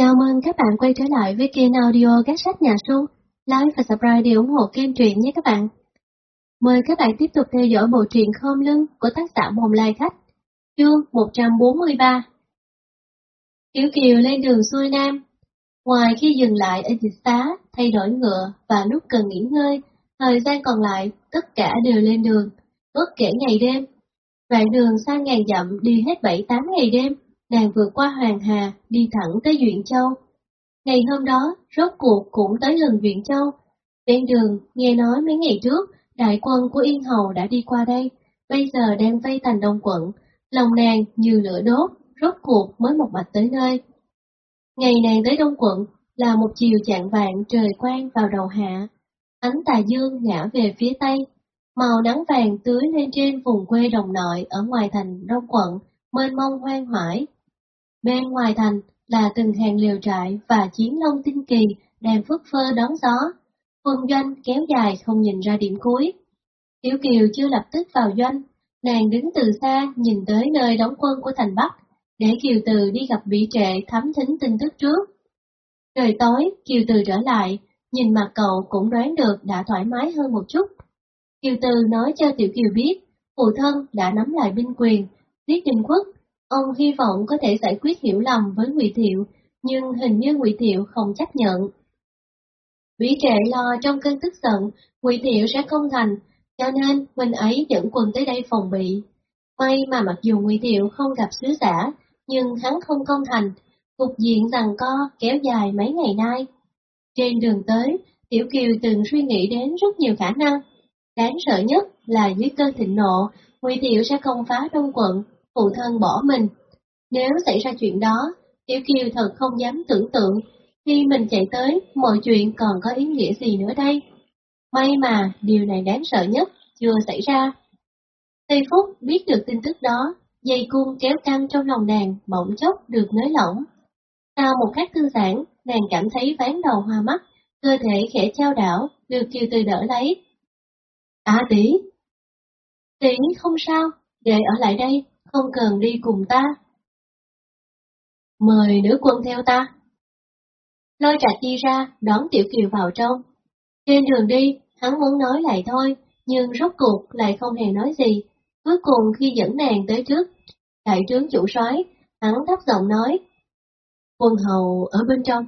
Chào mừng các bạn quay trở lại với kênh audio các sách nhà Su. Like và subscribe để ủng hộ kênh truyện nhé các bạn. Mời các bạn tiếp tục theo dõi bộ truyện Khom Lưng của tác giả Mộng Lai Khách, chương 143. Tiểu Kiều lên đường xuôi Nam. Ngoài khi dừng lại ở dịch xá, thay đổi ngựa và lúc cần nghỉ ngơi, thời gian còn lại tất cả đều lên đường, bất kể ngày đêm. Đoạn đường xa ngàn dặm đi hết 7-8 ngày đêm nàng vượt qua Hoàng Hà, đi thẳng tới Duyện Châu. Ngày hôm đó, rốt cuộc cũng tới gần Duyện Châu. Trên đường, nghe nói mấy ngày trước, đại quân của Yên Hầu đã đi qua đây, bây giờ đang vây thành đông quận, lòng nàng như lửa đốt, rốt cuộc mới một mạch tới nơi. Ngày nàng tới đông quận là một chiều chạng vạn trời quang vào đầu hạ, ánh tà dương ngã về phía tây, màu nắng vàng tưới lên trên vùng quê đồng nội ở ngoài thành đông quận, mênh mông hoang hoải. Bên ngoài thành là từng hàng liều trại và chiến long tinh kỳ đang phất phơ đón gió. Quân doanh kéo dài không nhìn ra điểm cuối. Tiểu Kiều chưa lập tức vào doanh, nàng đứng từ xa nhìn tới nơi đóng quân của thành Bắc, để Kiều Từ đi gặp bị trệ thám thính tin tức trước. Trời tối, Kiều Từ trở lại, nhìn mặt cậu cũng đoán được đã thoải mái hơn một chút. Kiều Từ nói cho Tiểu Kiều biết, phụ thân đã nắm lại binh quyền, Tiết Đình Quốc Ông hy vọng có thể giải quyết hiểu lầm với Ngụy Thiệu, nhưng hình như Ngụy Thiệu không chấp nhận. Vĩ trệ lo trong cơn tức giận, Ngụy Thiệu sẽ không thành, cho nên mình ấy dẫn quân tới đây phòng bị. May mà mặc dù Ngụy Thiệu không gặp sứ giả, nhưng hắn không công thành, cục diện rằng co kéo dài mấy ngày nay. Trên đường tới, Tiểu Kiều từng suy nghĩ đến rất nhiều khả năng. Đáng sợ nhất là dưới cơn thịnh nộ, Ngụy Thiệu sẽ không phá Đông quận, phụ thân bỏ mình. Nếu xảy ra chuyện đó, Tiểu Kiều thật không dám tưởng tượng, khi mình chạy tới, mọi chuyện còn có ý nghĩa gì nữa đây. May mà, điều này đáng sợ nhất, chưa xảy ra. Tây Phúc biết được tin tức đó, dây cung kéo căng trong lòng nàng, bỗng chốc được nới lỏng. Sau một khắc thư giãn, nàng cảm thấy ván đầu hoa mắt, cơ thể khẽ trao đảo, được Kiều Từ đỡ lấy. À tỷ! Tỷ không sao, để ở lại đây, không cần đi cùng ta. Mời nữ quân theo ta. Lôi trạch đi ra, đón Tiểu Kiều vào trong. Trên đường đi, hắn muốn nói lại thôi, nhưng rốt cuộc lại không hề nói gì. Cuối cùng khi dẫn nàng tới trước, đại trướng chủ soái, hắn thấp giọng nói. Quân hầu ở bên trong.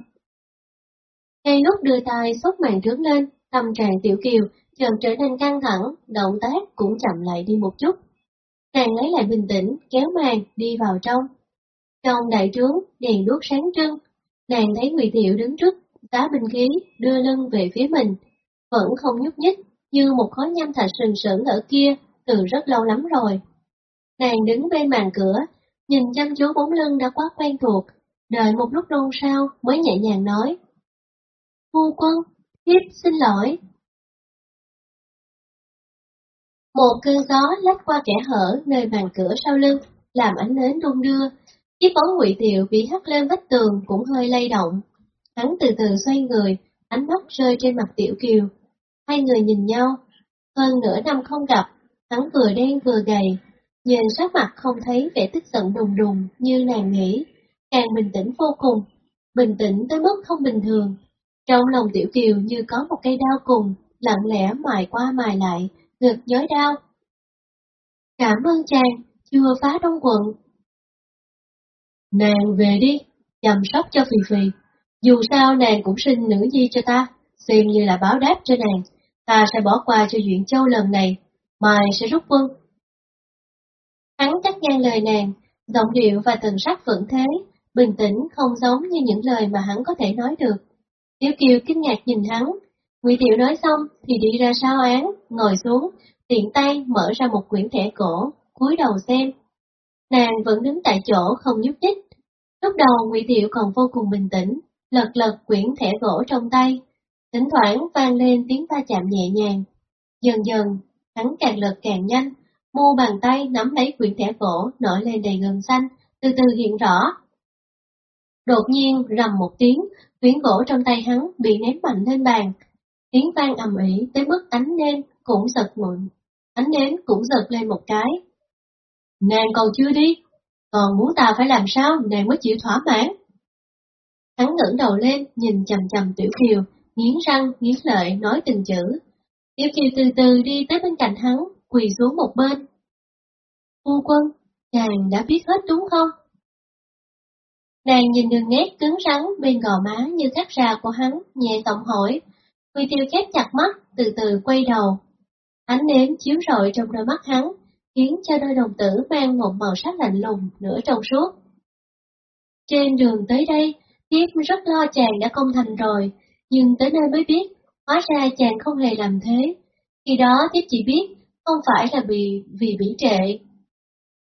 Ngay lúc đưa tay xốc màn trướng lên, tâm trạng Tiểu Kiều chợt trở nên căng thẳng, động tác cũng chậm lại đi một chút. Nàng lấy lại bình tĩnh, kéo màn, đi vào trong. Trong đại trướng, đèn đuốc sáng trưng, nàng thấy Ngụy Thiệu đứng trước, tá binh khí, đưa lưng về phía mình, vẫn không nhúc nhích, như một khối nham thạch sừng sững ở kia, từ rất lâu lắm rồi. Nàng đứng bên màn cửa, nhìn chăm chú bóng lưng đã quá quen thuộc, đợi một lúc lâu sau mới nhẹ nhàng nói. Phu quân, thiếp xin lỗi, một cơn gió lách qua kẻ hở nơi màn cửa sau lưng, làm ánh nến đung đưa. Chiếc bóng ngụy tiệu bị hắt lên vách tường cũng hơi lay động. Hắn từ từ xoay người, ánh mắt rơi trên mặt tiểu kiều. Hai người nhìn nhau. Hơn nửa năm không gặp, hắn vừa đen vừa gầy. Nhìn sắc mặt không thấy vẻ tức giận đùng đùng như nàng nghĩ. Càng bình tĩnh vô cùng, bình tĩnh tới mức không bình thường. Trong lòng tiểu kiều như có một cây đao cùng, lặng lẽ mài qua mài lại, ngực nhói đau. Cảm ơn chàng, chưa phá đông quận. Nàng về đi, chăm sóc cho Phì Phì. Dù sao nàng cũng sinh nữ nhi cho ta, xem như là báo đáp cho nàng. Ta sẽ bỏ qua cho Duyện Châu lần này, mai sẽ rút quân. Hắn cắt ngang lời nàng, giọng điệu và tần sắc vẫn thế, bình tĩnh không giống như những lời mà hắn có thể nói được. Tiểu Kiều kinh ngạc nhìn hắn, Ngụy Tiệu nói xong thì đi ra sao án, ngồi xuống, tiện tay mở ra một quyển thẻ cổ, cúi đầu xem. Nàng vẫn đứng tại chỗ không nhúc nhích. Lúc đầu Ngụy Tiệu còn vô cùng bình tĩnh, lật lật quyển thẻ gỗ trong tay, thỉnh thoảng vang lên tiếng va chạm nhẹ nhàng. Dần dần, hắn càng lật càng nhanh, mu bàn tay nắm lấy quyển thẻ gỗ nổi lên đầy ngân xanh, từ từ hiện rõ. Đột nhiên rầm một tiếng, quyển gỗ trong tay hắn bị ném mạnh lên bàn, tiếng vang ầm ĩ tới mức ánh nến cũng giật mượn, ánh nến cũng giật lên một cái. Nàng còn chưa đi, còn muốn ta phải làm sao nàng mới chịu thỏa mãn? Hắn ngẩng đầu lên, nhìn chầm chầm Tiểu Kiều, nghiến răng, nghiến lợi, nói từng chữ. Tiểu Kiều từ từ đi tới bên cạnh hắn, quỳ xuống một bên. Phu quân, chàng đã biết hết đúng không? Nàng nhìn đường nét cứng rắn bên gò má như cắt ra của hắn, nhẹ giọng hỏi. Quỳ tiêu khép chặt mắt, từ từ quay đầu. Ánh nến chiếu rọi trong đôi mắt hắn, khiến cho đôi đồng tử mang một màu sắc lạnh lùng nửa trong suốt. Trên đường tới đây, tiếp rất lo chàng đã công thành rồi, nhưng tới nơi mới biết, hóa ra chàng không hề làm thế. Khi đó tiếp chỉ biết, không phải là vì vì bị trệ.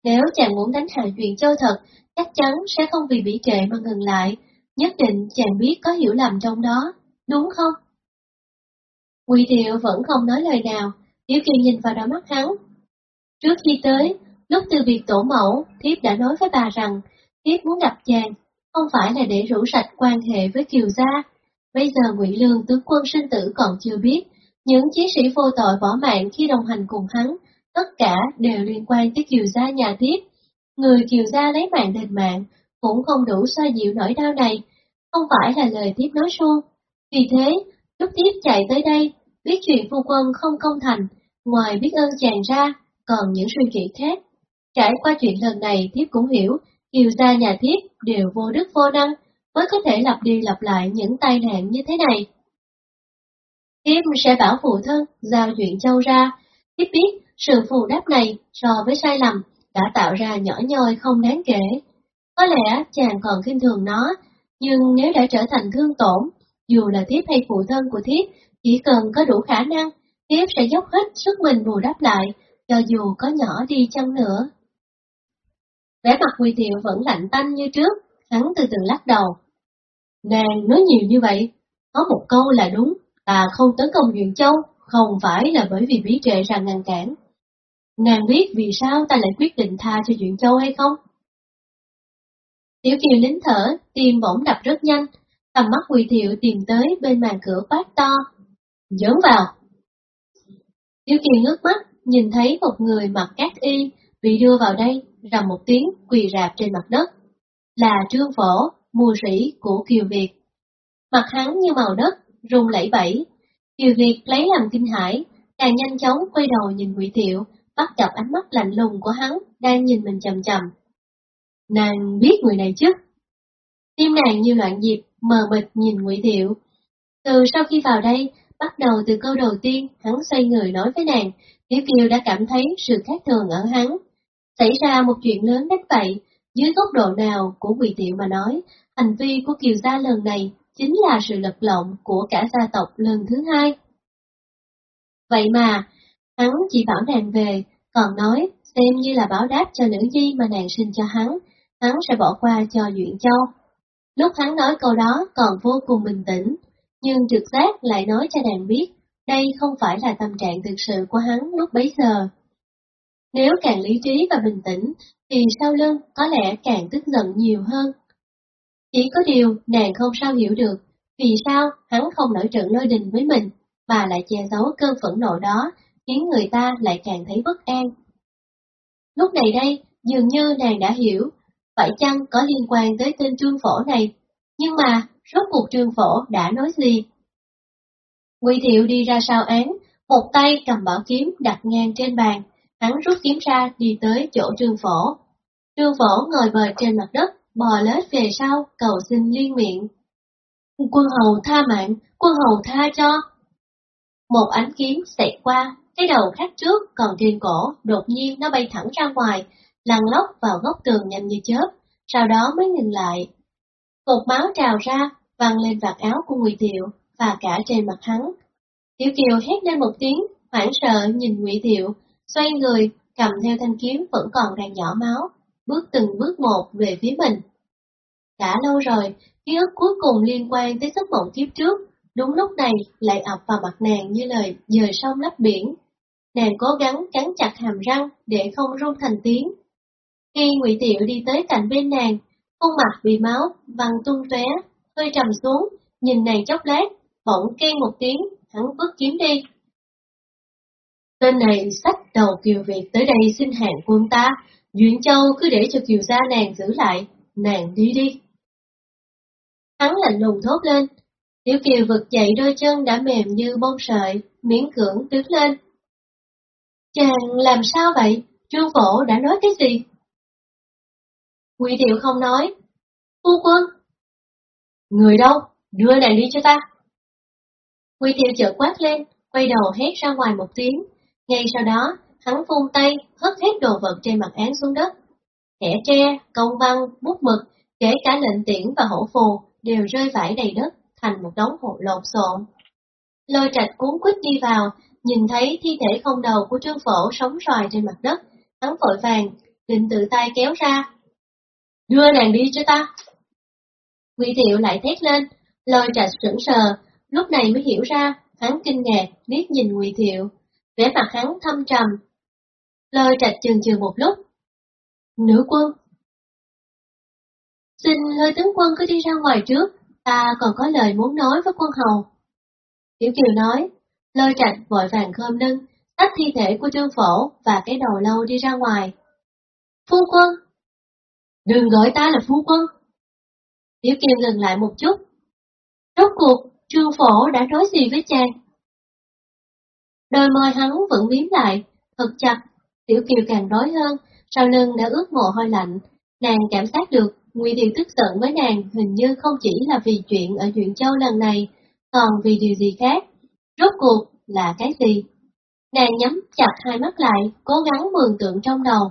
Nếu chàng muốn đánh hạ chuyện châu thật, chắc chắn sẽ không vì bị trệ mà ngừng lại, nhất định chàng biết có hiểu lầm trong đó, đúng không? Quỳ Thiệu vẫn không nói lời nào, Tiểu Kiều nhìn vào đôi mắt hắn. Trước khi tới, lúc từ việc tổ mẫu, Thiếp đã nói với bà rằng, Thiếp muốn gặp chàng, không phải là để rủ sạch quan hệ với Kiều Gia. Bây giờ Ngụy Lương tướng quân sinh tử còn chưa biết, những chiến sĩ vô tội bỏ mạng khi đồng hành cùng hắn, tất cả đều liên quan tới Kiều Gia nhà Thiếp. Người Kiều Gia lấy mạng đền mạng, cũng không đủ xoa dịu nỗi đau này, không phải là lời Thiếp nói suông. Vì thế, lúc Thiếp chạy tới đây, biết chuyện phu quân không công thành, ngoài biết ơn chàng ra, còn những suy nghĩ khác. Trải qua chuyện lần này Thiếp cũng hiểu, Kiều gia nhà Thiếp đều vô đức vô năng, mới có thể lặp đi lặp lại những tai nạn như thế này. Thiếp sẽ bảo phụ thân giao chuyện châu ra, Thiếp biết sự phù đáp này so với sai lầm đã tạo ra nhỏ nhoi không đáng kể. Có lẽ chàng còn kinh thường nó, nhưng nếu đã trở thành thương tổn, dù là thiếp hay phụ thân của thiếp, chỉ cần có đủ khả năng, Tiếp sẽ dốc hết sức mình bù đắp lại, cho dù có nhỏ đi chăng nữa. Vẻ mặt Quỳ Thiệu vẫn lạnh tanh như trước, hắn từ từ lắc đầu. Nàng nói nhiều như vậy, có một câu là đúng, ta không tấn công Duyện Châu, không phải là bởi vì bí trệ rằng ngăn cản. Nàng biết vì sao ta lại quyết định tha cho Duyện Châu hay không? Tiểu Kiều lính thở, tim bỗng đập rất nhanh, tầm mắt Quỳ Thiệu tìm tới bên màn cửa quát to. Dấn vào! Tiểu Kiều ngước mắt, nhìn thấy một người mặc cát y, bị đưa vào đây, rầm một tiếng quỳ rạp trên mặt đất. Là trương phổ, mùa sĩ của Kiều Việt. Mặt hắn như màu đất, rung lẫy bẫy. Kiều Việt lấy làm kinh hãi, càng nhanh chóng quay đầu nhìn Ngụy Thiệu, bắt gặp ánh mắt lạnh lùng của hắn đang nhìn mình chầm chầm. Nàng biết người này chứ? Tim nàng như loạn nhịp, mờ mịt nhìn Ngụy Thiệu. Từ sau khi vào đây, bắt đầu từ câu đầu tiên, hắn xoay người nói với nàng, Tiểu Kiều đã cảm thấy sự khác thường ở hắn, Xảy ra một chuyện lớn đến vậy, dưới góc độ nào của Quỳ Tiệu mà nói, hành vi của Kiều Gia lần này chính là sự lật lộn của cả gia tộc lần thứ hai. Vậy mà, hắn chỉ bảo nàng về, còn nói xem như là báo đáp cho nữ nhi mà nàng sinh cho hắn, hắn sẽ bỏ qua cho Duyện Châu. Lúc hắn nói câu đó còn vô cùng bình tĩnh, nhưng trực giác lại nói cho nàng biết, đây không phải là tâm trạng thực sự của hắn lúc bấy giờ. Nếu càng lý trí và bình tĩnh, thì sau lưng có lẽ càng tức giận nhiều hơn. Chỉ có điều nàng không sao hiểu được, vì sao hắn không nổi trận lôi đình với mình, mà lại che giấu cơn phẫn nộ đó, khiến người ta lại càng thấy bất an. Lúc này đây, dường như nàng đã hiểu, phải chăng có liên quan tới tên trương phổ này, nhưng mà rốt cuộc trương phổ đã nói gì? Ngụy Thiệu đi ra sau án, một tay cầm bảo kiếm đặt ngang trên bàn, Hắn rút kiếm ra đi tới chỗ trương phổ. Trương phổ ngồi bời trên mặt đất, bò lết về sau, cầu xin liên miệng. Quân hầu tha mạng, quân hầu tha cho. Một ánh kiếm xẹt qua, cái đầu khác trước còn trên cổ, đột nhiên nó bay thẳng ra ngoài, lăn lóc vào góc tường nhanh như chớp, sau đó mới nhìn lại. Cột máu trào ra, văng lên vạt áo của Ngụy Thiệu và cả trên mặt hắn. Tiểu Kiều hét lên một tiếng, hoảng sợ nhìn Ngụy Thiệu, xoay người, cầm theo thanh kiếm vẫn còn đang nhỏ máu, bước từng bước một về phía mình. Đã lâu rồi, ký ức cuối cùng liên quan tới giấc mộng kiếp trước, đúng lúc này lại ập vào mặt nàng như lời dời sông lấp biển. Nàng cố gắng cắn chặt hàm răng để không run thành tiếng. Khi Ngụy Tiệu đi tới cạnh bên nàng, khuôn mặt bị máu văng tung tóe, hơi trầm xuống, nhìn nàng chốc lát, bỗng kêu một tiếng, hắn bước kiếm đi. Tên này sách đầu Kiều Việt tới đây xin hàng quân ta, Duyện Châu cứ để cho Kiều gia nàng giữ lại, nàng đi đi. Hắn lạnh lùng thốt lên. Tiểu Kiều vực dậy đôi chân đã mềm như bông sợi, miễn cưỡng đứng lên. Chàng làm sao vậy? Trương Phổ đã nói cái gì? Ngụy Thiệu không nói. Phu quân! Người đâu? Đưa nàng đi cho ta. Quy tiêu chợt quát lên, quay đầu hét ra ngoài một tiếng. Ngay sau đó, hắn vung tay, hất hết đồ vật trên mặt án xuống đất. Thẻ tre, công văn, bút mực, kể cả lệnh tiễn và hổ phù đều rơi vãi đầy đất thành một đống hộ lộn xộn. Lôi trạch cuốn quýt đi vào, nhìn thấy thi thể không đầu của trương phổ sống ròi trên mặt đất, hắn vội vàng, định tự tay kéo ra. Đưa nàng đi cho ta. Ngụy Thiệu lại thét lên, lôi trạch sững sờ, lúc này mới hiểu ra, hắn kinh ngạc, liếc nhìn Ngụy Thiệu, vẻ mặt hắn thâm trầm. Lôi trạch chừng chừng một lúc. Nữ quân. Xin lôi tướng quân cứ đi ra ngoài trước, ta còn có lời muốn nói với quân hầu. Tiểu Kiều nói, lôi trạch vội vàng khom lưng, tách thi thể của trương phổ và cái đầu lâu đi ra ngoài. Phu quân! Đừng gọi ta là phu quân! Tiểu Kiều ngừng lại một chút. Rốt cuộc, trương phổ đã nói gì với chàng? Đôi môi hắn vẫn miếm lại, thật chặt, Tiểu Kiều càng đói hơn, sau lưng đã ướt mồ hôi lạnh, nàng cảm giác được Ngụy Điều tức giận với nàng hình như không chỉ là vì chuyện ở Duyện Châu lần này, còn vì điều gì khác. Rốt cuộc là cái gì? Nàng nhắm chặt hai mắt lại, cố gắng mường tượng trong đầu.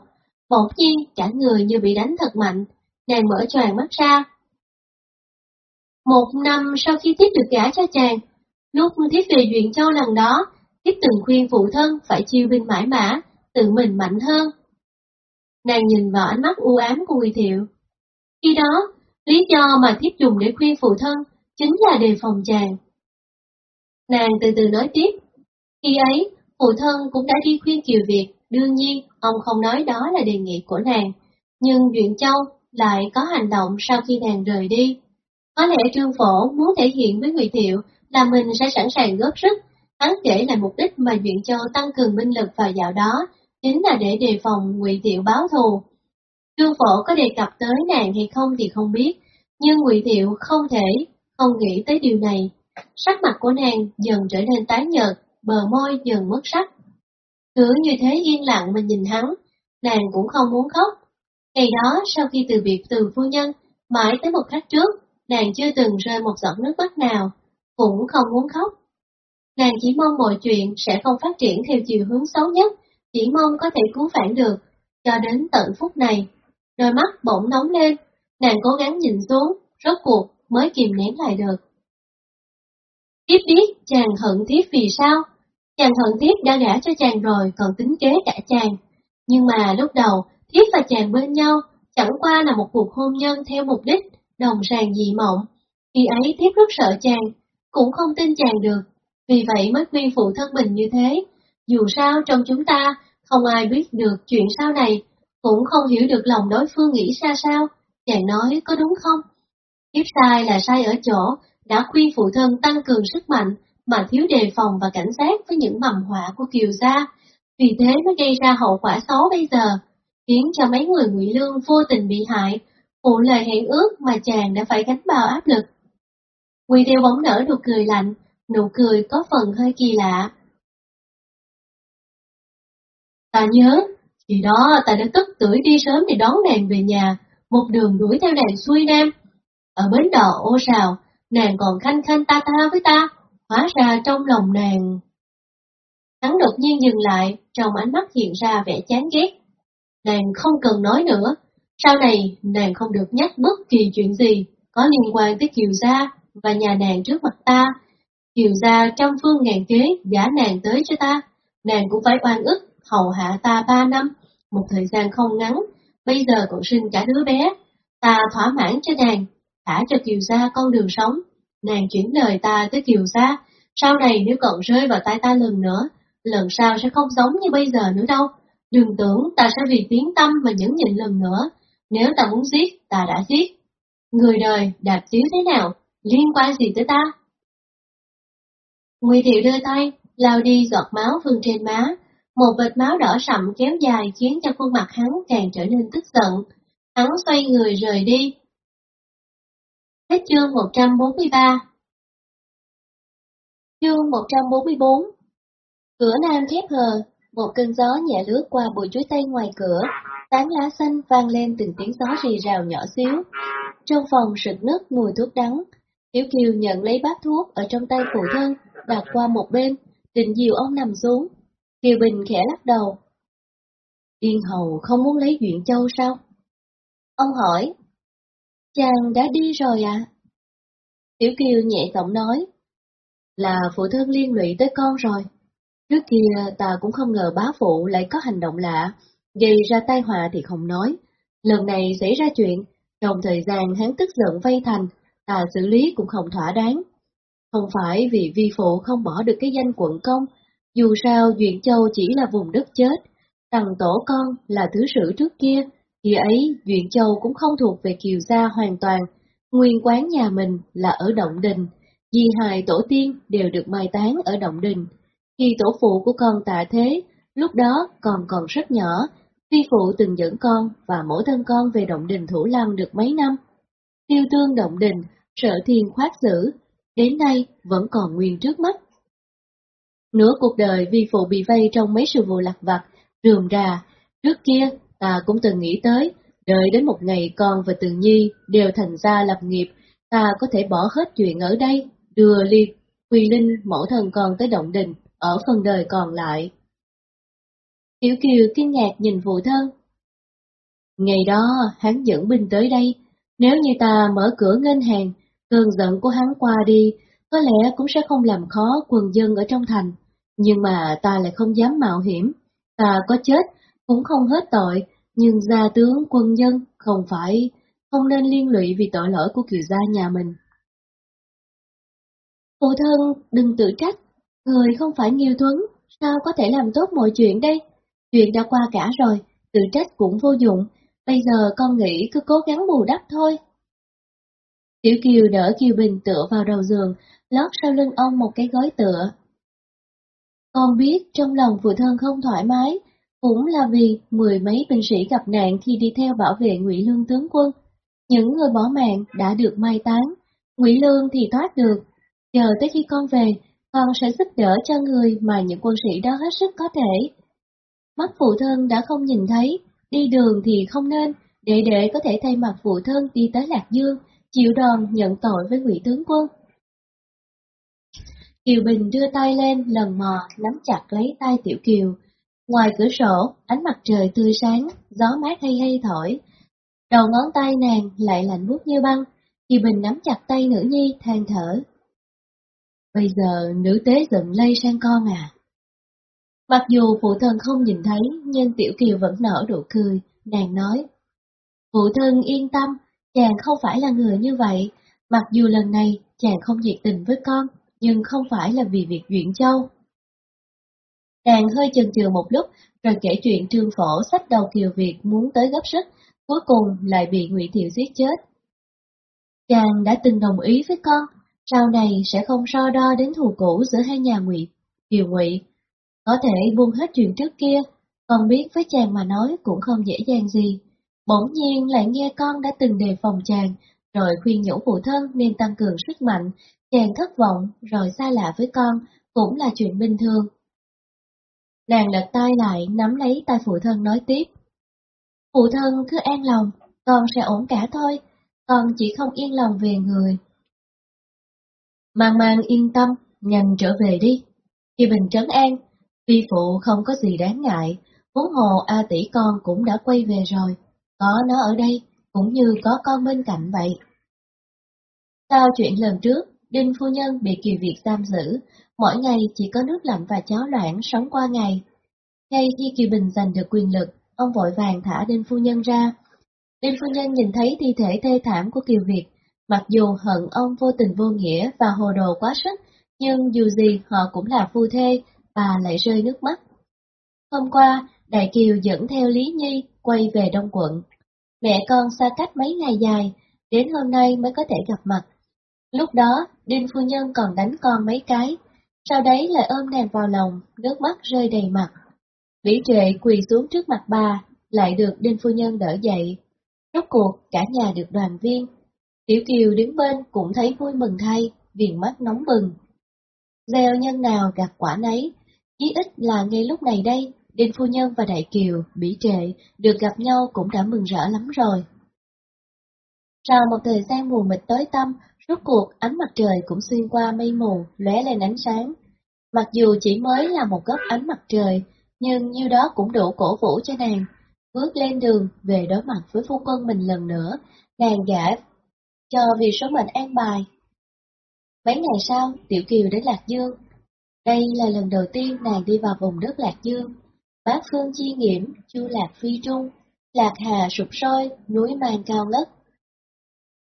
Bỗng nhiên cả người như bị đánh thật mạnh, nàng mở choàng mắt ra. Một năm sau khi tiếp được gả cho chàng, lúc tiếp về Duyện Châu lần đó, tiếp từng khuyên phụ thân phải chiêu binh mãi mã, tự mình mạnh hơn. Nàng nhìn vào ánh mắt u ám của người Thiệu, khi đó, lý do mà tiếp dùng để khuyên phụ thân chính là đề phòng chàng. Nàng từ từ nói tiếp, khi ấy, phụ thân cũng đã đi khuyên Kiều Việt, đương nhiên ông không nói đó là đề nghị của nàng, nhưng Duyện Châu lại có hành động sau khi nàng rời đi. Có lẽ Trương Phổ muốn thể hiện với Ngụy Thiệu là mình sẽ sẵn sàng góp sức, hắn kể là mục đích mà Duyện Châu tăng cường binh lực vào dạo đó, chính là để đề phòng Ngụy Thiệu báo thù. Trương Phổ có đề cập tới nàng hay không thì không biết, nhưng Ngụy Thiệu không thể không nghĩ tới điều này. Sắc mặt của nàng dần trở nên tái nhợt, bờ môi dần mất sắc. Cứ như thế yên lặng mà nhìn hắn, nàng cũng không muốn khóc. Ngày đó sau khi từ biệt từ phu nhân, mãi tới một khách trước, nàng chưa từng rơi một giọt nước mắt nào, cũng không muốn khóc. Nàng chỉ mong mọi chuyện sẽ không phát triển theo chiều hướng xấu nhất, chỉ mong có thể cứu vãn được, cho đến tận phút này đôi mắt bỗng nóng lên, nàng cố gắng nhìn xuống, rốt cuộc mới kìm nén lại được. Tiếp biết chàng hận thiếp vì sao? Chàng hận thiếp đã gả cho chàng rồi còn tính kế cả chàng. Nhưng mà lúc đầu, thiếp và chàng bên nhau, chẳng qua là một cuộc hôn nhân theo mục đích, đồng sàng dị mộng. Khi ấy thiếp rất sợ chàng, cũng không tin chàng được, vì vậy mới khuyên phụ thân mình như thế. Dù sao trong chúng ta, không ai biết được chuyện sau này, cũng không hiểu được lòng đối phương nghĩ ra sao, chàng nói có đúng không? Thiếp sai là sai ở chỗ, đã khuyên phụ thân tăng cường sức mạnh, mà thiếu đề phòng và cảnh giác với những mầm họa của Kiều Gia, vì thế mới gây ra hậu quả xấu bây giờ, khiến cho mấy người ngụy Lương vô tình bị hại, phụ lời hẹn ước mà chàng đã phải gánh bao áp lực. Quỳ tiêu bóng nở nụ cười lạnh, nụ cười có phần hơi kỳ lạ. Ta nhớ, khi đó ta đã tức tưởi đi sớm để đón nàng về nhà, một đường đuổi theo nàng xuôi nam. Ở bến đò ô sào, nàng còn khanh khanh ta ta với ta, hóa ra trong lòng nàng. Hắn đột nhiên dừng lại, trong ánh mắt hiện ra vẻ chán ghét. Nàng không cần nói nữa, sau này nàng không được nhắc bất kỳ chuyện gì có liên quan tới Kiều Gia và nhà nàng trước mặt ta. Kiều Gia trăm phương ngàn kế giả nàng tới cho ta, nàng cũng phải oan ức hầu hạ ta ba năm, một thời gian không ngắn, bây giờ còn sinh cả đứa bé, ta thỏa mãn cho nàng, thả cho Kiều Gia con đường sống, nàng chuyển lời ta tới Kiều Gia, sau này nếu còn rơi vào tay ta lần nữa, lần sau sẽ không giống như bây giờ nữa đâu, đừng tưởng ta sẽ vì tiếng tâm mà nhẫn nhịn lần nữa, nếu ta muốn giết, ta đã giết. Người đời đạp chiếu thế nào, liên quan gì tới ta? Ngụy Thiệu đưa tay, lao đi giọt máu vương trên má, một vệt máu đỏ sậm kéo dài khiến cho khuôn mặt hắn càng trở nên tức giận. Hắn xoay người rời đi. Hết chương 143 Chương 144 Cửa nam khép hờ, một cơn gió nhẹ lướt qua bụi chuối tây ngoài cửa, tán lá xanh vang lên từng tiếng gió rì rào nhỏ xíu. Trong phòng sực nức mùi thuốc đắng, Tiểu Kiều nhận lấy bát thuốc ở trong tay phụ thân, đặt qua một bên, định dìu ông nằm xuống. Kiều Bình khẽ lắc đầu. Yên Hầu không muốn lấy Duyện Châu sao? Ông hỏi. Chàng đã đi rồi? À? Tiểu Kiều nhẹ giọng nói. Là phụ thân liên lụy tới con rồi. Trước kia ta cũng không ngờ bá phụ lại có hành động lạ, gây ra tai họa thì không nói. Lần này xảy ra chuyện, trong thời gian hắn tức giận vây thành, ta xử lý cũng không thỏa đáng. Không phải vì vi phụ không bỏ được cái danh quận công, dù sao Duyện Châu chỉ là vùng đất chết, tầng tổ con là thứ sử trước kia, khi ấy Duyện Châu cũng không thuộc về Kiều Gia hoàn toàn, nguyên quán nhà mình là ở Động Đình, di hài tổ tiên đều được mai táng ở Động Đình. Khi tổ phụ của con tạ thế, lúc đó còn còn rất nhỏ, vi phụ từng dẫn con và mỗi thân con về Động Đình Thủ Lăng được mấy năm. Tiêu tương Động Đình, sợ thiên khoát giữ, đến nay vẫn còn nguyên trước mắt. Nửa cuộc đời vi phụ bị vây trong mấy sự vụ lặt vặt, rườm rà, trước kia ta cũng từng nghĩ tới, đợi đến một ngày con và Tường Nhi đều thành gia lập nghiệp, ta có thể bỏ hết chuyện ở đây, đưa Liệt, Quỳ Linh mẫu thân con tới động đình, ở phần đời còn lại. Tiểu Kiều kinh ngạc nhìn phụ thân. Ngày đó, hắn dẫn binh tới đây, nếu như ta mở cửa ngân hàng, cơn giận của hắn qua đi, có lẽ cũng sẽ không làm khó quần dân ở trong thành. Nhưng mà ta lại không dám mạo hiểm, ta có chết cũng không hết tội, nhưng gia tướng quân dân không phải, không nên liên lụy vì tội lỗi của kiều gia nhà mình. Phụ thân, đừng tự trách, người không phải Nghiêu thuấn, sao có thể làm tốt mọi chuyện đây? Chuyện đã qua cả rồi, tự trách cũng vô dụng, bây giờ con nghĩ cứ cố gắng bù đắp thôi. Tiểu Kiều đỡ Kiều Bình tựa vào đầu giường, lót sau lưng ông một cái gối tựa. Con biết trong lòng phụ thân không thoải mái, cũng là vì mười mấy binh sĩ gặp nạn khi đi theo bảo vệ Ngụy Lương tướng quân. Những người bỏ mạng đã được mai táng, Ngụy Lương thì thoát được. Chờ tới khi con về, con sẽ giúp đỡ cho người mà những quân sĩ đó hết sức có thể. Mắt phụ thân đã không nhìn thấy, đi đường thì không nên, để để có thể thay mặt phụ thân đi tới Lạc Dương, chịu đòn nhận tội với Ngụy tướng quân. Kiều Bình đưa tay lên lần mò nắm chặt lấy tay Tiểu Kiều, Ngoài cửa sổ, ánh mặt trời tươi sáng, gió mát hay hay thổi. Đầu ngón tay nàng lại lạnh buốt như băng, kiều Bình nắm chặt tay nữ nhi than thở. Bây giờ nữ tế giận lây sang con à. Mặc dù phụ thân không nhìn thấy, nhưng Tiểu Kiều vẫn nở nụ cười, nàng nói. Phụ thân yên tâm, chàng không phải là người như vậy, mặc dù lần này chàng không nhiệt tình với con, nhưng không phải là vì việc Duyện Châu. Nàng hơi chần chừ một lúc, rồi kể chuyện trương phổ sách đầu kiều Việt muốn tới gấp sức, cuối cùng lại bị Ngụy Thiệu giết chết. Chàng đã từng đồng ý với con, sau này sẽ không so đo đến thù cũ giữa hai nhà Ngụy, Kiều Ngụy. Có thể buông hết chuyện trước kia, con biết với chàng mà nói cũng không dễ dàng gì. Bỗng nhiên lại nghe con đã từng đề phòng chàng, rồi khuyên nhủ phụ thân nên tăng cường sức mạnh, chàng thất vọng rồi xa lạ với con, cũng là chuyện bình thường. Nàng lật tay lại nắm lấy tay phụ thân nói tiếp. Phụ thân cứ an lòng, con sẽ ổn cả thôi, con chỉ không yên lòng về người. Mang mang yên tâm, nhanh trở về đi. Khi Bình trấn an, vi phụ không có gì đáng ngại, huống hồ A tỷ con cũng đã quay về rồi, có nó ở đây, cũng như có con bên cạnh vậy. Sau chuyện lần trước, Đinh Phu Nhân bị Kiều Việt giam giữ, mỗi ngày chỉ có nước lạnh và cháo loãng sống qua ngày. Ngay khi Kiều Bình giành được quyền lực, ông vội vàng thả Đinh Phu Nhân ra. Đinh Phu Nhân nhìn thấy thi thể thê thảm của Kiều Việt, mặc dù hận ông vô tình vô nghĩa và hồ đồ quá sức, nhưng dù gì họ cũng là phu thê, bà lại rơi nước mắt. Hôm qua, Đại Kiều dẫn theo Lý Nhi quay về Đông Quận. Mẹ con xa cách mấy ngày dài, đến hôm nay mới có thể gặp mặt. Lúc đó, Đinh Phu Nhân còn đánh con mấy cái, sau đấy lại ôm nàng vào lòng, nước mắt rơi đầy mặt. Lý trệ quỳ xuống trước mặt bà, lại được Đinh Phu Nhân đỡ dậy. Rốt cuộc, cả nhà được đoàn viên. Tiểu Kiều đứng bên cũng thấy vui mừng thay, viền mắt nóng bừng. Gieo nhân nào gặt quả nấy, chí ít là ngay lúc này đây, Đinh Phu Nhân và Đại Kiều, Bỉ Trệ, được gặp nhau cũng đã mừng rỡ lắm rồi. Sau một thời gian mù mịt tối tăm, rốt cuộc ánh mặt trời cũng xuyên qua mây mù, lóe lên ánh sáng. Mặc dù chỉ mới là một góc ánh mặt trời, nhưng như đó cũng đủ cổ vũ cho nàng. Bước lên đường về đối mặt với phu quân mình lần nữa, nàng gã cho vì số mệnh an bài. Mấy ngày sau, Tiểu Kiều đến Lạc Dương. Đây là lần đầu tiên nàng đi vào vùng đất Lạc Dương. Bát phương chi nghiễm, chu lạc phi trung, lạc hà sụp sôi, núi mang cao ngất.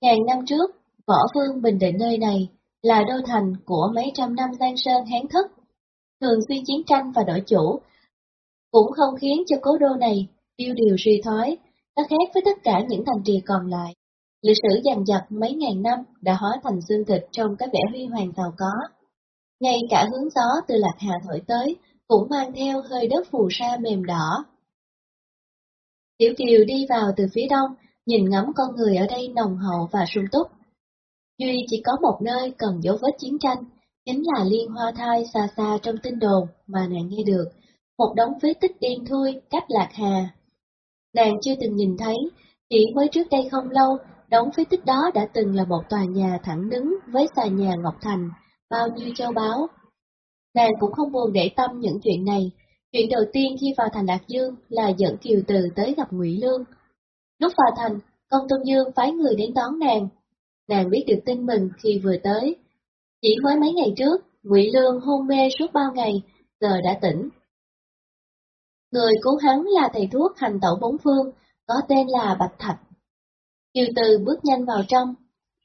Ngàn năm trước, võ phương bình định nơi này là đô thành của mấy trăm năm giang sơn hán thất. Thường xuyên chiến tranh và đổi chủ, cũng không khiến cho cố đô này tiêu điều suy thoái, nó khác với tất cả những thành trì còn lại. Lịch sử dằn dặt mấy ngàn năm đã hóa thành xương thịt trong cái vẻ huy hoàng giàu có. Ngay cả hướng gió từ Lạc Hà thổi tới, cũng mang theo hơi đất phù sa mềm đỏ. Tiểu Kiều đi vào từ phía đông, nhìn ngắm con người ở đây nồng hậu và sung túc. Duy chỉ có một nơi cần dấu vết chiến tranh, chính là liên hoa thai xa xa trong tinh đồn mà nàng nghe được, một đống phế tích đen thui cách lạc hà. Nàng chưa từng nhìn thấy, chỉ mới trước đây không lâu, đống phế tích đó đã từng là một tòa nhà thẳng đứng với xà nhà Ngọc Thành, bao nhiêu châu báu. Nàng cũng không buồn để tâm những chuyện này. Chuyện đầu tiên khi vào thành Lạc Dương là dẫn Kiều Từ tới gặp Ngụy Lương. Lúc vào thành, công tôn Dương phái người đến đón nàng. Nàng biết được tin mừng khi vừa tới. Chỉ mới mấy ngày trước, Ngụy Lương hôn mê suốt bao ngày, giờ đã tỉnh. Người cứu hắn là thầy thuốc hành tẩu bốn phương, có tên là Bạch Thạch. Kiều Từ bước nhanh vào trong,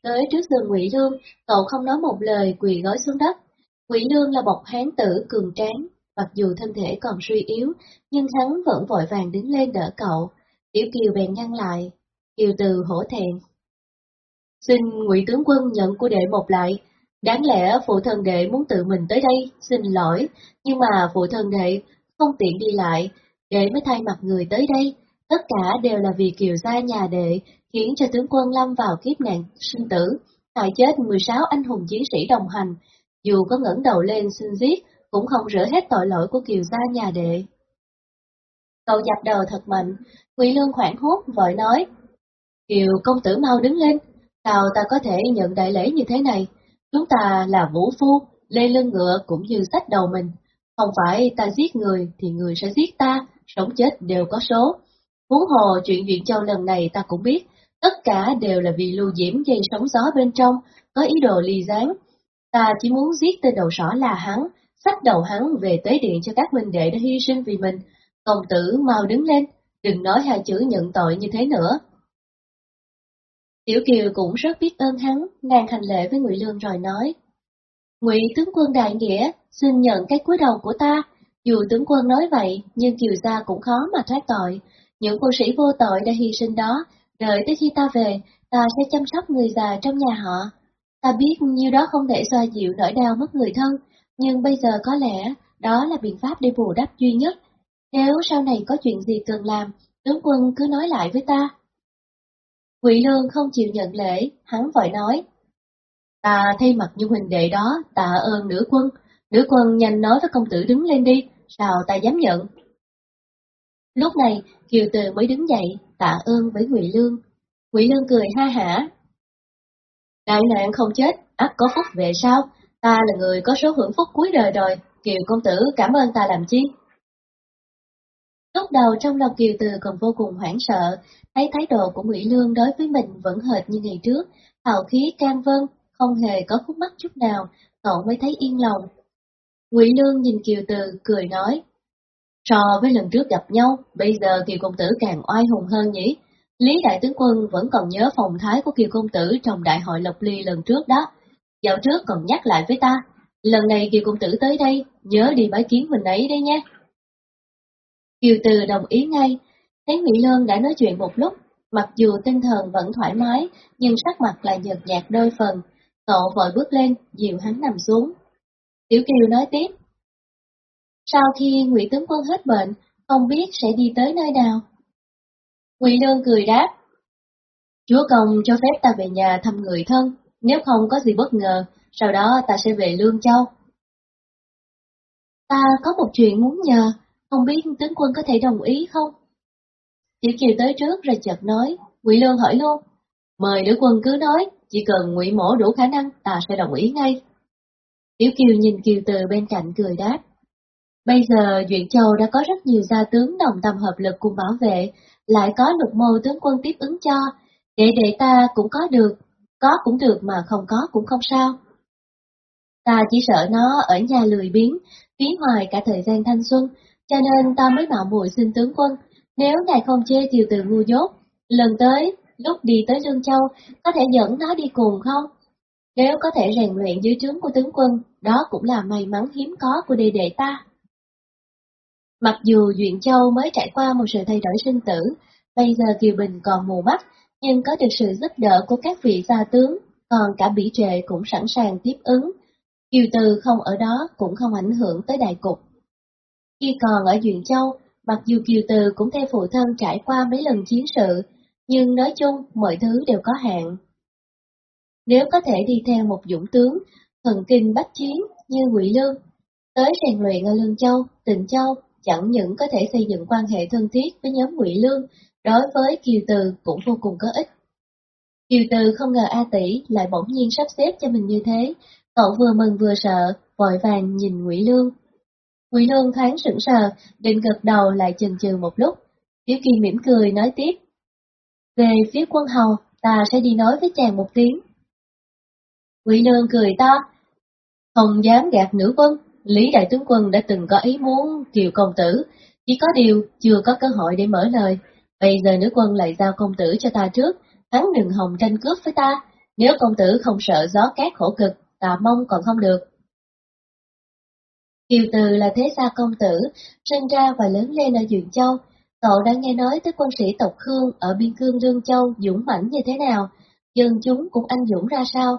tới trước giường Ngụy Lương, cậu không nói một lời quỳ gói xuống đất. Ngụy Lương là một hán tử cường tráng, mặc dù thân thể còn suy yếu, nhưng hắn vẫn vội vàng đứng lên đỡ cậu. Tiểu Kiều bèn ngăn lại, Kiều Từ hổ thẹn. Xin Ngụy tướng quân nhận của đệ một lại, đáng lẽ phụ thân đệ muốn tự mình tới đây, xin lỗi, nhưng mà phụ thân đệ không tiện đi lại, đệ mới thay mặt người tới đây, tất cả đều là vì Kiều gia nhà đệ, khiến cho tướng quân lâm vào kiếp nạn sinh tử, hại chết 16 anh hùng chiến sĩ đồng hành, dù có ngẩng đầu lên xin giết, cũng không rửa hết tội lỗi của Kiều gia nhà đệ. Cậu dập đầu thật mạnh, Quỳ Lương khoảng hốt vội nói, Kiều công tử mau đứng lên, sao ta có thể nhận đại lễ như thế này? Chúng ta là vũ phu, lên lưng ngựa cũng như sách đầu mình. Không phải ta giết người thì người sẽ giết ta, sống chết đều có số. Huống hồ chuyện Duyện Châu lần này ta cũng biết, tất cả đều là vì lưu diễm dây sóng gió bên trong, có ý đồ ly gián. Ta chỉ muốn giết tên đầu sỏ là hắn, sách đầu hắn về tế điện cho các minh đệ đã hy sinh vì mình. Công tử mau đứng lên, đừng nói hai chữ nhận tội như thế nữa. Tiểu Kiều cũng rất biết ơn hắn, nàng hành lễ với Ngụy Lương rồi nói. Ngụy tướng quân đại nghĩa, xin nhận cái cúi đầu của ta. Dù tướng quân nói vậy, nhưng Kiều gia cũng khó mà thoát tội. Những quân sĩ vô tội đã hy sinh đó, đợi tới khi ta về, ta sẽ chăm sóc người già trong nhà họ. Ta biết nhiêu đó không thể xoa dịu nỗi đau mất người thân, nhưng bây giờ có lẽ đó là biện pháp để bù đắp duy nhất. Nếu sau này có chuyện gì cần làm, tướng quân cứ nói lại với ta. Quỷ Lương không chịu nhận lễ, hắn vội nói. Ta thay mặt như huynh đệ đó, tạ ơn nữ quân. Nữ quân nhanh nói với công tử đứng lên đi, sao ta dám nhận. Lúc này, Kiều Từ mới đứng dậy, tạ ơn với Ngụy Lương. Ngụy Lương cười ha hả. Đại nạn không chết, ắt có phúc về sau, ta là người có số hưởng phúc cuối đời rồi, Kiều công tử cảm ơn ta làm chi. Lúc đầu trong lòng Kiều Từ còn vô cùng hoảng sợ, thấy thái độ của Ngụy Lương đối với mình vẫn hệt như ngày trước, hào khí can vân, không hề có khúc mắc chút nào, cậu mới thấy yên lòng. Ngụy Lương nhìn Kiều Từ, cười nói, So với lần trước gặp nhau, bây giờ Kiều Công Tử càng oai hùng hơn nhỉ? Lý Đại Tướng Quân vẫn còn nhớ phòng thái của Kiều Công Tử trong đại hội Lộc Ly lần trước đó. Dạo trước còn nhắc lại với ta, lần này Kiều Công Tử tới đây, nhớ đi bái kiến mình ấy đấy nhé. Kiều Từ đồng ý ngay, thấy Mỹ Lương đã nói chuyện một lúc, mặc dù tinh thần vẫn thoải mái, nhưng sắc mặt lại nhợt nhạt đôi phần. Cậu vội bước lên, dìu hắn nằm xuống. Tiểu Kiều nói tiếp. Sau khi Ngụy Tướng Quân hết bệnh, không biết sẽ đi tới nơi nào. Ngụy Lương cười đáp. Chúa công cho phép ta về nhà thăm người thân, nếu không có gì bất ngờ, sau đó ta sẽ về Lương Châu. Ta có một chuyện muốn nhờ, không biết tướng quân có thể đồng ý không? Tiểu Kiều tới trước rồi chợt nói, Ngụy Lương hỏi luôn, mời nữ quân cứ nói, chỉ cần Ngụy Mổ đủ khả năng, ta sẽ đồng ý ngay. Tiểu Kiều nhìn Kiều Từ bên cạnh cười đáp, Bây giờ Duyện Châu đã có rất nhiều gia tướng đồng tâm hợp lực cùng bảo vệ, lại có lục mô tướng quân tiếp ứng cho, để để ta cũng có được, có cũng được mà không có cũng không sao. Ta chỉ sợ nó ở nhà lười biếng, phí hoài cả thời gian thanh xuân, cho nên ta mới mạo muội xin tướng quân, nếu ngài không chê chiều từ ngu dốt, lần tới, lúc đi tới Lương Châu, có thể dẫn nó đi cùng không? Nếu có thể rèn luyện dưới trướng của tướng quân, đó cũng là may mắn hiếm có của đệ đệ ta. Mặc dù Duyện Châu mới trải qua một sự thay đổi sinh tử, bây giờ Kiều Bình còn mù mắt, nhưng có được sự giúp đỡ của các vị gia tướng, còn cả bỉ trệ cũng sẵn sàng tiếp ứng. Kiều Từ không ở đó cũng không ảnh hưởng tới đại cục. Khi còn ở Duyện Châu, mặc dù Kiều Từ cũng theo phụ thân trải qua mấy lần chiến sự, nhưng nói chung mọi thứ đều có hạn. Nếu có thể đi theo một dũng tướng, thần kinh bách chiến như Ngụy Lương, tới rèn luyện ở Lương Châu, Tịnh Châu, chẳng những có thể xây dựng quan hệ thân thiết với nhóm Ngụy Lương, đối với Kiều Từ cũng vô cùng có ích. Kiều Từ không ngờ A Tỷ lại bỗng nhiên sắp xếp cho mình như thế, cậu vừa mừng vừa sợ, vội vàng nhìn Ngụy Lương. Ngụy Lương thoáng sững sờ, định gật đầu lại chần chừ một lúc. Tiểu Kỳ mỉm cười nói tiếp. Về phía quân hầu, ta sẽ đi nói với chàng một tiếng. Ngụy Lương cười to. Không dám gạt nữ quân, Lý Đại Tướng Quân đã từng có ý muốn kiều công tử, chỉ có điều chưa có cơ hội để mở lời. Bây giờ nữ quân lại giao công tử cho ta trước, hắn đừng hòng tranh cướp với ta, nếu công tử không sợ gió cát khổ cực, ta mong còn không được. Kiều Từ là thế gia công tử, sinh ra và lớn lên ở Duyện Châu. Cậu đã nghe nói tới quân sĩ tộc Khương ở biên cương Dương Châu dũng mãnh như thế nào, dân chúng cũng anh dũng ra sao.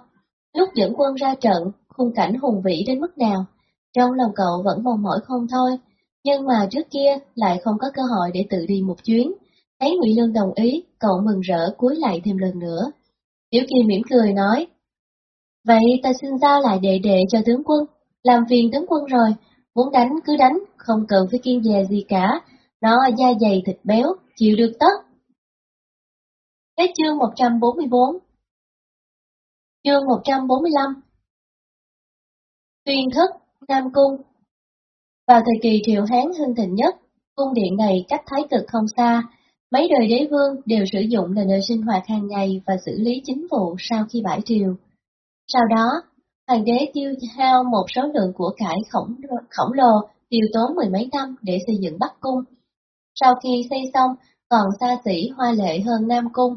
Lúc dẫn quân ra trận, khung cảnh hùng vĩ đến mức nào, trong lòng cậu vẫn mong mỏi không thôi, nhưng mà trước kia lại không có cơ hội để tự đi một chuyến. Thấy Ngụy Lương đồng ý, cậu mừng rỡ cúi lại thêm lần nữa. Tiểu Kỳ mỉm cười nói, Vậy ta xin giao lại đệ đệ cho tướng quân, làm phiền tướng quân rồi, muốn đánh cứ đánh, không cần phải kiên dè gì cả, nó da dày thịt béo, chịu được tất. Hết chương 144 Chương 145 Tuyên thức Nam Cung Vào thời kỳ Triệu Hán hưng thịnh nhất, cung điện này cách thái cực không xa, mấy đời đế vương đều sử dụng là nơi sinh hoạt hàng ngày và xử lý chính vụ sau khi bãi triều. Sau đó, hoàng đế tiêu hao một số lượng của cải khổng, khổng lồ, tiêu tốn mười mấy năm để xây dựng Bắc Cung. Sau khi xây xong, còn xa xỉ hoa lệ hơn Nam Cung.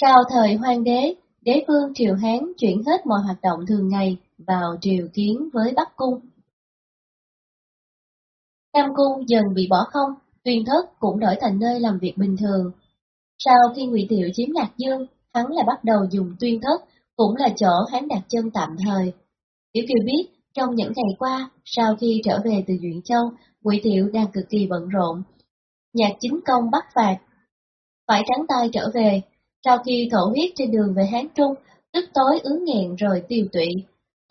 Sau thời hoàng đế, đế vương Triều Hán chuyển hết mọi hoạt động thường ngày vào triều kiến với Bắc Cung. Nam Cung dần bị bỏ không, tuyên thất cũng đổi thành nơi làm việc bình thường. Sau khi Ngụy Thiệu chiếm Lạc Dương, hắn lại bắt đầu dùng tuyên thất, cũng là chỗ hắn đặt chân tạm thời. Tiểu Kiều biết, trong những ngày qua, sau khi trở về từ Duyện Châu, Ngụy Thiệu đang cực kỳ bận rộn. Nhạc chính công bắt phạt, phải trắng tay trở về, sau khi thổ huyết trên đường về Hán Trung, tức tối ứ nghẹn rồi tiêu tụy,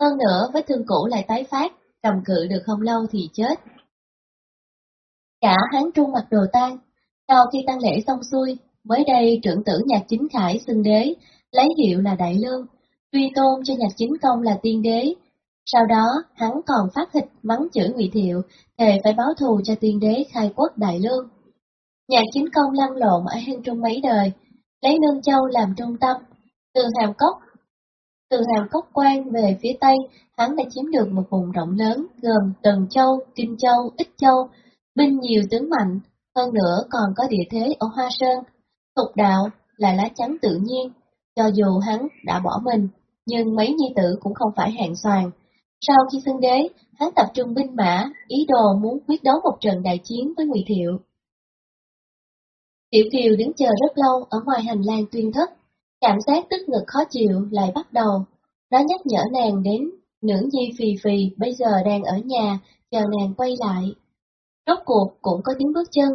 hơn nữa, vết thương cũ lại tái phát, cầm cự được không lâu thì chết. Cả hán trung mặc đồ tan, sau khi tăng lễ xong xuôi, mới đây trưởng tử nhạc chính khải xưng đế, lấy hiệu là Đại Lương, tuy tôn cho nhạc chính công là tiên đế. Sau đó, hắn còn phát thịt mắng chửi Ngụy Thiệu, thề phải báo thù cho tiên đế khai quốc Đại Lương. Nhạc chính công lăn lộn ở hang trung mấy đời, lấy Nương Châu làm trung tâm, từ hàm cốc từ hàm cốc quan về phía tây, hắn đã chiếm được một vùng rộng lớn gồm Tần Châu, Kinh Châu, Ích Châu, binh nhiều tướng mạnh, hơn nữa còn có địa thế ở Hoa Sơn. tục đạo là lá chắn tự nhiên, cho dù hắn đã bỏ mình, nhưng mấy nhi tử cũng không phải hạng soàn. Sau khi xưng đế, hắn tập trung binh mã, ý đồ muốn quyết đấu một trận đại chiến với Ngụy Thiệu. Tiểu Kiều đứng chờ rất lâu ở ngoài hành lang tuyên thất, Cảm giác tức ngực khó chịu lại bắt đầu. Nó nhắc nhở nàng đến nữ nhi phì phì bây giờ đang ở nhà, chờ nàng quay lại. Rốt cuộc cũng có tiếng bước chân.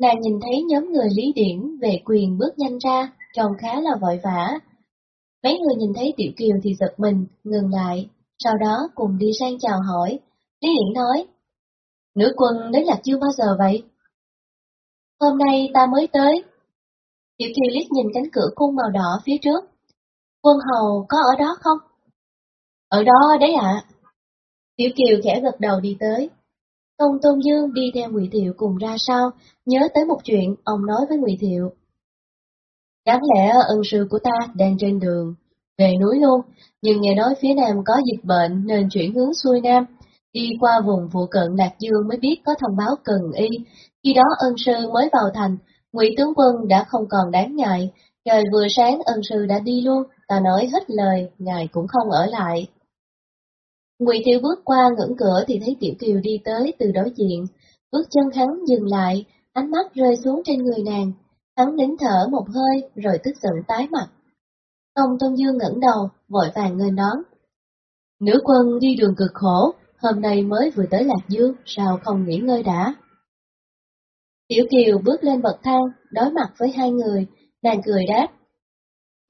Nàng nhìn thấy nhóm người Lý Điển về quyền bước nhanh ra, trông khá là vội vã. Mấy người nhìn thấy Tiểu Kiều thì giật mình, ngừng lại, sau đó cùng đi sang chào hỏi. Lý Điển nói, Nữ quân đến Lạc chưa bao giờ vậy? Hôm nay ta mới tới. Tiểu Kiều liếc nhìn cánh cửa cung màu đỏ phía trước. Quân hầu có ở đó không? Ở đó đấy ạ. Tiểu Kiều khẽ gật đầu đi tới. Công Tôn Dương đi theo Ngụy Thiệu cùng ra sau, nhớ tới một chuyện ông nói với Ngụy Thiệu. Đáng lẽ ân sư của ta đang trên đường, về núi luôn, nhưng nghe nói phía nam có dịch bệnh nên chuyển hướng xuôi nam, đi qua vùng phụ cận Lạc Dương mới biết có thông báo cần y. Khi đó ân sư mới vào thành, Ngụy tướng quân đã không còn đáng ngại, trời vừa sáng ân sư đã đi luôn, ta nói hết lời, ngài cũng không ở lại. Ngụy Thiệu bước qua ngưỡng cửa thì thấy Tiểu Kiều đi tới từ đối diện, bước chân hắn dừng lại, ánh mắt rơi xuống trên người nàng, hắn nín thở một hơi rồi tức giận tái mặt. Công Tôn Dương ngẩng đầu, vội vàng nghênh đón. Nữ quân đi đường cực khổ, hôm nay mới vừa tới Lạc Dương, sao không nghỉ ngơi đã? Tiểu Kiều bước lên bậc thang, đối mặt với hai người, nàng cười đáp.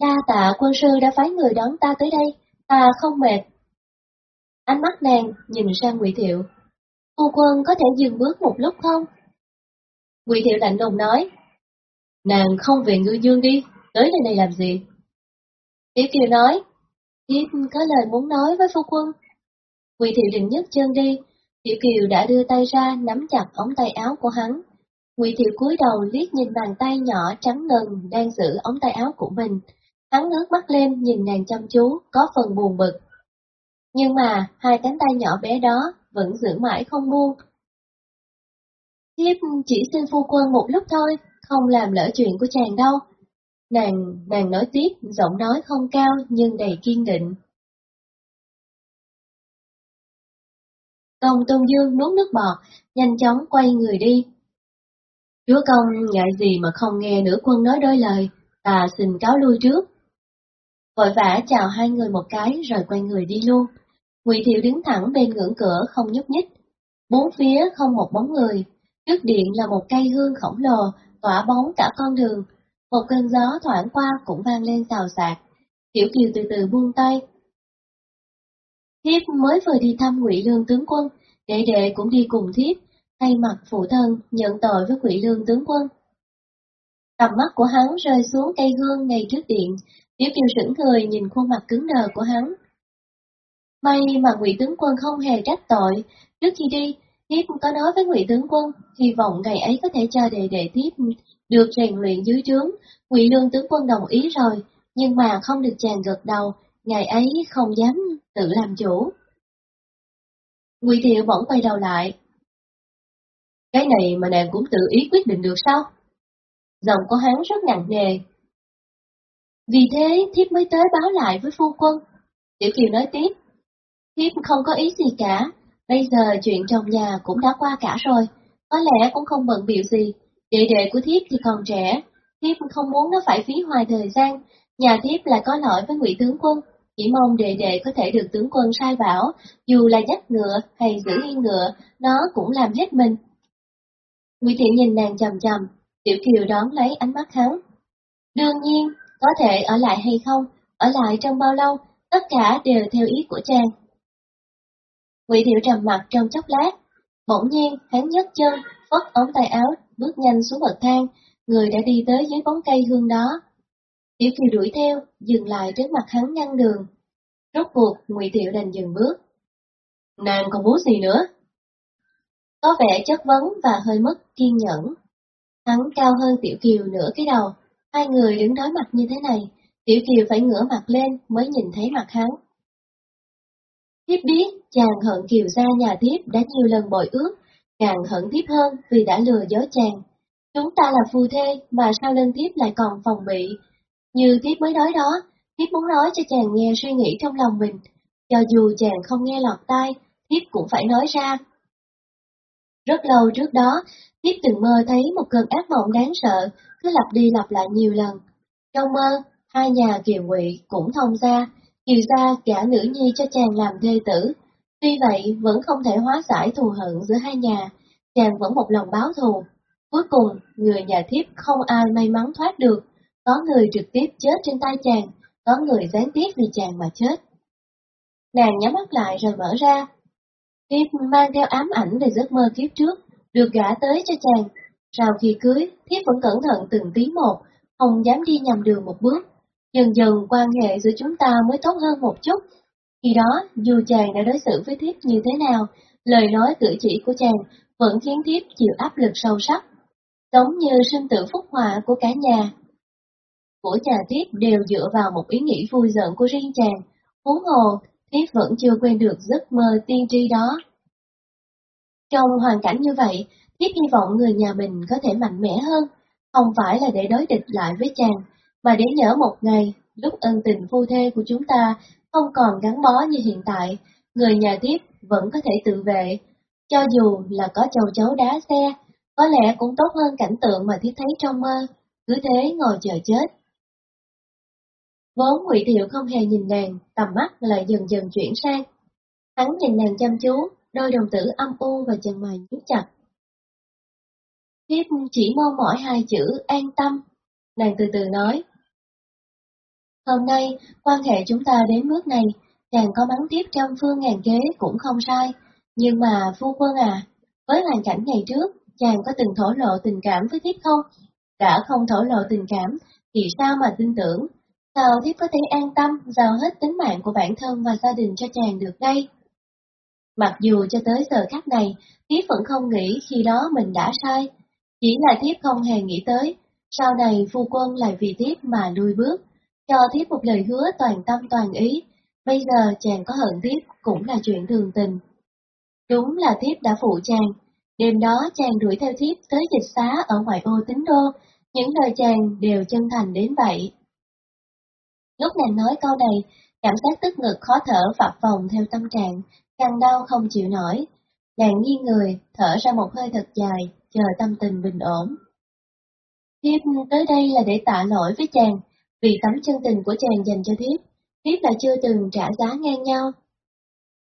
Đa tạ quân sư đã phái người đón ta tới đây, ta không mệt, Ánh mắt nàng nhìn sang Ngụy Thiệu. Phu quân có thể dừng bước một lúc không? Ngụy Thiệu lạnh lùng nói. Nàng không về ngư dương đi, tới đây này làm gì? Tiểu Kiều nói. Thiếp có lời muốn nói với phu quân. Ngụy Thiệu định nhấc chân đi, Tiểu Kiều đã đưa tay ra nắm chặt ống tay áo của hắn. Ngụy Thiệu cúi đầu liếc nhìn bàn tay nhỏ trắng ngần đang giữ ống tay áo của mình. Hắn ngước mắt lên nhìn nàng chăm chú, có phần buồn bực. Nhưng mà hai cánh tay nhỏ bé đó vẫn giữ mãi không buông. Thiếp chỉ xin phu quân một lúc thôi, không làm lỡ chuyện của chàng đâu. Nàng, nàng nói tiếp, giọng nói không cao nhưng đầy kiên định. Công Tôn Dương nuốt nước bọt, nhanh chóng quay người đi. Chúa công ngại gì mà không nghe nữ quân nói đôi lời, ta xin cáo lui trước. Vội vã chào hai người một cái rồi quay người đi luôn. Ngụy Thiệu đứng thẳng bên ngưỡng cửa không nhúc nhích. Bốn phía không một bóng người, trước điện là một cây hương khổng lồ, tỏa bóng cả con đường. Một cơn gió thoảng qua cũng vang lên xào xạc. Tiểu Kiều từ từ buông tay. Thiếp mới vừa đi thăm Ngụy Lương tướng quân, đệ đệ cũng đi cùng thiếp, thay mặt phụ thân nhận tội với quỷ Lương tướng quân. Tầm mắt của hắn rơi xuống cây gương ngay trước điện, Tiểu Kiều sững người nhìn khuôn mặt cứng đờ của hắn, May mà Ngụy tướng quân không hề trách tội, trước khi đi, Thiếp có nói với Ngụy tướng quân, hy vọng ngày ấy có thể cho đệ đệ Thiếp được rèn luyện dưới trướng. Ngụy Lương tướng quân đồng ý rồi, nhưng mà không được chàng gật đầu, ngày ấy không dám tự làm chủ. Ngụy Thiệu bỗng quay đầu lại. Cái này mà nàng cũng tự ý quyết định được sao? Giọng của hắn rất nặng nề. Vì thế thiếp mới tới báo lại với phu quân. Tiểu Kiều nói tiếp. Thiếp không có ý gì cả, bây giờ chuyện trong nhà cũng đã qua cả rồi, có lẽ cũng không bận biểu gì, đệ đệ của thiếp thì còn trẻ, thiếp không muốn nó phải phí hoài thời gian, nhà thiếp lại có lỗi với ngụy tướng quân, chỉ mong đệ đệ có thể được tướng quân sai bảo, dù là dắt ngựa hay giữ yên ngựa, nó cũng làm hết mình. Ngụy Thiện nhìn nàng chầm chầm, Tiểu Kiều đón lấy ánh mắt hắn. Đương nhiên, có thể ở lại hay không, ở lại trong bao lâu, tất cả đều theo ý của chàng. Ngụy Thiệu trầm mặt trong chốc lát, bỗng nhiên hắn nhấc chân, phất ống tay áo, bước nhanh xuống bậc thang, người đã đi tới dưới bóng cây hương đó. Tiểu Kiều đuổi theo, dừng lại trước mặt hắn ngăn đường. Rốt cuộc, Ngụy Thiệu đành dừng bước. Nàng còn muốn gì nữa? Có vẻ chất vấn và hơi mất kiên nhẫn. Hắn cao hơn Tiểu Kiều nửa cái đầu, hai người đứng đối mặt như thế này, Tiểu Kiều phải ngửa mặt lên mới nhìn thấy mặt hắn. Thiếp biết chàng hận kiều gia nhà thiếp đã nhiều lần bội ước, càng hận thiếp hơn vì đã lừa dối chàng. Chúng ta là phù thê mà sao lưng thiếp lại còn phòng bị. Như thiếp mới nói đó, thiếp muốn nói cho chàng nghe suy nghĩ trong lòng mình. Cho dù chàng không nghe lọt tai, thiếp cũng phải nói ra. Rất lâu trước đó, tiếp từng mơ thấy một cơn ác mộng đáng sợ, cứ lặp đi lặp lại nhiều lần. Trong mơ, hai nhà kiều ngụy cũng thông ra, Kiều gia gả nữ nhi cho chàng làm thê tử, tuy vậy vẫn không thể hóa giải thù hận giữa hai nhà, chàng vẫn một lòng báo thù. Cuối cùng, người nhà thiếp không ai may mắn thoát được, có người trực tiếp chết trên tay chàng, có người gián tiếp vì chàng mà chết. Nàng nhắm mắt lại rồi mở ra. Tiếp mang theo ám ảnh về giấc mơ kiếp trước, được gả tới cho chàng. Sau khi cưới, thiếp vẫn cẩn thận từng tí một, không dám đi nhầm đường một bước. Dần dần quan hệ giữa chúng ta mới tốt hơn một chút. Khi đó, dù chàng đã đối xử với thiếp như thế nào, lời nói cử chỉ của chàng vẫn khiến thiếp chịu áp lực sâu sắc, giống như sinh tử phúc họa của cả nhà. Của nhà thiếp đều dựa vào một ý nghĩ vui giận của riêng chàng, huống hồ, thiếp vẫn chưa quên được giấc mơ tiên tri đó. Trong hoàn cảnh như vậy, thiếp hy vọng người nhà mình có thể mạnh mẽ hơn, không phải là để đối địch lại với chàng, mà để nhớ một ngày, lúc ân tình phu thê của chúng ta không còn gắn bó như hiện tại, người nhà thiếp vẫn có thể tự vệ, cho dù là có châu chấu đá xe, có lẽ cũng tốt hơn cảnh tượng mà thiếp thấy trong mơ, cứ thế ngồi chờ chết. Vốn Ngụy Thiệu không hề nhìn nàng, tầm mắt lại dần dần chuyển sang. Hắn nhìn nàng chăm chú, đôi đồng tử âm u và chân mày nhíu chặt. Thiếp chỉ mong mỏi hai chữ an tâm, nàng từ từ nói. Hôm nay, quan hệ chúng ta đến bước này, chàng có mắng tiếp trăm phương ngàn kế cũng không sai, nhưng mà phu quân à, với hoàn cảnh ngày trước, chàng có từng thổ lộ tình cảm với thiếp không? Đã không thổ lộ tình cảm, thì sao mà tin tưởng? Sao thiếp có thể an tâm giao hết tính mạng của bản thân và gia đình cho chàng được đây? Mặc dù cho tới giờ khắc này, thiếp vẫn không nghĩ khi đó mình đã sai, chỉ là thiếp không hề nghĩ tới, sau này phu quân lại vì thiếp mà lui bước, cho thiếp một lời hứa toàn tâm toàn ý, bây giờ chàng có hận thiếp cũng là chuyện thường tình. Đúng là thiếp đã phụ chàng, đêm đó chàng đuổi theo thiếp tới dịch xá ở ngoại ô tính đô, những lời chàng đều chân thành đến vậy. Lúc nàng nói câu này, cảm giác tức ngực khó thở phập phồng theo tâm trạng, căng đau không chịu nổi. Nàng nghiêng người, thở ra một hơi thật dài, chờ tâm tình bình ổn. Thiếp tới đây là để tạ lỗi với chàng, vì tấm chân tình của chàng dành cho thiếp, thiếp là chưa từng trả giá ngang nhau.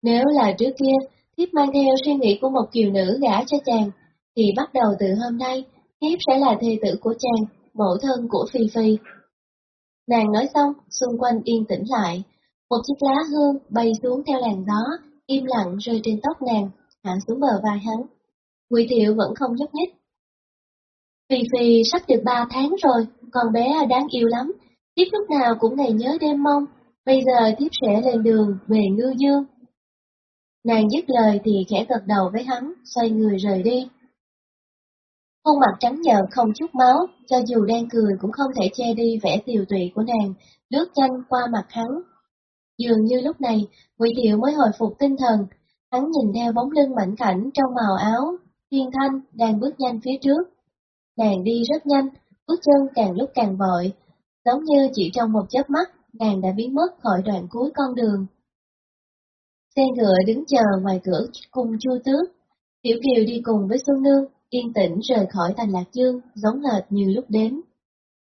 Nếu là trước kia, thiếp mang theo suy nghĩ của một kiều nữ gả cho chàng, thì bắt đầu từ hôm nay, thiếp sẽ là thê tử của chàng, mẫu thân của Phi Phi. Nàng nói xong, xung quanh yên tĩnh lại, một chiếc lá hương bay xuống theo làn gió, im lặng rơi trên tóc nàng, hạ xuống bờ vai hắn. Ngụy Thiệu vẫn không nhúc nhích. Phi Phi sắp được ba tháng rồi, con bé đáng yêu lắm, tiếp lúc nào cũng ngày nhớ đêm mong, bây giờ tiếp sẽ lên đường về ngư dương. Nàng dứt lời thì khẽ gật đầu với hắn, xoay người rời đi. Khuôn mặt trắng nhợt không chút máu, cho dù đang cười cũng không thể che đi vẻ tiều tụy của nàng, lướt nhanh qua mặt hắn. Dường như lúc này, Ngụy Thiệu mới hồi phục tinh thần, hắn nhìn theo bóng lưng mảnh khảnh trong màu áo, thiên thanh đang bước nhanh phía trước. Nàng đi rất nhanh, bước chân càng lúc càng vội, giống như chỉ trong một chớp mắt, nàng đã biến mất khỏi đoạn cuối con đường. Xe ngựa đứng chờ ngoài cửa cung chua tước, Tiểu Kiều đi cùng với Xuân Nương, yên tĩnh rời khỏi thành Lạc Dương, giống hệt như lúc đến.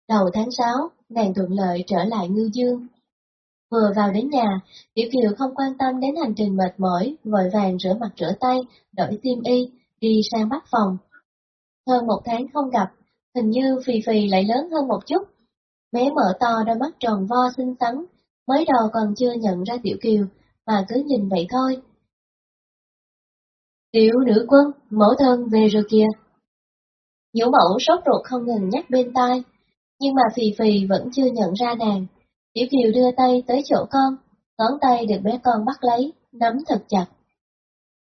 Đầu tháng 6, nàng thuận lợi trở lại Ngư Dương. Vừa vào đến nhà, Tiểu Kiều không quan tâm đến hành trình mệt mỏi, vội vàng rửa mặt rửa tay, đổi xiêm y, đi sang bắt phòng. Hơn một tháng không gặp, hình như Phì Phì lại lớn hơn một chút. Bé mở to đôi mắt tròn vo xinh xắn, mới đầu còn chưa nhận ra Tiểu Kiều, mà cứ nhìn vậy thôi. Tiểu nữ quân, mẫu thân về rồi kìa. Nhũ mẫu sốt ruột không ngừng nhắc bên tai, nhưng mà Phì Phì vẫn chưa nhận ra nàng. Tiểu Kiều đưa tay tới chỗ con, ngón tay được bé con bắt lấy, nắm thật chặt.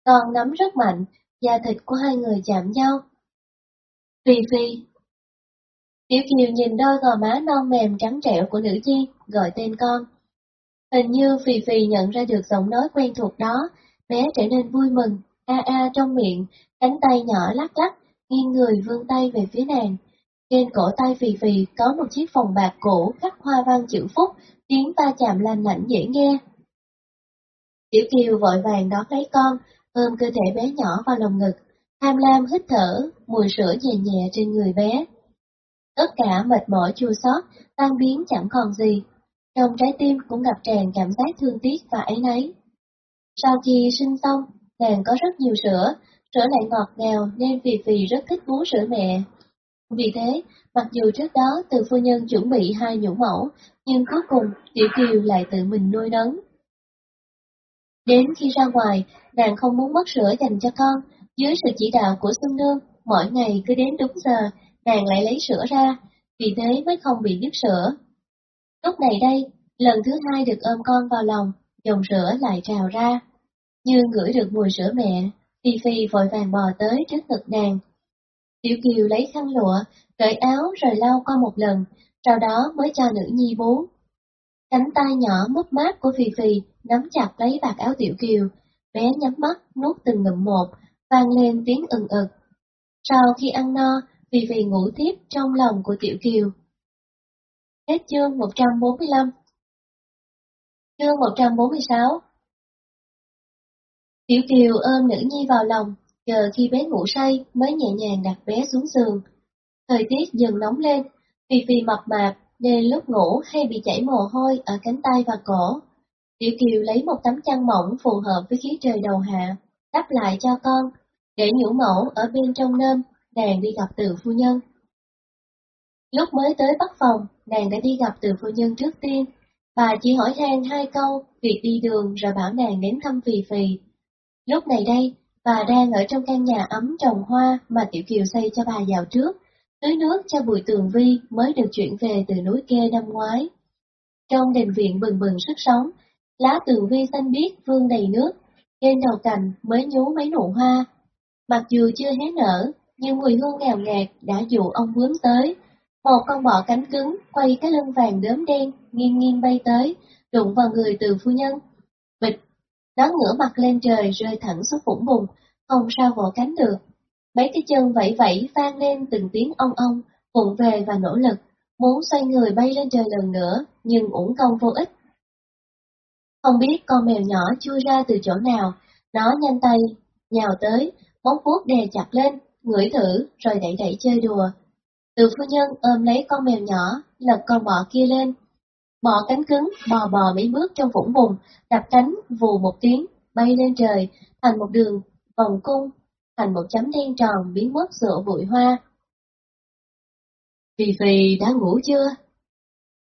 Con nắm rất mạnh, da thịt của hai người chạm nhau. Phi Phi Tiểu Kiều nhìn đôi gò má non mềm trắng trẻo của nữ chi, gọi tên con. Hình như Phi Phi nhận ra được giọng nói quen thuộc đó, bé trở nên vui mừng, a a trong miệng, cánh tay nhỏ lắc lắc, nghiêng người vươn tay về phía nàng. Trên cổ tay Phì Phì có một chiếc vòng bạc cổ khắc hoa văn chữ phúc, tiếng va chạm lành lạnh dễ nghe. Tiểu Kiều vội vàng đón lấy con, ôm cơ thể bé nhỏ vào lòng ngực, tham lam hít thở, mùi sữa nhẹ nhẹ trên người bé. Tất cả mệt mỏi chua xót, tan biến chẳng còn gì. Trong trái tim cũng ngập tràn cảm giác thương tiếc và ấy nấy. Sau khi sinh xong, nàng có rất nhiều sữa, sữa lại ngọt ngào nên vì vì rất thích bú sữa mẹ. Vì thế, mặc dù trước đó từ phu nhân chuẩn bị hai nhũ mẫu, nhưng cuối cùng Tiểu Kiều lại tự mình nuôi nấng. Đến khi ra ngoài, nàng không muốn mất sữa dành cho con, dưới sự chỉ đạo của Xuân Nương, mỗi ngày cứ đến đúng giờ, nàng lại lấy sữa ra, vì thế mới không bị đứt sữa. Lúc này đây, lần thứ hai được ôm con vào lòng, dòng sữa lại trào ra. Như ngửi được mùi sữa mẹ, Phi Phi vội vàng bò tới trước ngực nàng. Tiểu Kiều lấy khăn lụa, cởi áo rồi lau qua một lần, sau đó mới cho nữ nhi bú. Cánh tay nhỏ mút mát của Phi Phi nắm chặt lấy vạt áo Tiểu Kiều, bé nhắm mắt nuốt từng ngụm một, vang lên tiếng ừng ực. Sau khi ăn no, Phi Phi ngủ tiếp trong lòng của Tiểu Kiều. Hết chương 145 Chương 146 Tiểu Kiều ôm nữ nhi vào lòng, chờ khi bé ngủ say mới nhẹ nhàng đặt bé xuống giường. Thời tiết dần nóng lên, Phi Phi mập mạp nên lúc ngủ hay bị chảy mồ hôi ở cánh tay và cổ. Tiểu Kiều lấy một tấm chăn mỏng phù hợp với khí trời đầu hạ, đắp lại cho con, để nhũ mẫu ở bên trong nơm, nàng đi gặp từ phu nhân. Lúc mới tới bắc phòng, nàng đã đi gặp từ phu nhân trước tiên, bà chỉ hỏi han hai câu việc đi đường rồi bảo nàng đến thăm Phì Phì. Lúc này đây, bà đang ở trong căn nhà ấm trồng hoa mà Tiểu Kiều xây cho bà vào trước, tưới nước cho Bùi Tường Vi mới được chuyển về từ núi kê năm ngoái. Trong đình viện bừng bừng sức sống, lá tường vi xanh biếc vương đầy nước, trên đầu cành mới nhú mấy nụ hoa. Mặc dù chưa hé nở, nhưng mùi hương ngào ngạt đã dụ ông bướm tới. Một con bọ cánh cứng quay cái lưng vàng đốm đen, nghiêng nghiêng bay tới, đụng vào người từ phu nhân. Nó ngửa mặt lên trời rơi thẳng xuống vũng bùn, không sao vỗ cánh được. Mấy cái chân vẫy vẫy vang lên từng tiếng ong ong, vụng về và nỗ lực, muốn xoay người bay lên trời lần nữa, nhưng uổng công vô ích. Không biết con mèo nhỏ chui ra từ chỗ nào, nó nhanh tay, nhào tới, móng vuốt đè chặt lên, ngửi thử rồi đẩy đẩy chơi đùa. Từ phu nhân ôm lấy con mèo nhỏ, lật con bọ kia lên. Bò cánh cứng, bò bò mấy bước trong vũng bùn, đập cánh, vù một tiếng, bay lên trời, thành một đường, vòng cung, thành một chấm đen tròn biến mất giữa bụi hoa. Phi Phi đã ngủ chưa?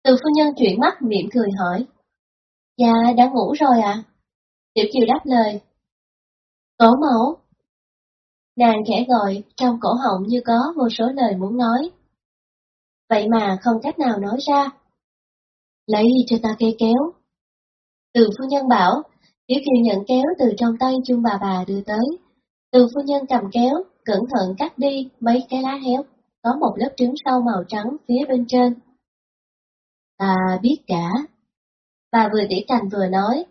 Từ phu nhân chuyển mắt miệng cười hỏi. Dạ, đã ngủ rồi ạ. À? Tiểu Kiều đáp lời. Tổ mẫu. Nàng khẽ gọi, trong cổ họng như có vô số lời muốn nói. Vậy mà không cách nào nói ra. Lấy cho ta cây kéo. Từ phu nhân bảo, Tiểu Kiều nhận kéo từ trong tay chung bà bà đưa tới. Từ phu nhân cầm kéo, cẩn thận cắt đi mấy cái lá héo, có một lớp trứng sâu màu trắng phía bên trên. Ta biết cả. Bà vừa tỉ cành vừa nói,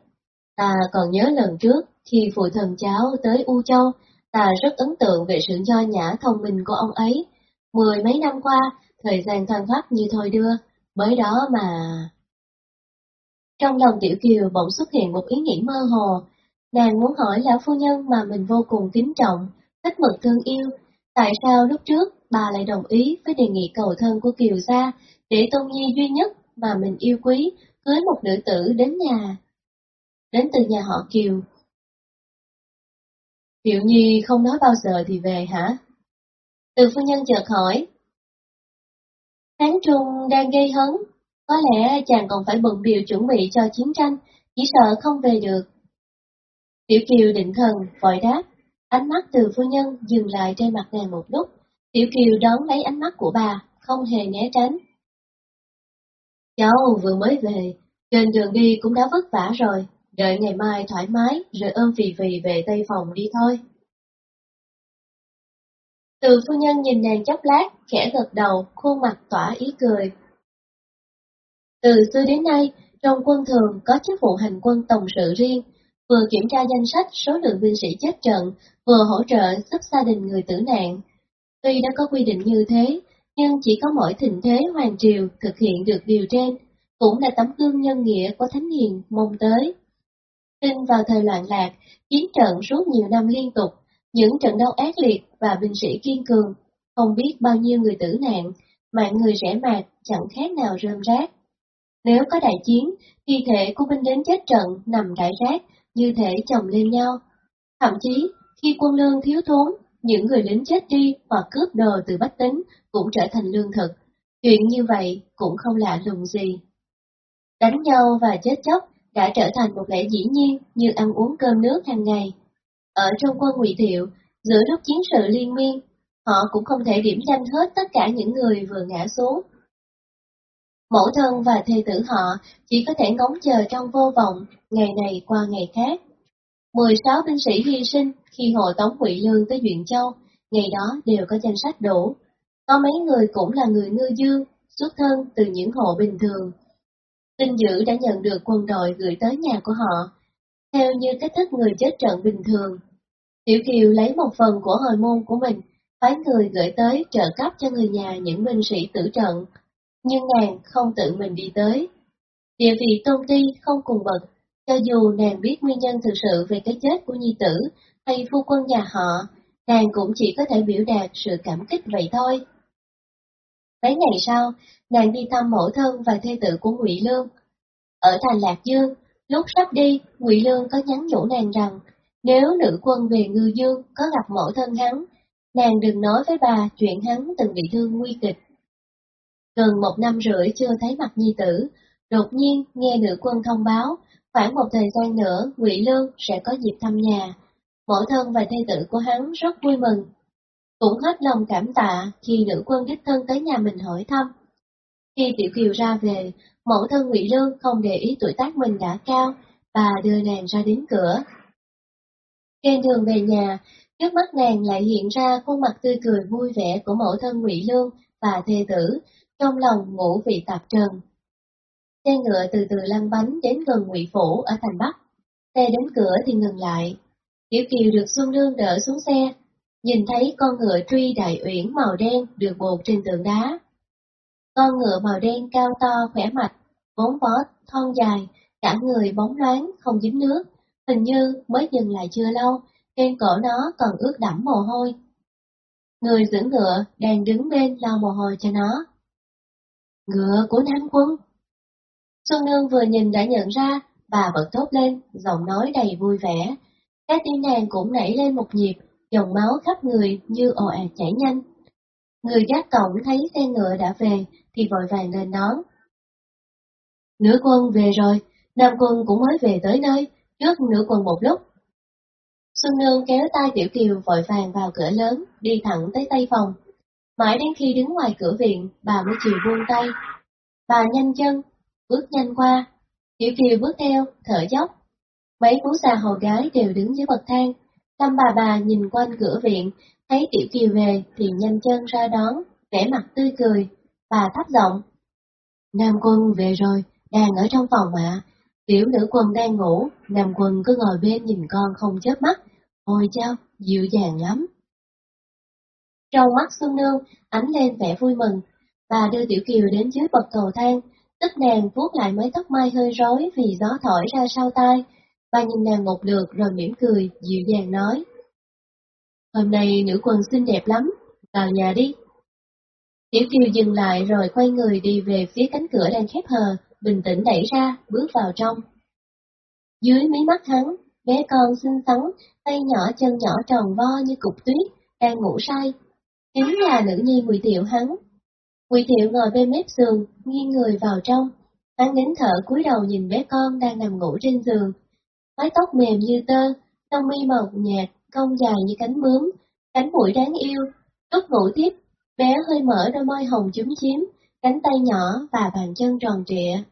ta còn nhớ lần trước khi phụ thần cháu tới U Châu, ta rất ấn tượng về sự nho nhã thông minh của ông ấy. Mười mấy năm qua, thời gian thoăn thoát như thôi đưa, mới đó mà... Trong lòng Tiểu Kiều bỗng xuất hiện một ý nghĩ mơ hồ, nàng muốn hỏi lão phu nhân mà mình vô cùng kính trọng, thích mực thương yêu, tại sao lúc trước bà lại đồng ý với đề nghị cầu thân của Kiều gia để tôn nhi duy nhất mà mình yêu quý cưới một nữ tử đến nhà, đến từ nhà họ Kiều. tiểu Nhi không nói bao giờ thì về hả? Từ phu nhân chợt hỏi. Tháng Trung đang gây hấn, có lẽ chàng còn phải bận biểu chuẩn bị cho chiến tranh, chỉ sợ không về được. Tiểu Kiều định thần, vội đáp, ánh mắt từ phu nhân dừng lại trên mặt nàng một lúc. Tiểu Kiều đón lấy ánh mắt của bà, không hề né tránh. Cháu vừa mới về, trên đường đi cũng đã vất vả rồi, đợi ngày mai thoải mái rồi ôm phì phì về Tây Phòng đi thôi. Từ phu nhân nhìn nàng chốc lát, khẽ gật đầu, khuôn mặt tỏa ý cười. Từ xưa đến nay, trong quân thường có chức vụ hành quân tổng sự riêng, vừa kiểm tra danh sách số lượng binh sĩ chết trận, vừa hỗ trợ giúp gia đình người tử nạn. Tuy đã có quy định như thế, nhưng chỉ có mỗi thịnh thế hoàng triều thực hiện được điều trên, cũng là tấm gương nhân nghĩa của Thánh Hiền mong tới. Tin vào thời loạn lạc, chiến trận suốt nhiều năm liên tục, những trận đấu ác liệt và binh sĩ kiên cường, không biết bao nhiêu người tử nạn, mạng người rẻ mạt chẳng khác nào rơm rác. Nếu có đại chiến, thi thể của binh đến chết trận nằm rải rác, như thể chồng lên nhau. Thậm chí, khi quân lương thiếu thốn, những người lính chết đi hoặc cướp đồ từ bách tính cũng trở thành lương thực. Chuyện như vậy cũng không lạ lùng gì. Đánh nhau và chết chóc đã trở thành một lẽ dĩ nhiên như ăn uống cơm nước hàng ngày. Ở trong quân Ngụy Thiệu, giữa lúc chiến sự liên miên, họ cũng không thể điểm danh hết tất cả những người vừa ngã xuống. Mẫu thân và thê tử họ chỉ có thể ngóng chờ trong vô vọng, ngày này qua ngày khác. 16 binh sĩ hy sinh khi hộ tống quỷ Lương tới Duyện Châu, ngày đó đều có danh sách đủ. Có mấy người cũng là người ngư dương, xuất thân từ những hộ bình thường. Tinh dữ đã nhận được quân đội gửi tới nhà của họ, theo như cách thức người chết trận bình thường. Tiểu Kiều lấy một phần của hồi môn của mình, phái người gửi tới trợ cấp cho người nhà những binh sĩ tử trận, nhưng nàng không tự mình đi tới. Địa vị tôn ti không cùng bậc, cho dù nàng biết nguyên nhân thực sự về cái chết của nhi tử hay phu quân nhà họ, nàng cũng chỉ có thể biểu đạt sự cảm kích vậy thôi. Mấy ngày sau, nàng đi thăm mẫu thân và thê tử của Ngụy Lương. Ở thành Lạc Dương, lúc sắp đi, Ngụy Lương có nhắn nhủ nàng rằng, nếu nữ quân về Ngư Dương có gặp mẫu thân hắn, nàng đừng nói với bà chuyện hắn từng bị thương nguy kịch. Gần một năm rưỡi chưa thấy mặt nhi tử, đột nhiên nghe nữ quân thông báo, khoảng một thời gian nữa Ngụy Lương sẽ có dịp thăm nhà. Mẫu thân và thê tử của hắn rất vui mừng. Cũng hết lòng cảm tạ khi nữ quân đích thân tới nhà mình hỏi thăm. Khi Tiểu Kiều ra về, mẫu thân Ngụy Lương không để ý tuổi tác mình đã cao, bà đưa nàng ra đến cửa. Trên đường về nhà, trước mắt nàng lại hiện ra khuôn mặt tươi cười vui vẻ của mẫu thân Ngụy Lương và thê tử, trong lòng ngủ vị tạp trần. Xe ngựa từ từ lăn bánh đến gần Ngụy Phủ ở thành Bắc. Xe đến cửa thì ngừng lại. Tiểu Kiều được Xuân Nương đỡ xuống xe, nhìn thấy con ngựa truy đại uyển màu đen được bột trên tượng đá. Con ngựa màu đen cao to khỏe mạch, vốn vó, thon dài, cả người bóng loáng, không dính nước, hình như mới dừng lại chưa lâu, trên cổ nó còn ướt đẫm mồ hôi. Người giữ ngựa đang đứng bên lau mồ hôi cho nó. Ngựa của Nam Quân. Xuân Nương vừa nhìn đã nhận ra, bà bật thốt lên, giọng nói đầy vui vẻ. Cái tim nàng cũng nảy lên một nhịp, dòng máu khắp người như ồ ạt chảy nhanh. Người gác cổng thấy xe ngựa đã về, thì vội vàng lên đón. Nữ quân về rồi, Nam quân cũng mới về tới nơi, trước nữ quân một lúc. Xuân Nương kéo tay Tiểu Kiều vội vàng vào cửa lớn, đi thẳng tới tây phòng. Mãi đến khi đứng ngoài cửa viện, bà mới chịu buông tay. Bà nhanh chân, bước nhanh qua. Tiểu Kiều bước theo, thở dốc. Mấy cú già hầu gái đều đứng dưới bậc thang. Tâm bà bà nhìn quanh cửa viện, thấy Tiểu Kiều về thì nhanh chân ra đón, vẻ mặt tươi cười. Bà thấp giọng. Nam quân về rồi, đang ở trong phòng ạ. Tiểu nữ quân đang ngủ, Nam quân cứ ngồi bên nhìn con không chớp mắt. Ôi chao, dịu dàng lắm. Trong mắt Xuân Nương ánh lên vẻ vui mừng, bà đưa Tiểu Kiều đến dưới bậc cầu thang, tức nàng vuốt lại mái tóc mai hơi rối vì gió thổi ra sau tai. Bà nhìn nàng một lượt rồi mỉm cười, dịu dàng nói. Hôm nay nữ quần xinh đẹp lắm, vào nhà đi. Tiểu Kiều dừng lại rồi quay người đi về phía cánh cửa đang khép hờ, bình tĩnh đẩy ra, bước vào trong. Dưới mí mắt hắn, bé con xinh xắn, tay nhỏ chân nhỏ tròn vo như cục tuyết, đang ngủ say. Chính là nữ nhi Ngụy Thiệu hắn. Ngụy Thiệu ngồi bên mép giường, nghiêng người vào trong. Hắn nín thở cúi đầu nhìn bé con đang nằm ngủ trên giường. Mái tóc mềm như tơ, lông mi màu nhạt, cong dài như cánh bướm, cánh mũi đáng yêu. Lúc ngủ tiếp, bé hơi mở đôi môi hồng chúm chím, cánh tay nhỏ và bàn chân tròn trịa.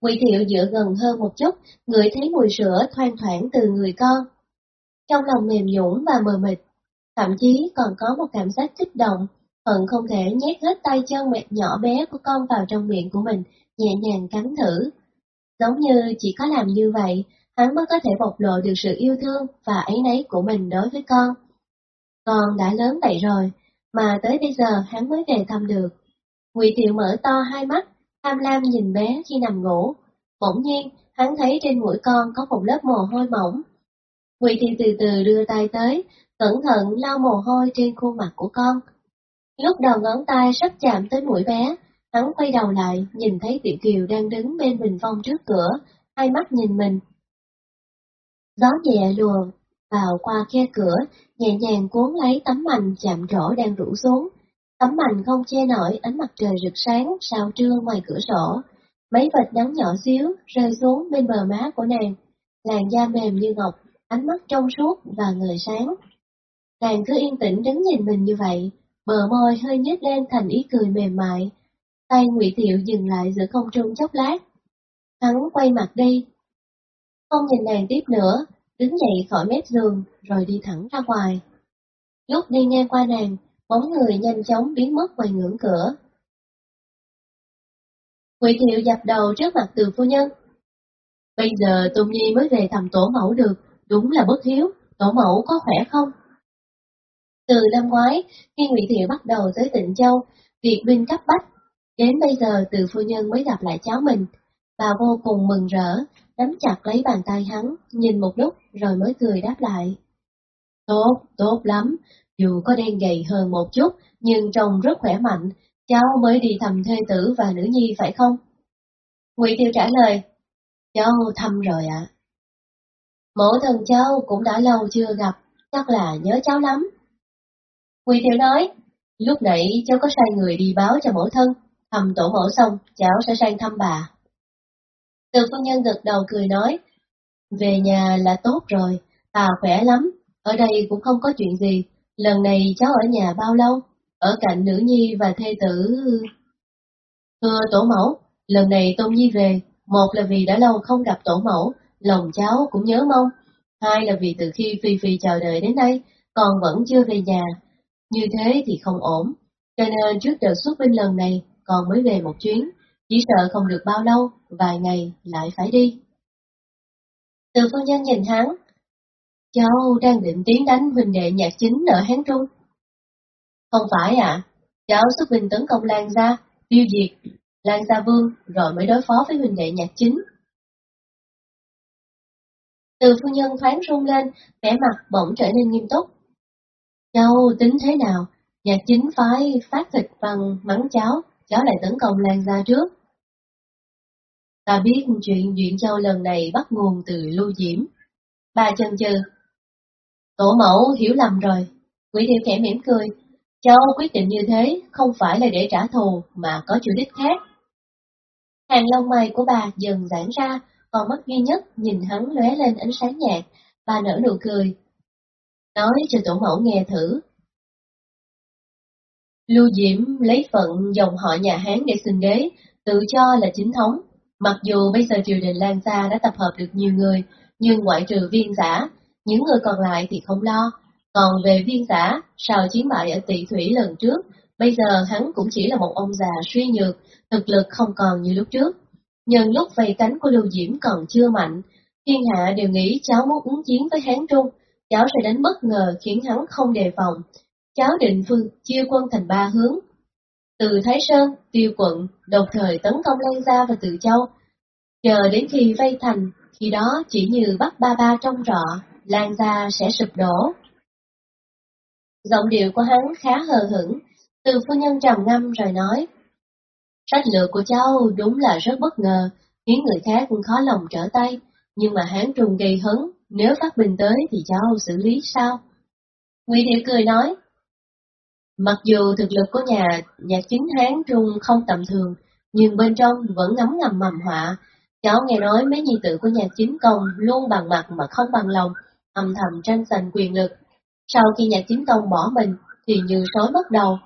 Ngụy Thiệu dựa gần hơn một chút, ngửi thấy mùi sữa thoang thoảng từ người con. Trong lòng mềm nhũn và mờ mịt, thậm chí còn có một cảm giác kích động, hận không thể nhét hết tay chân mệt nhỏ bé của con vào trong miệng của mình, nhẹ nhàng cắn thử. Giống như chỉ có làm như vậy, hắn mới có thể bộc lộ được sự yêu thương và ấy nấy của mình đối với con. Con đã lớn vậy rồi, mà tới bây giờ hắn mới về thăm được. Ngụy Thiệu mở to hai mắt, tham lam nhìn bé khi nằm ngủ. Bỗng nhiên, hắn thấy trên mũi con có một lớp mồ hôi mỏng. Ngụy Thiệu từ từ đưa tay tới, cẩn thận lau mồ hôi trên khuôn mặt của con. Lúc đầu ngón tay sắp chạm tới mũi bé, hắn quay đầu lại, nhìn thấy Tiểu Kiều đang đứng bên bình phong trước cửa, hai mắt nhìn mình. Gió nhẹ lùa vào qua khe cửa, nhẹ nhàng cuốn lấy tấm mành chạm rổ đang rủ xuống. tấm mành không che nổi ánh mặt trời rực sáng sao trưa ngoài cửa sổ. Mấy vệt nắng nhỏ xíu rơi xuống bên bờ má của nàng, làn da mềm như ngọc, ánh mắt trong suốt và người sáng. Nàng cứ yên tĩnh đứng nhìn mình như vậy, bờ môi hơi nhếch lên thành ý cười mềm mại. Tay Ngụy thiệu dừng lại giữa không trung chốc lát. Hắn quay mặt đi. Không nhìn nàng tiếp nữa, đứng dậy khỏi mép giường rồi đi thẳng ra ngoài. Lúc đi ngang qua nàng, bóng người nhanh chóng biến mất ngoài ngưỡng cửa. Ngụy Thiệu dập đầu trước mặt từ phu nhân. Bây giờ Tôn Nhi mới về thầm tổ mẫu được, đúng là bất hiếu, tổ mẫu có khỏe không? Từ năm ngoái, khi Ngụy Thiệu bắt đầu tới Tịnh Châu, việc binh cấp bách, đến bây giờ từ phu nhân mới gặp lại cháu mình. Bà vô cùng mừng rỡ, nắm chặt lấy bàn tay hắn, nhìn một lúc rồi mới cười đáp lại. Tốt, tốt lắm, dù có đen gầy hơn một chút, nhưng trông rất khỏe mạnh, cháu mới đi thăm thê tử và nữ nhi phải không? Ngụy Tiêu trả lời, cháu thăm rồi ạ. Mẫu thần cháu cũng đã lâu chưa gặp, chắc là nhớ cháu lắm. Ngụy Thiệu nói, lúc nãy cháu có sai người đi báo cho mẫu thân, thăm tổ mẫu xong, cháu sẽ sang thăm bà. Từ phu nhân gật đầu cười nói, về nhà là tốt rồi, bà khỏe lắm, ở đây cũng không có chuyện gì, lần này cháu ở nhà bao lâu? Ở cạnh nữ nhi và thê tử... Thưa tổ mẫu, lần này Tôn Nhi về, một là vì đã lâu không gặp tổ mẫu, lòng cháu cũng nhớ mong, hai là vì từ khi Phi Phi chờ đợi đến đây, còn vẫn chưa về nhà. Như thế thì không ổn, cho nên trước đợt xuất binh lần này, còn mới về một chuyến, chỉ sợ không được bao lâu, vài ngày lại phải đi. Từ phu nhân nhìn hắn, cháu đang định tiến đánh huynh đệ nhạc chính ở Hán Trung. Không phải ạ, à, cháu xuất binh tấn công Lan Gia, tiêu diệt Lan Gia Vương rồi mới đối phó với huynh đệ nhạc chính. Từ phu nhân thoáng rung lên, vẻ mặt bỗng trở nên nghiêm túc châu tính thế nào? Nhạc chính phái phát thịt bằng mắng cháu, cháu lại tấn công Lan Gia trước. Ta biết chuyện Duyện Châu lần này bắt nguồn từ Lưu Diễm. Bà chân chừ. Tổ mẫu hiểu lầm rồi. Quỷ Thiệu khẽ mỉm cười. Châu quyết định như thế không phải là để trả thù mà có chủ đích khác. Hàng lông mày của bà dần giãn ra, còn mắt duy nhất nhìn hắn lóe lên ánh sáng nhạt, bà nở nụ cười. Nói cho tổ mẫu nghe thử. Lưu Diễm lấy phận dòng họ nhà Hán để xin đế, tự cho là chính thống, Mặc dù bây giờ triều đình Lan Sa đã tập hợp được nhiều người, nhưng ngoại trừ viên giả, những người còn lại thì không lo. Còn về viên giả, sau chiến bại ở tỷ thủy lần trước, bây giờ hắn cũng chỉ là một ông già suy nhược, thực lực không còn như lúc trước. Nhân lúc vây cánh của Lưu Diễm còn chưa mạnh, thiên hạ đều nghĩ cháu muốn ứng chiến với Hán Trung, cháu sẽ đánh bất ngờ khiến hắn không đề phòng. Cháu định phương chia quân thành ba hướng, từ Thái Sơn, Tiêu Quận, đồng thời tấn công Lan Gia và Từ Châu. Chờ đến khi vây thành, khi đó chỉ như bắt ba ba trong rọ, Lan Gia sẽ sụp đổ. Giọng điệu của hắn khá hờ hững, từ phu nhân trầm ngâm rồi nói. Sách lược của cháu đúng là rất bất ngờ, khiến người khác cũng khó lòng trở tay, nhưng mà hắn trùng gây hấn, nếu phát bình tới thì cháu xử lý sao? Ngụy Thiệu cười nói, Mặc dù thực lực của nhà nhạc chính Hán Trung không tầm thường, nhưng bên trong vẫn ngấm ngầm mầm họa. Cháu nghe nói mấy nhi tử của nhà chính công luôn bằng mặt mà không bằng lòng, âm thầm tranh giành quyền lực. Sau khi nhà chính công bỏ mình, thì như sói bắt đầu.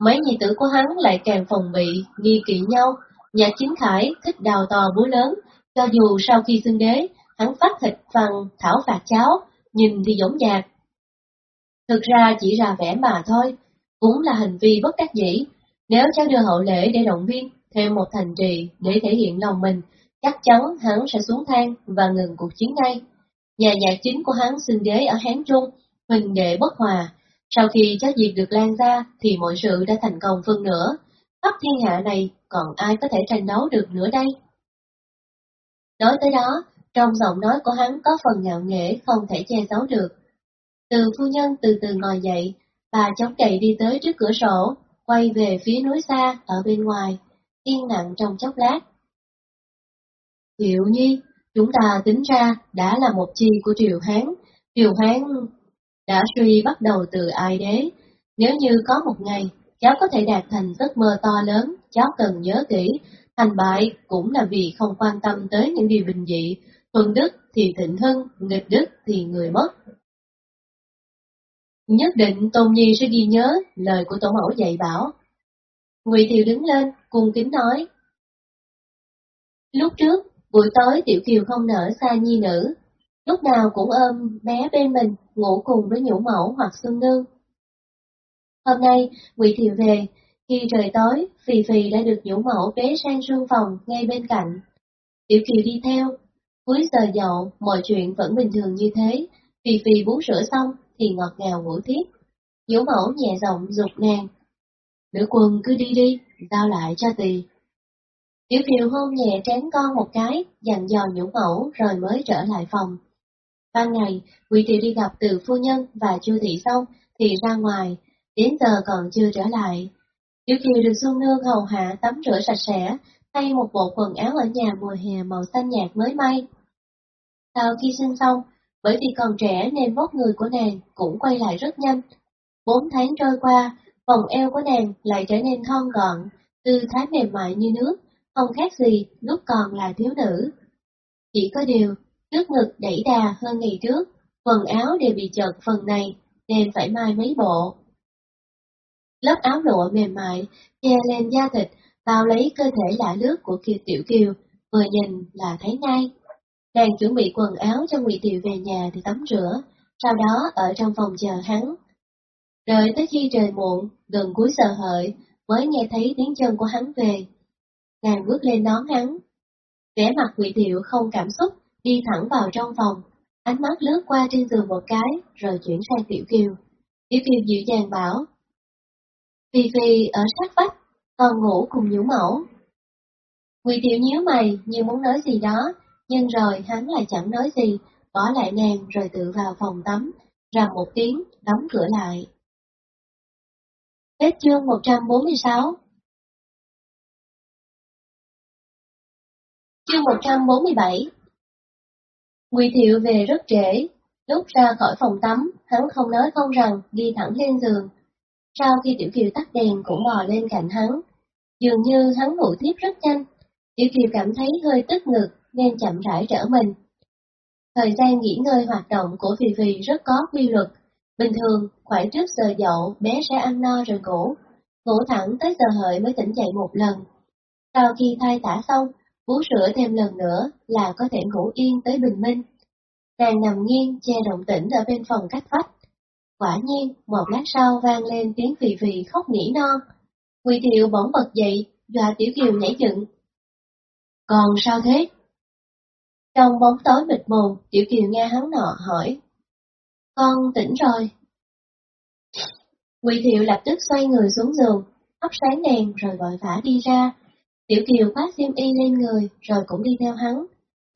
Mấy nhi tử của hắn lại càng phòng bị, nghi kỵ nhau. Nhà chính khải thích đào to búa lớn, cho dù sau khi xưng đế, hắn phát thịt phần thảo phạt cháu, nhìn thì giống dạc. Thực ra chỉ ra vẻ mà thôi, cũng là hành vi bất đắc dĩ. Nếu cháu đưa hậu lễ để động viên thêm một thành trì để thể hiện lòng mình, chắc chắn hắn sẽ xuống thang và ngừng cuộc chiến ngay. Nhà nhạc chính của hắn xưng đế ở Hán Trung, huỳnh đệ bất hòa. Sau khi cháu diệt được lan ra thì mọi sự đã thành công phân nửa. Khắp thiên hạ này còn ai có thể tranh đấu được nữa đây? Nói tới đó, trong giọng nói của hắn có phần ngạo nghễ không thể che giấu được. Từ phu nhân từ từ ngồi dậy, Bà chống chạy đi tới trước cửa sổ, quay về phía núi xa ở bên ngoài, yên lặng trong chốc lát. Hiệu nhi, chúng ta tính ra đã là một chi của Triều Hán. Triều Hán đã suy bắt đầu từ ai đế. Nếu như có một ngày, cháu có thể đạt thành giấc mơ to lớn, cháu cần nhớ kỹ, thành bại cũng là vì không quan tâm tới những điều bình dị, thuần đức thì thịnh hưng, nghịch đức thì người mất. Nhất định Tôn Nhi sẽ ghi nhớ lời của tổ mẫu dạy bảo. Ngụy Thiều đứng lên, cung kính nói. Lúc trước, buổi tối Tiểu Kiều không nở xa nhi nữ, lúc nào cũng ôm bé bên mình, ngủ cùng với nhũ mẫu hoặc xuân nương. Hôm nay, Ngụy Thiều về, khi trời tối, Phì Phì đã được nhũ mẫu bế sang sương phòng ngay bên cạnh. Tiểu Kiều đi theo, cuối giờ dậu, mọi chuyện vẫn bình thường như thế, Phi Phi bú sữa xong thì ngọt ngào ngủ tiếp. Nhũ mẫu nhẹ giọng dục nàng. Nữ quân cứ đi đi, giao lại cho tì. Tiểu Kiều hôn nhẹ trán con một cái, dặn dò nhũ mẫu rồi mới trở lại phòng. Ban ngày, Quỷ Tiểu đi gặp từ phu nhân và chu thị xong thì ra ngoài, đến giờ còn chưa trở lại. Tiểu Kiều được Xuân Nương hầu hạ tắm rửa sạch sẽ, thay một bộ quần áo ở nhà mùa hè màu xanh nhạt mới may. Sau khi sinh xong, bởi vì còn trẻ nên vóc người của nàng cũng quay lại rất nhanh. Bốn tháng trôi qua, vòng eo của nàng lại trở nên thon gọn, tư thái mềm mại như nước, không khác gì lúc còn là thiếu nữ. Chỉ có điều, trước ngực đẩy đà hơn ngày trước, quần áo đều bị chật phần này, nên phải mai mấy bộ. Lớp áo lụa mềm mại, che lên da thịt, bao lấy cơ thể lạ lướt của Kiều Tiểu Kiều, vừa nhìn là thấy ngay. Đang chuẩn bị quần áo cho Ngụy Tiều về nhà thì tắm rửa, sau đó ở trong phòng chờ hắn. Đợi tới khi trời muộn, gần cuối giờ hợi, mới nghe thấy tiếng chân của hắn về. Nàng bước lên đón hắn. Vẻ mặt Ngụy Tiệu không cảm xúc, đi thẳng vào trong phòng, ánh mắt lướt qua trên giường một cái, rồi chuyển sang Tiểu Kiều. Tiểu Kiều dịu dàng bảo, Phi Phi ở sát vách, còn ngủ cùng nhũ mẫu. Ngụy Tiểu nhíu mày như muốn nói gì đó, nhưng rồi hắn lại chẳng nói gì, bỏ lại nàng rồi tự vào phòng tắm, rầm một tiếng, đóng cửa lại. Hết chương 146 Chương 147 Ngụy Thiệu về rất trễ, lúc ra khỏi phòng tắm, hắn không nói không rằng, đi thẳng lên giường. Sau khi Tiểu Kiều tắt đèn cũng bò lên cạnh hắn, dường như hắn ngủ tiếp rất nhanh. Tiểu Kiều cảm thấy hơi tức ngực, nên chậm rãi trở mình. Thời gian nghỉ ngơi hoạt động của vì vì rất có quy luật. Bình thường, khoảng trước giờ dậu, bé sẽ ăn no rồi ngủ, ngủ thẳng tới giờ hợi mới tỉnh dậy một lần. Sau khi thai tả xong, bú sữa thêm lần nữa là có thể ngủ yên tới bình minh. Nàng nằm nghiêng che động tĩnh ở bên phòng cách vách. Quả nhiên, một lát sau vang lên tiếng phì phì khóc nỉ non. Quỳ Thiệu bỗng bật dậy, dọa Tiểu Kiều nhảy dựng. Còn sao thế? Trong bóng tối mịt mù Tiểu Kiều nghe hắn nọ hỏi. Con tỉnh rồi. Quỳ Thiệu lập tức xoay người xuống giường, ấp sáng đèn rồi vội vã đi ra. Tiểu Kiều khoác xiêm y lên người rồi cũng đi theo hắn.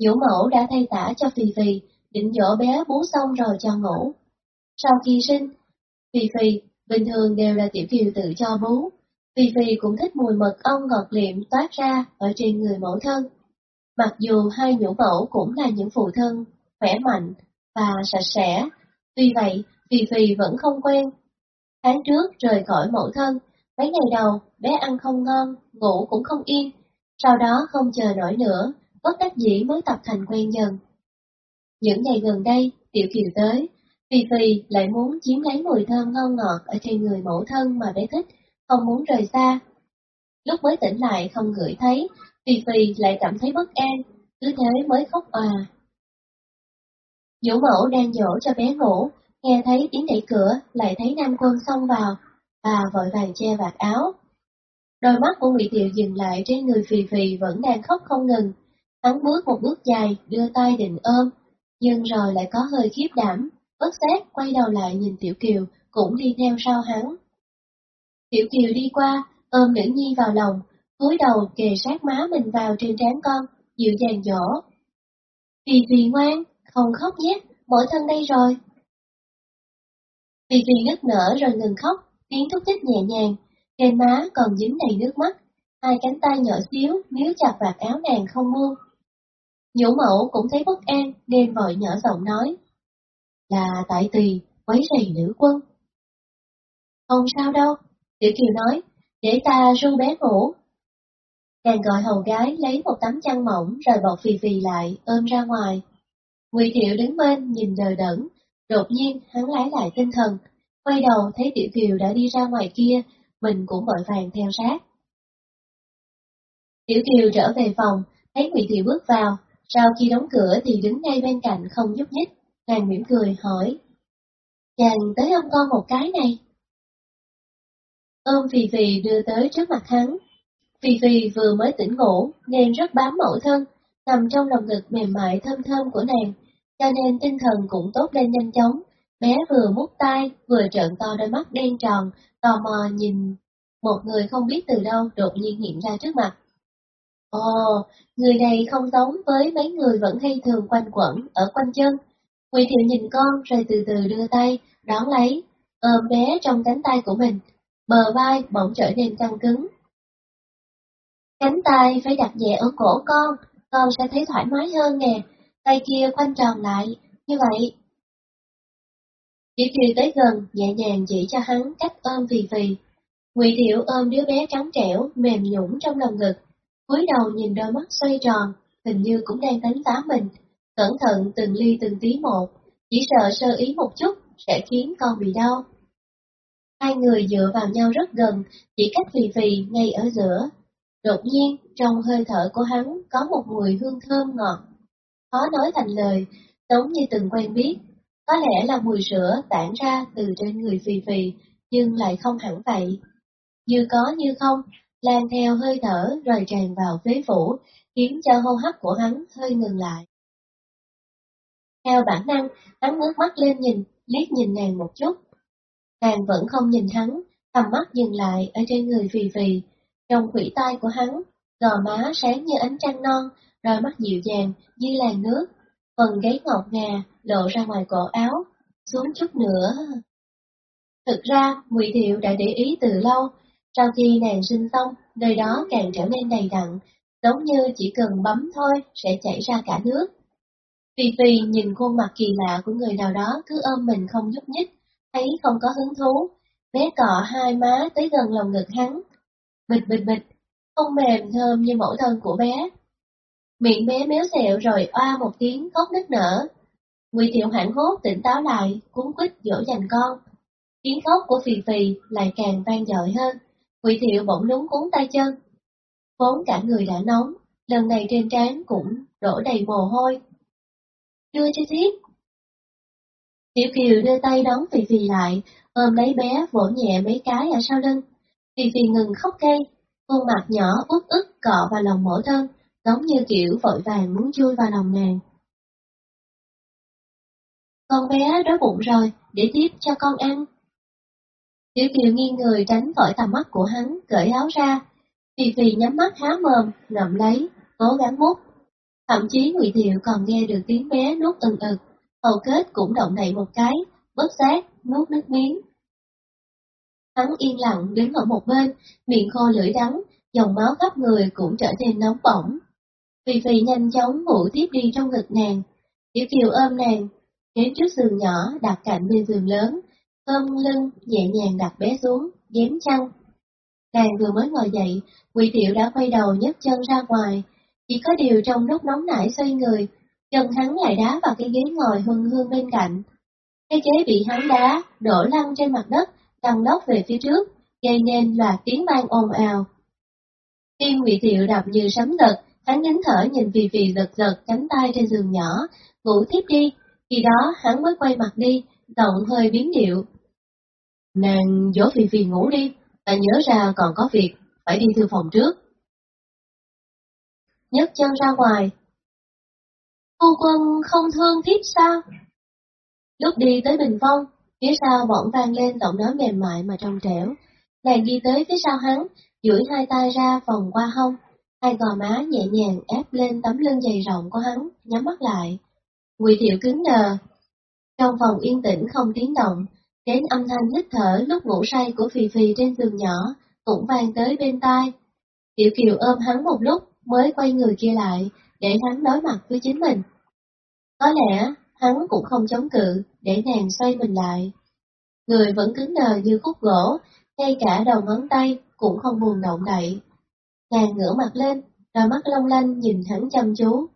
Vũ mẫu đã thay tả cho Phì Phì, định dỗ bé bú xong rồi cho ngủ. Sau khi sinh, Phi Phi bình thường đều là Tiểu Kiều tự cho bú. Phi Phi cũng thích mùi mật ong ngọt liệm toát ra ở trên người mẫu thân. Mặc dù hai nhũ mẫu cũng là những phụ thân, khỏe mạnh và sạch sẽ, tuy vậy Phi Phi vẫn không quen. Tháng trước rời khỏi mẫu thân, mấy ngày đầu bé ăn không ngon, ngủ cũng không yên, sau đó không chờ nổi nữa, bất đắc dĩ mới tập thành quen dần. Những ngày gần đây, Tiểu Kiều tới, Phi Phi lại muốn chiếm lấy mùi thơm ngon ngọt ở trên người mẫu thân mà bé thích, không muốn rời xa. Lúc mới tỉnh lại không ngửi thấy, Phi Phi lại cảm thấy bất an, cứ thế mới khóc òa. Vũ mẫu đang dỗ cho bé ngủ, nghe thấy tiếng đẩy cửa, lại thấy Nam Quân xông vào, bà vội vàng che vạt áo. Đôi mắt của Ngụy Tiệu dừng lại trên người Phì Phì vẫn đang khóc không ngừng. Hắn bước một bước dài, đưa tay định ôm, nhưng rồi lại có hơi khiếp đảm, bất giác quay đầu lại nhìn Tiểu Kiều, cũng đi theo sau hắn. Tiểu Kiều đi qua, ôm nữ nhi vào lòng, cúi đầu kề sát má mình vào trên trán con, dịu dàng dỗ. Vì vì ngoan, không khóc nhé, mỗi thân đây rồi. Vì vì nức nở rồi ngừng khóc, tiếng thúc thích nhẹ nhàng, trên má còn dính đầy nước mắt, hai cánh tay nhỏ xíu níu chặt vạt áo nàng không buông. Nhũ mẫu cũng thấy bất an nên vội nhỏ giọng nói. Là tại tỳ quấy rầy nữ quân. Không sao đâu, Tiểu Kiều nói, để ta ru bé ngủ. Nàng gọi hầu gái lấy một tấm chăn mỏng rồi bọc phì phì lại, ôm ra ngoài. Ngụy Thiệu đứng bên nhìn đờ đẫn, đột nhiên hắn lái lại tinh thần, quay đầu thấy Tiểu Kiều đã đi ra ngoài kia, mình cũng vội vàng theo sát. Tiểu Kiều trở về phòng, thấy Ngụy Thiệu bước vào, sau khi đóng cửa thì đứng ngay bên cạnh không nhúc nhích, nàng mỉm cười hỏi. Chàng tới ôm con một cái này. Ôm Phì Phì đưa tới trước mặt hắn. Phì Phì vừa mới tỉnh ngủ nên rất bám mẫu thân, nằm trong lòng ngực mềm mại thơm thơm của nàng, cho nên tinh thần cũng tốt lên nhanh chóng. Bé vừa mút tay, vừa trợn to đôi mắt đen tròn, tò mò nhìn một người không biết từ đâu đột nhiên hiện ra trước mặt. Ồ, người này không giống với mấy người vẫn hay thường quanh quẩn ở quanh chân. Ngụy Thiệu nhìn con rồi từ từ đưa tay, đón lấy, ôm bé trong cánh tay của mình, bờ vai bỗng trở nên căng cứng. Cánh tay phải đặt nhẹ ở cổ con, con sẽ thấy thoải mái hơn nè, tay kia quanh tròn lại, như vậy. Chỉ kiều tới gần, nhẹ nhàng chỉ cho hắn cách ôm vì vì. Ngụy Thiệu ôm đứa bé trắng trẻo, mềm nhũng trong lòng ngực, cúi đầu nhìn đôi mắt xoay tròn, hình như cũng đang đánh giá mình, cẩn thận từng ly từng tí một, chỉ sợ sơ ý một chút sẽ khiến con bị đau. Hai người dựa vào nhau rất gần, chỉ cách phì phì ngay ở giữa. Đột nhiên, trong hơi thở của hắn có một mùi hương thơm ngọt. Khó nói thành lời, giống như từng quen biết. Có lẽ là mùi sữa tản ra từ trên người phì phì, nhưng lại không hẳn vậy. Như có như không, lan theo hơi thở rồi tràn vào phế phủ, khiến cho hô hấp của hắn hơi ngừng lại. Theo bản năng, hắn ngước mắt lên nhìn, liếc nhìn nàng một chút. Nàng vẫn không nhìn hắn, tầm mắt dừng lại ở trên người vì vì trong khủy tay của hắn, gò má sáng như ánh trăng non, đôi mắt dịu dàng như làn nước, phần gáy ngọt ngà lộ ra ngoài cổ áo, xuống chút nữa. Thực ra, Ngụy Thiệu đã để ý từ lâu, sau khi nàng sinh xong, nơi đó càng trở nên đầy đặn, giống như chỉ cần bấm thôi sẽ chảy ra cả nước. Phi Phi nhìn khuôn mặt kỳ lạ của người nào đó cứ ôm mình không nhúc nhích, thấy không có hứng thú, bé cọ hai má tới gần lòng ngực hắn. Bịch bịch bịch, không mềm thơm như mẫu thân của bé. Miệng bé méo xẹo rồi oa một tiếng khóc nức nở. Ngụy Thiệu hoảng hốt tỉnh táo lại, cuốn quýt dỗ dành con. Tiếng khóc của Phì Phì lại càng vang dội hơn. Ngụy Thiệu bỗng lúng cuốn tay chân. Vốn cả người đã nóng, lần này trên trán cũng đổ đầy mồ hôi. Đưa cho thiếp. Tiểu Kiều đưa tay đón Phi Phi lại, ôm lấy bé vỗ nhẹ mấy cái ở sau lưng. Phi Phi ngừng khóc cây, khuôn mặt nhỏ út ức cọ vào lòng mẫu thân, giống như kiểu vội vàng muốn chui vào lòng nàng. Con bé đói bụng rồi, để tiếp cho con ăn. Tiểu Kiều nghiêng người tránh khỏi tầm mắt của hắn, cởi áo ra. Phi Phi nhắm mắt há mồm, ngậm lấy, cố gắng mút. Thậm chí Ngụy Thiệu còn nghe được tiếng bé nuốt ừng ực, hầu kết cũng động đậy một cái, bất giác, nuốt nước miếng. Hắn yên lặng đứng ở một bên, miệng khô lưỡi đắng, dòng máu khắp người cũng trở nên nóng bỏng. vì Phì nhanh chóng ngủ tiếp đi trong ngực nàng. Tiểu Kiều ôm nàng, đến trước giường nhỏ đặt cạnh bên giường lớn, ôm lưng nhẹ nhàng đặt bé xuống, dém chăn. Nàng vừa mới ngồi dậy, Quỳ Tiểu đã quay đầu nhấc chân ra ngoài, chỉ có điều trong lúc nóng nảy xoay người, chân hắn lại đá vào cái ghế ngồi hương hương bên cạnh. Cái ghế bị hắn đá, đổ lăn trên mặt đất, tăng lóc về phía trước, gây nên loạt tiếng vang ồn ào. Tim Ngụy Thiệu đập như sấm lật, hắn nín thở nhìn vì vì lật lật, cánh tay trên giường nhỏ, ngủ tiếp đi, khi đó hắn mới quay mặt đi, giọng hơi biến điệu. Nàng dỗ Phi Phi ngủ đi, ta nhớ ra còn có việc, phải đi thư phòng trước nhấc chân ra ngoài. Phu quân không thương thiếp sao? Lúc đi tới bình phong, phía sau bỗng vang lên giọng nói mềm mại mà trong trẻo. Nàng đi tới phía sau hắn, duỗi hai tay ra vòng qua hông, hai gò má nhẹ nhàng ép lên tấm lưng dày rộng của hắn, nhắm mắt lại. Ngụy Thiệu cứng đờ. Trong phòng yên tĩnh không tiếng động, đến âm thanh hít thở lúc ngủ say của Phì Phì trên giường nhỏ cũng vang tới bên tai. Tiểu Kiều ôm hắn một lúc mới quay người kia lại, để hắn đối mặt với chính mình. Có lẽ hắn cũng không chống cự, để nàng xoay mình lại. Người vẫn cứng đờ như khúc gỗ, ngay cả đầu ngón tay cũng không buồn động đậy. Nàng ngửa mặt lên, đôi mắt long lanh nhìn hắn chăm chú.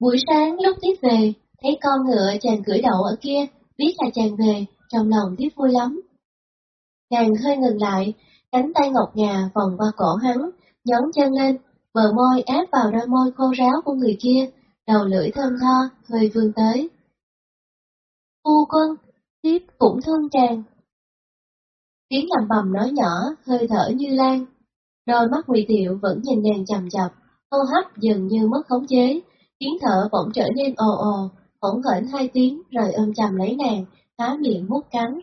Buổi sáng lúc tiếp về, thấy con ngựa chàng cưỡi đậu ở kia, biết là chàng về, trong lòng tiếp vui lắm. Nàng hơi ngừng lại, cánh tay ngọc ngà vòng qua cổ hắn, nhón chân lên, bờ môi áp vào đôi môi khô ráo của người kia, đầu lưỡi thơm tho, hơi vươn tới. Phu quân, tiếp cũng thương chàng. Tiếng làm bầm nói nhỏ, hơi thở như lan. Đôi mắt Ngụy Tiệu vẫn nhìn nàng chầm chập, hô hấp dường như mất khống chế, tiếng thở bỗng trở nên ồ ồ, hỗn hển hai tiếng rồi ôm chầm lấy nàng, há miệng mút cắn.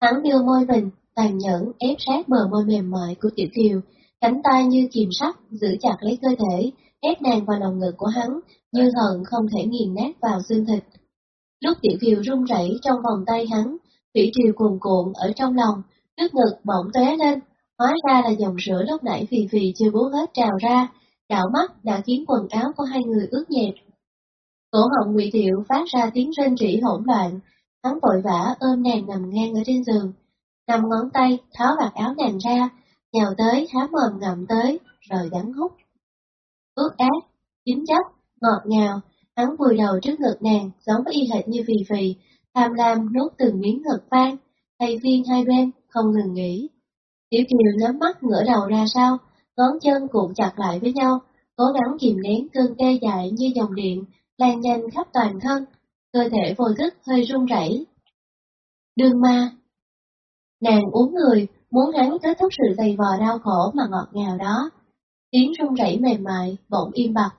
Hắn đưa môi mình, tàn nhẫn ép sát bờ môi mềm mại của Tiểu Kiều, cánh tay như kìm sắt giữ chặt lấy cơ thể, ép nàng vào lòng ngực của hắn, như hận không thể nghiền nát vào xương thịt. Lúc Tiểu Kiều run rẩy trong vòng tay hắn, thủy triều cuồn cuộn ở trong lòng, nước ngực bỗng tóe lên, hóa ra là dòng sữa lúc nãy phì phì chưa bú hết trào ra, đảo mắt đã khiến quần áo của hai người ướt nhẹp. Cổ họng Ngụy Thiệu phát ra tiếng rên rỉ hỗn loạn, hắn vội vã ôm nàng nằm ngang ở trên giường, nằm ngón tay tháo vạt áo nàng ra, nhào tới há mồm ngậm tới, rồi gắn hút. Ướt át, chính chất, ngọt ngào, hắn vùi đầu trước ngực nàng, giống y hệt như vì vì, tham lam nuốt từng miếng ngực vang, thay viên hai bên, không ngừng nghỉ. Tiểu Kiều nhắm mắt ngửa đầu ra sau, ngón chân cuộn chặt lại với nhau, cố gắng kìm nén cơn tê dại như dòng điện, lan nhanh khắp toàn thân, cơ thể vô thức hơi run rẩy. Đường ma Nàng uống người, muốn hắn kết thúc sự dày vò đau khổ mà ngọt ngào đó. Tiếng rung rẩy mềm mại, bỗng im bặt.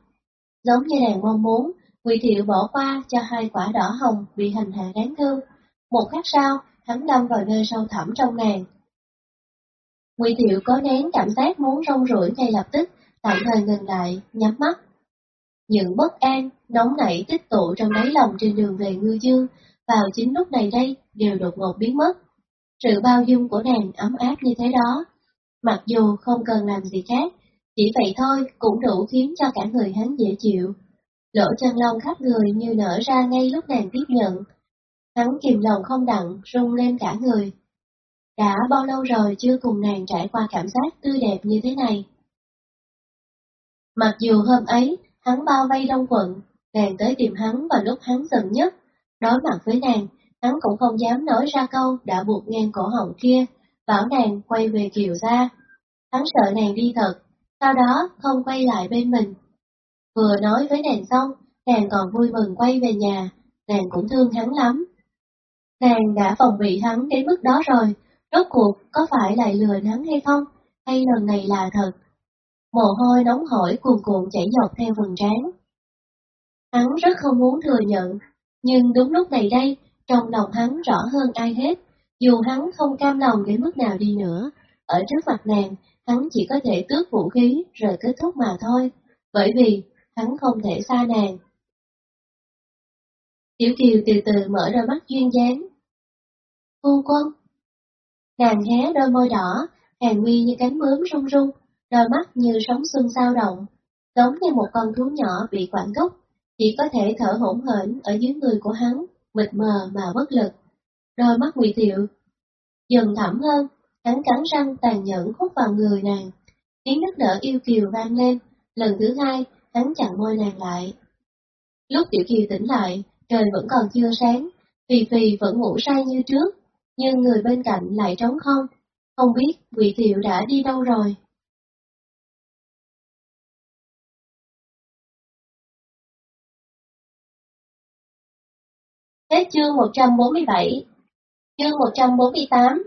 Giống như nàng mong muốn, Ngụy Thiệu bỏ qua cho hai quả đỏ hồng bị hành hạ đáng thương. Một khắc sau, hắn đâm vào nơi sâu thẳm trong nàng. Ngụy Thiệu có nén cảm giác muốn rong rủi ngay lập tức, tạm thời ngừng lại, nhắm mắt. Những bất an, nóng nảy tích tụ trong đáy lòng trên đường về ngư dương, vào chính lúc này đây, đều đột ngột biến mất. Sự bao dung của nàng ấm áp như thế đó. Mặc dù không cần làm gì khác, chỉ vậy thôi cũng đủ khiến cho cả người hắn dễ chịu. Lỗ chân lông khắp người như nở ra ngay lúc nàng tiếp nhận. Hắn kìm lòng không đặng, rung lên cả người. Đã bao lâu rồi chưa cùng nàng trải qua cảm giác tươi đẹp như thế này. Mặc dù hôm ấy, hắn bao vây đông quận, nàng tới tìm hắn vào lúc hắn giận nhất, đối mặt với nàng, hắn cũng không dám nói ra câu đã buộc ngang cổ họng kia, bảo nàng quay về kiều ra. Hắn sợ nàng đi thật, sau đó không quay lại bên mình. Vừa nói với nàng xong, nàng còn vui mừng quay về nhà, nàng cũng thương hắn lắm. Nàng đã phòng bị hắn đến mức đó rồi, rốt cuộc có phải lại lừa hắn hay không, hay lần này là thật? Mồ hôi nóng hổi cuồn cuộn chảy dọc theo vầng trán. Hắn rất không muốn thừa nhận, nhưng đúng lúc này đây, trong lòng hắn rõ hơn ai hết, dù hắn không cam lòng đến mức nào đi nữa, ở trước mặt nàng, hắn chỉ có thể tước vũ khí rồi kết thúc mà thôi, bởi vì hắn không thể xa nàng. Tiểu Kiều từ từ mở đôi mắt duyên dáng. Phu quân. Nàng hé đôi môi đỏ, hàng mi như cánh bướm rung rung, đôi mắt như sóng xuân sao động, giống như một con thú nhỏ bị quản gốc, chỉ có thể thở hỗn hển ở dưới người của hắn, mịt mờ mà bất lực. Đôi mắt Ngụy Thiệu dần thẳm hơn, hắn cắn răng tàn nhẫn hút vào người nàng. Tiếng nức nở yêu kiều vang lên, lần thứ hai, hắn chặn môi nàng lại. Lúc Tiểu Kiều tỉnh lại, trời vẫn còn chưa sáng, Phì Phì vẫn ngủ say như trước, nhưng người bên cạnh lại trống không, không biết Ngụy Thiệu đã đi đâu rồi. Hết chương 147 Chương 148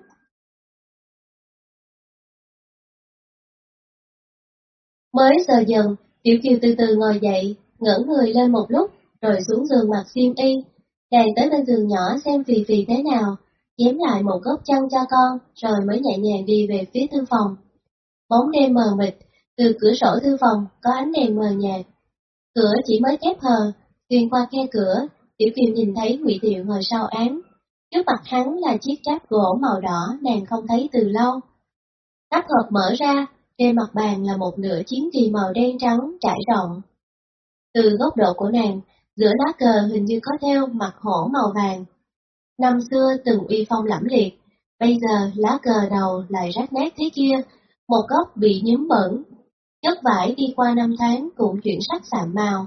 Mới giờ dần, Tiểu Kiều từ từ ngồi dậy, ngẩng người lên một lúc, rồi xuống giường mặc xiêm y. đèn tới bên giường nhỏ xem phì phì thế nào, dám lại một góc chăn cho con, rồi mới nhẹ nhàng đi về phía thư phòng. Bóng đêm mờ mịt, từ cửa sổ thư phòng có ánh đèn mờ nhạt. Cửa chỉ mới khép hờ, xuyên qua khe cửa, Tiểu Kiều nhìn thấy Ngụy Thiệu ngồi sau án. Trước mặt hắn là chiếc cháp gỗ màu đỏ nàng không thấy từ lâu. Nắp hộp mở ra, trên mặt bàn là một nửa chiến kỳ màu đen trắng trải rộng. Từ góc độ của nàng, giữa lá cờ hình như có theo mặt hổ màu vàng. Năm xưa từng uy phong lẫm liệt, bây giờ lá cờ đầu lại rách nát thế kia, một góc bị nhúm bẩn. Chất vải đi qua năm tháng cũng chuyển sắc sạm màu.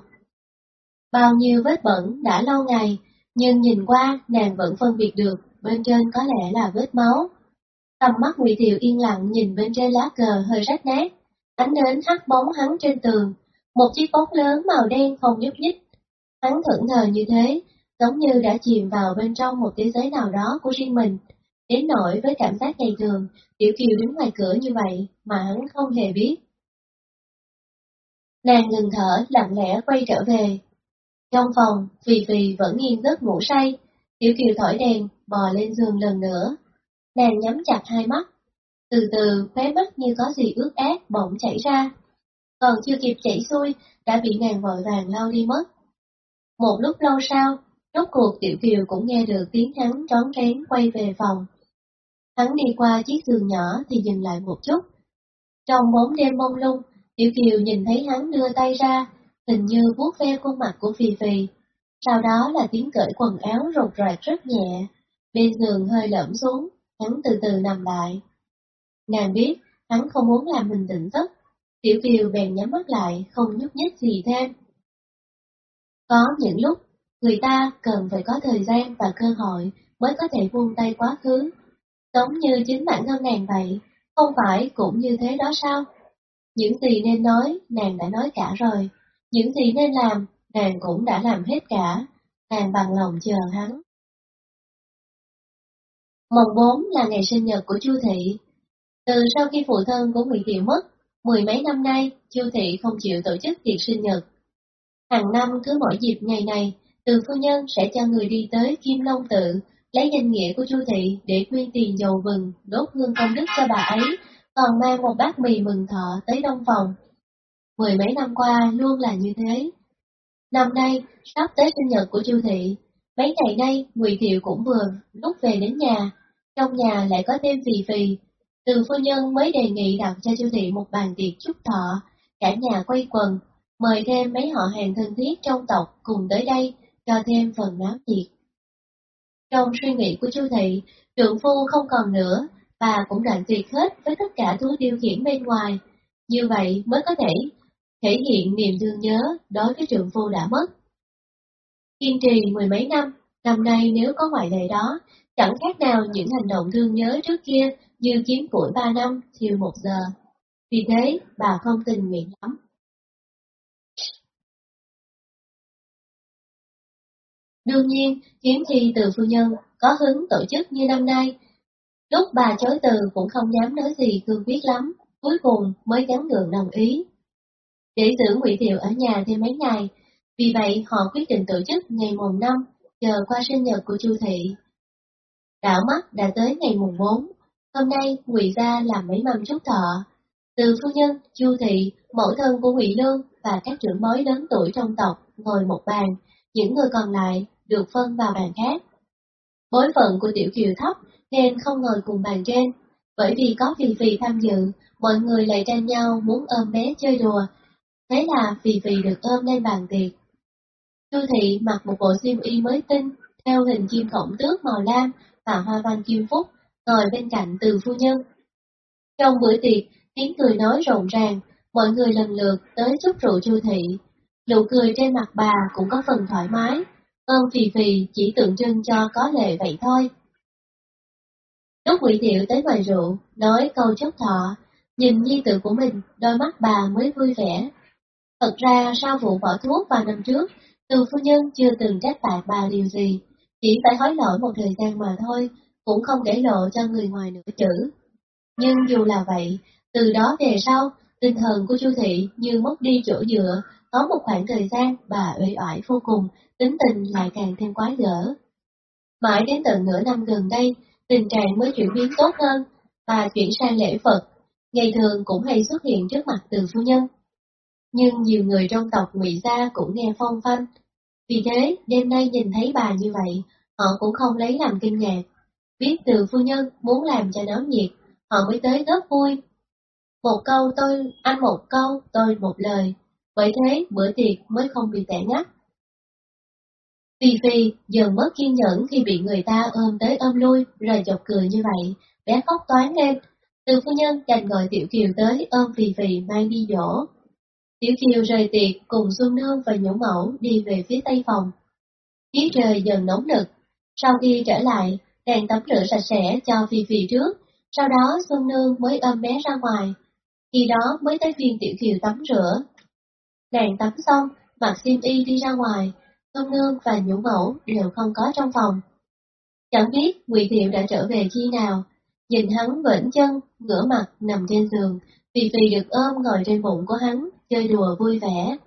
Bao nhiêu vết bẩn đã lâu ngày, nhưng nhìn qua nàng vẫn phân biệt được, bên trên có lẽ là vết máu. Tầm mắt Ngụy Thiệu yên lặng nhìn bên trên lá cờ hơi rách nát, ánh nến hắt bóng hắn trên tường, một chiếc bóng lớn màu đen không nhúc nhích. Hắn thẫn thờ như thế, giống như đã chìm vào bên trong một thế giới nào đó của riêng mình. Đến nỗi với cảm giác ngày thường, Tiểu Kiều đứng ngoài cửa như vậy mà hắn không hề biết. Nàng ngừng thở, lặng lẽ quay trở về. Trong phòng, Phì Phì vẫn nghiêng giấc ngủ say, Tiểu Kiều thổi đèn, bò lên giường lần nữa. Nàng nhắm chặt hai mắt, từ từ khóe mắt như có gì ướt át bỗng chảy ra. Còn chưa kịp chảy xuôi, đã bị nàng vội vàng lau đi mất. Một lúc lâu sau, rốt cuộc Tiểu Kiều cũng nghe được tiếng hắn trón trén quay về phòng. Hắn đi qua chiếc giường nhỏ thì dừng lại một chút. Trong bóng đêm mông lung, Tiểu Kiều nhìn thấy hắn đưa tay ra, hình như vuốt ve khuôn mặt của phi phi Sau đó là tiếng cởi quần áo rột rạc rất nhẹ, bên giường hơi lõm xuống, hắn từ từ nằm lại. Nàng biết, hắn không muốn làm mình tỉnh giấc, Tiểu Kiều bèn nhắm mắt lại, không nhúc nhích gì thêm. Có những lúc, người ta cần phải có thời gian và cơ hội mới có thể buông tay quá khứ. Giống như chính bản thân nàng vậy, không phải cũng như thế đó sao? Những gì nên nói, nàng đã nói cả rồi. Những gì nên làm, nàng cũng đã làm hết cả. Nàng bằng lòng chờ hắn. Mồng 4 là ngày sinh nhật của Chu Thị. Từ sau khi phụ thân của Ngụy Thị mất, mười mấy năm nay, Chu Thị không chịu tổ chức tiệc sinh nhật. Hàng năm cứ mỗi dịp ngày này, từ phu nhân sẽ cho người đi tới Kim Long Tự, lấy danh nghĩa của Chu Thị để quyên tiền dầu vừng, đốt hương công đức cho bà ấy, còn mang một bát mì mừng thọ tới đông phòng. Mười mấy năm qua luôn là như thế. Năm nay, sắp tới sinh nhật của Chu Thị, mấy ngày nay Ngụy Thiệu cũng vừa lúc về đến nhà, trong nhà lại có thêm phì phì. Từ phu nhân mới đề nghị đặt cho Chu Thị một bàn tiệc chúc thọ, cả nhà quay quần, mời thêm mấy họ hàng thân thiết trong tộc cùng tới đây, cho thêm phần náo nhiệt. Trong suy nghĩ của Chu Thị, trượng phu không còn nữa, bà cũng đoạn tuyệt hết với tất cả thú điều khiển bên ngoài, như vậy mới có thể thể hiện niềm thương nhớ đối với trượng phu đã mất. Kiên trì mười mấy năm, năm nay nếu có ngoại lệ đó, chẳng khác nào những hành động thương nhớ trước kia như kiếm củi ba năm, thiêu một giờ. Vì thế, bà không tình nguyện lắm. Đương nhiên, hiếm khi từ phu nhân có hứng tổ chức như năm nay. Lúc bà chối từ cũng không dám nói gì cương quyết lắm, cuối cùng mới gắn gượng đồng ý. Để giữ Ngụy Thiệu ở nhà thêm mấy ngày, vì vậy họ quyết định tổ chức ngày mùng 5, chờ qua sinh nhật của Chu Thị. Đảo mắt đã tới ngày mùng 4, hôm nay Ngụy gia làm mấy mâm chúc thọ. Từ phu nhân, Chu Thị, mẫu thân của Ngụy Lương và các trưởng bối lớn tuổi trong tộc ngồi một bàn, những người còn lại được phân vào bàn khác. Bối phận của Tiểu Kiều thấp nên không ngồi cùng bàn trên, bởi vì có Phi Phi tham dự, mọi người lại tranh nhau muốn ôm bé chơi đùa. Thế là Phì Phì được ôm lên bàn tiệc. Chu Thị mặc một bộ xiêm y mới tinh, theo hình chim khổng tước màu lam và hoa văn kim phúc, ngồi bên cạnh từ phu nhân. Trong bữa tiệc, tiếng cười nói rộn ràng, mọi người lần lượt tới chúc rượu Chu Thị. Nụ cười trên mặt bà cũng có phần thoải mái, Ơn phì phì chỉ tượng trưng cho có lệ vậy thôi. Lúc quỷ Thiệu tới ngoài rượu, nói câu chúc thọ, nhìn nhi tử của mình, đôi mắt bà mới vui vẻ. Thật ra sau vụ bỏ thuốc vào năm trước, từ phu nhân chưa từng trách phạt bà điều gì, chỉ phải hối lỗi một thời gian mà thôi, cũng không để lộ cho người ngoài nửa chữ. Nhưng dù là vậy, từ đó về sau, tinh thần của Chu Thị như mất đi chỗ dựa, có một khoảng thời gian bà uể oải vô cùng, tính tình lại càng thêm quái gở. Mãi đến tận nửa năm gần đây, tình trạng mới chuyển biến tốt hơn, bà chuyển sang lễ Phật, ngày thường cũng hay xuất hiện trước mặt từ phu nhân. Nhưng nhiều người trong tộc ngụy gia cũng nghe phong phanh, vì thế đêm nay nhìn thấy bà như vậy, họ cũng không lấy làm kinh ngạc. Biết từ phu nhân muốn làm cho náo nhiệt, họ mới tới rất vui. Một câu tôi, anh một câu, tôi một lời, vậy thế bữa tiệc mới không bị tẻ ngắt. Phi Phi dần mất kiên nhẫn khi bị người ta ôm tới ôm lui rồi chọc cười như vậy, bé khóc toán lên. Từ phu nhân đành gọi Tiểu Kiều tới ôm Phi Phi mang đi dỗ. Tiểu Kiều rời tiệc cùng Xuân Nương và Nhũ Mẫu đi về phía tây phòng. Khí trời dần nóng nực. Sau khi trở lại, đèn tắm rửa sạch sẽ cho Phi Phi trước, sau đó Xuân Nương mới ôm bé ra ngoài. Khi đó mới tới phiên Tiểu Kiều tắm rửa. Nàng tắm xong, mặc xiêm y đi ra ngoài, Xuân Nương và Nhũ Mẫu đều không có trong phòng. Chẳng biết Ngụy Thiệu đã trở về khi nào, nhìn hắn vẫn chân, ngửa mặt nằm trên giường, Phi Phi được ôm ngồi trên bụng của hắn, chơi đùa vui vẻ.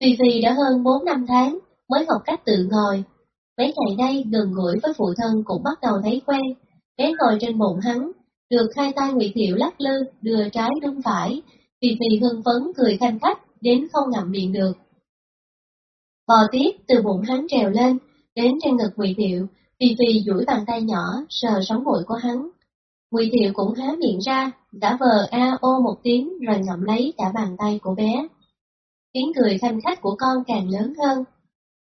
Phi Phi đã hơn 4 năm tháng mới học cách tự ngồi. Mấy ngày nay gần gũi với phụ thân cũng bắt đầu thấy quen. Bé ngồi trên bụng hắn, được hai tay Nguyễn Thiệu lắc lư, đưa trái đúng phải. Phi Phi hưng phấn cười khanh khách, đến không ngậm miệng được. Bò tiếp từ bụng hắn trèo lên, đến trên ngực Nguyễn Thiệu, Phi Phi duỗi bàn tay nhỏ sờ sống mũi của hắn. Ngụy Thiệu cũng há miệng ra, giả vờ a ô một tiếng rồi ngậm lấy cả bàn tay của bé. Tiếng cười khanh khách của con càng lớn hơn.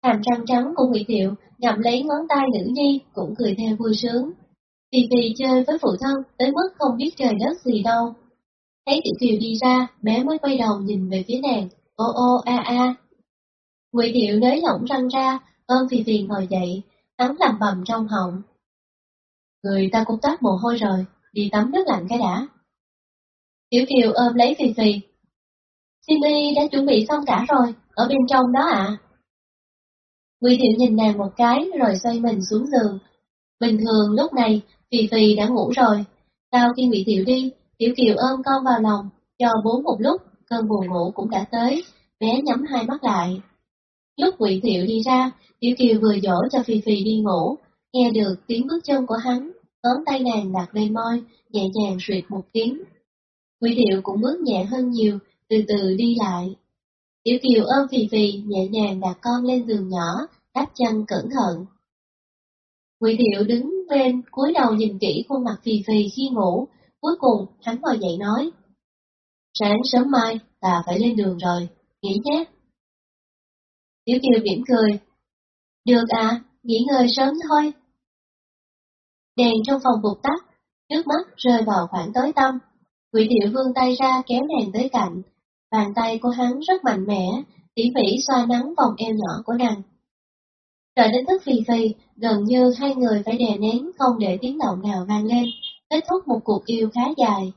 Hàm răng trắng của Ngụy Thiệu ngậm lấy ngón tay nữ nhi cũng cười theo vui sướng. Vì vì chơi với phụ thân tới mức không biết trời đất gì đâu. Thấy Tiểu Kiều đi ra, bé mới quay đầu nhìn về phía nàng, ô ô a a. Ngụy Thiệu nới lỏng răng ra, ôm Phi Phi ngồi dậy, hắn làm bầm trong họng. Người ta cũng toát mồ hôi rồi, đi tắm nước lạnh cái đã. Tiểu Kiều ôm lấy Phi Phi. Simi đã chuẩn bị xong cả rồi, ở bên trong đó ạ. À. Ngụy Thiệu nhìn nàng một cái rồi xoay mình xuống giường. Bình thường lúc này, Phi Phi đã ngủ rồi. Sau khi Ngụy Thiệu đi, Tiểu Kiều ôm con vào lòng, cho bố một lúc, cơn buồn ngủ cũng đã tới, bé nhắm hai mắt lại. Lúc Ngụy Thiệu đi ra, Tiểu Kiều vừa dỗ cho Phi Phi đi ngủ, nghe được tiếng bước chân của hắn, ngón tay nàng đặt lên môi, nhẹ nhàng suyệt một tiếng. Quỷ điệu cũng bước nhẹ hơn nhiều, từ từ đi lại. Tiểu Kiều ôm Phì Phì nhẹ nhàng đặt con lên giường nhỏ, đắp chân cẩn thận. Quỷ điệu đứng bên, cúi đầu nhìn kỹ khuôn mặt Phì Phì khi ngủ, cuối cùng hắn ngồi dậy nói. Sáng sớm mai, ta phải lên đường rồi, nghỉ nhé. Tiểu Kiều mỉm cười. Được à, nghỉ ngơi sớm thôi. Đèn trong phòng vụt tắt, nước mắt rơi vào khoảng tối tăm. Quỷ tiểu vương tay ra kéo nàng tới cạnh. Bàn tay của hắn rất mạnh mẽ, tỉ mỉ xoa nắng vòng eo nhỏ của nàng. Đợi đến thức Phi Phi, gần như hai người phải đè nén không để tiếng động nào vang lên, kết thúc một cuộc yêu khá dài.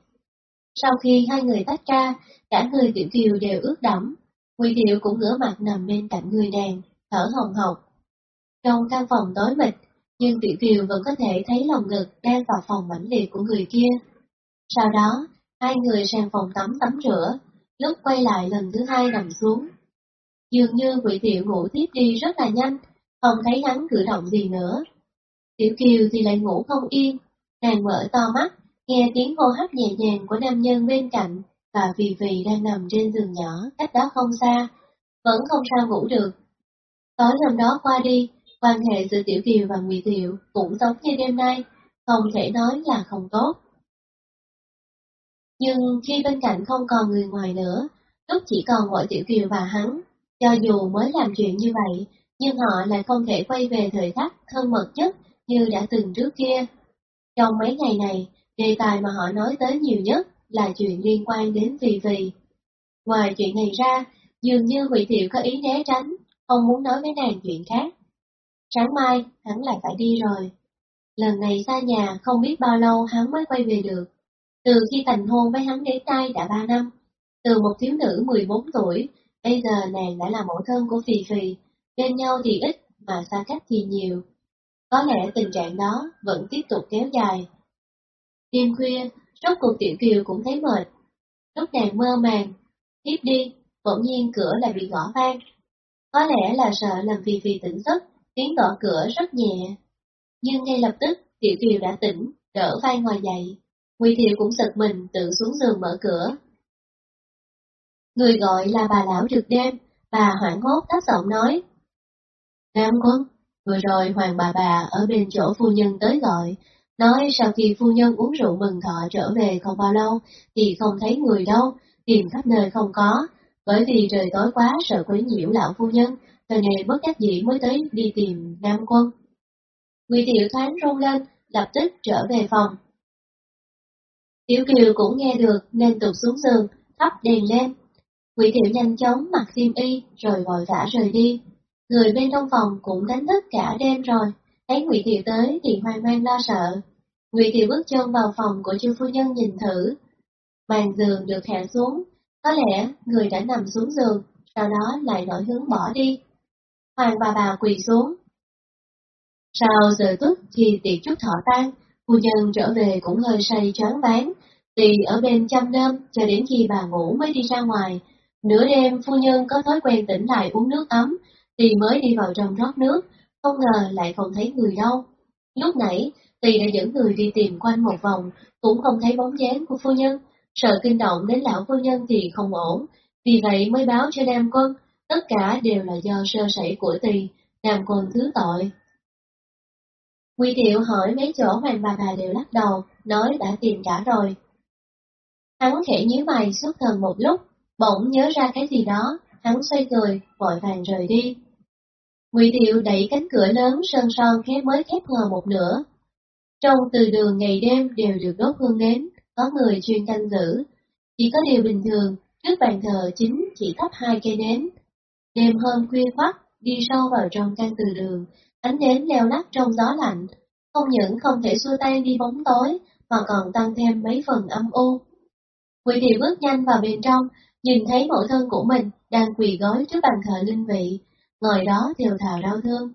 Sau khi hai người tách ra, cả người Tiểu Kiều đều ướt đẫm, Ngụy tiểu cũng ngửa mặt nằm bên cạnh người nàng, thở hồng hộc. Trong căn phòng tối mịt, nhưng Tiểu Kiều vẫn có thể thấy lòng ngực đang vào phòng mãnh liệt của người kia. Sau đó, hai người sang phòng tắm tắm rửa, lúc quay lại lần thứ hai nằm xuống. Dường như quỷ tiểu ngủ tiếp đi rất là nhanh, không thấy hắn cử động gì nữa. Tiểu Kiều thì lại ngủ không yên, nàng mở to mắt, nghe tiếng hô hấp nhẹ nhàng của nam nhân bên cạnh, và vì vì đang nằm trên giường nhỏ cách đó không xa, vẫn không sao ngủ được. Tối hôm đó qua đi, quan hệ giữa Tiểu Kiều và Ngụy Thiệu cũng giống như đêm nay, không thể nói là không tốt. Nhưng khi bên cạnh không còn người ngoài nữa, lúc chỉ còn mỗi Tiểu Kiều và hắn, cho dù mới làm chuyện như vậy, nhưng họ lại không thể quay về thời khắc thân mật nhất như đã từng trước kia. Trong mấy ngày này, đề tài mà họ nói tới nhiều nhất là chuyện liên quan đến Vì Vì. Ngoài chuyện này ra, dường như Ngụy Thiệu có ý né tránh, không muốn nói với nàng chuyện khác. Sáng mai, hắn lại phải đi rồi. Lần này xa nhà không biết bao lâu hắn mới quay về được. Từ khi thành hôn với hắn đến nay đã ba năm, từ một thiếu nữ 14 tuổi, bây giờ nàng đã là mẫu thân của Phì Phì, bên nhau thì ít mà xa cách thì nhiều. Có lẽ tình trạng đó vẫn tiếp tục kéo dài. Đêm khuya, rốt cuộc Tiểu Kiều cũng thấy mệt. Lúc nàng mơ màng, tiếp đi, bỗng nhiên cửa lại bị gõ vang. Có lẽ là sợ làm Phi Phi tỉnh giấc, tiếng gõ cửa rất nhẹ. Nhưng ngay lập tức, Tiểu Kiều đã tỉnh, đỡ vai ngồi dậy. Nguy Thiệu cũng giật mình tự xuống giường mở cửa. Người gọi là bà lão trực đêm, bà hoảng hốt thấp giọng nói. Nam quân, vừa rồi hoàng bà bà ở bên chỗ phu nhân tới gọi, nói sau khi phu nhân uống rượu mừng thọ trở về không bao lâu thì không thấy người đâu, tìm khắp nơi không có, Bởi vì trời tối quá sợ quấy nhiễu lão phu nhân, thời này bất đắc dĩ mới tới đi tìm Nam Quân. Ngụy Tiểu thoáng rung lên, lập tức trở về phòng. Tiểu Kiều cũng nghe được nên tụt xuống giường, thắp đèn lên. Ngụy Tiểu nhanh chóng mặc xiêm y rồi vội vã rời đi. Người bên trong phòng cũng đánh thức cả đêm rồi, thấy Ngụy Tiểu tới thì hoang mang lo sợ. Ngụy Tiểu bước chân vào phòng của chư phu nhân nhìn thử. màn giường được hạ xuống, có lẽ người đã nằm xuống giường, sau đó lại nổi hướng bỏ đi. Hoàng bà bà quỳ xuống. Sau giờ tức thì tiệc chút thọ tan, phu nhân trở về cũng hơi say choáng váng, tỳ ở bên chăm nom cho đến khi bà ngủ mới đi ra ngoài. Nửa đêm phu nhân có thói quen tỉnh lại uống nước ấm, tỳ mới đi vào trong rót nước, không ngờ lại không thấy người đâu. Lúc nãy, tỳ đã dẫn người đi tìm quanh một vòng, cũng không thấy bóng dáng của phu nhân, sợ kinh động đến lão phu nhân thì không ổn, vì vậy mới báo cho Nam Quân, tất cả đều là do sơ sẩy của tỳ, làm Quân thứ tội. Nguy Thiệu hỏi mấy chỗ hoàng bà bà đều lắc đầu, nói đã tìm cả rồi. Hắn khẽ nhíu mày xuất thần một lúc, bỗng nhớ ra cái gì đó, hắn xoay người, vội vàng rời đi. Ngụy Thiệu đẩy cánh cửa lớn sơn son khép mới khép hờ một nửa. Trong từ đường ngày đêm đều được đốt hương nến, có người chuyên canh giữ. Chỉ có điều bình thường, trước bàn thờ chính chỉ thắp hai cây nến. Đêm hôm khuya khoắt, đi sâu vào trong căn từ đường, ánh nến leo lắc trong gió lạnh, không những không thể xua tay đi bóng tối, mà còn tăng thêm mấy phần âm u. Quỷ địa bước nhanh vào bên trong, nhìn thấy mẫu thân của mình đang quỳ gối trước bàn thờ linh vị, ngồi đó thều thào đau thương.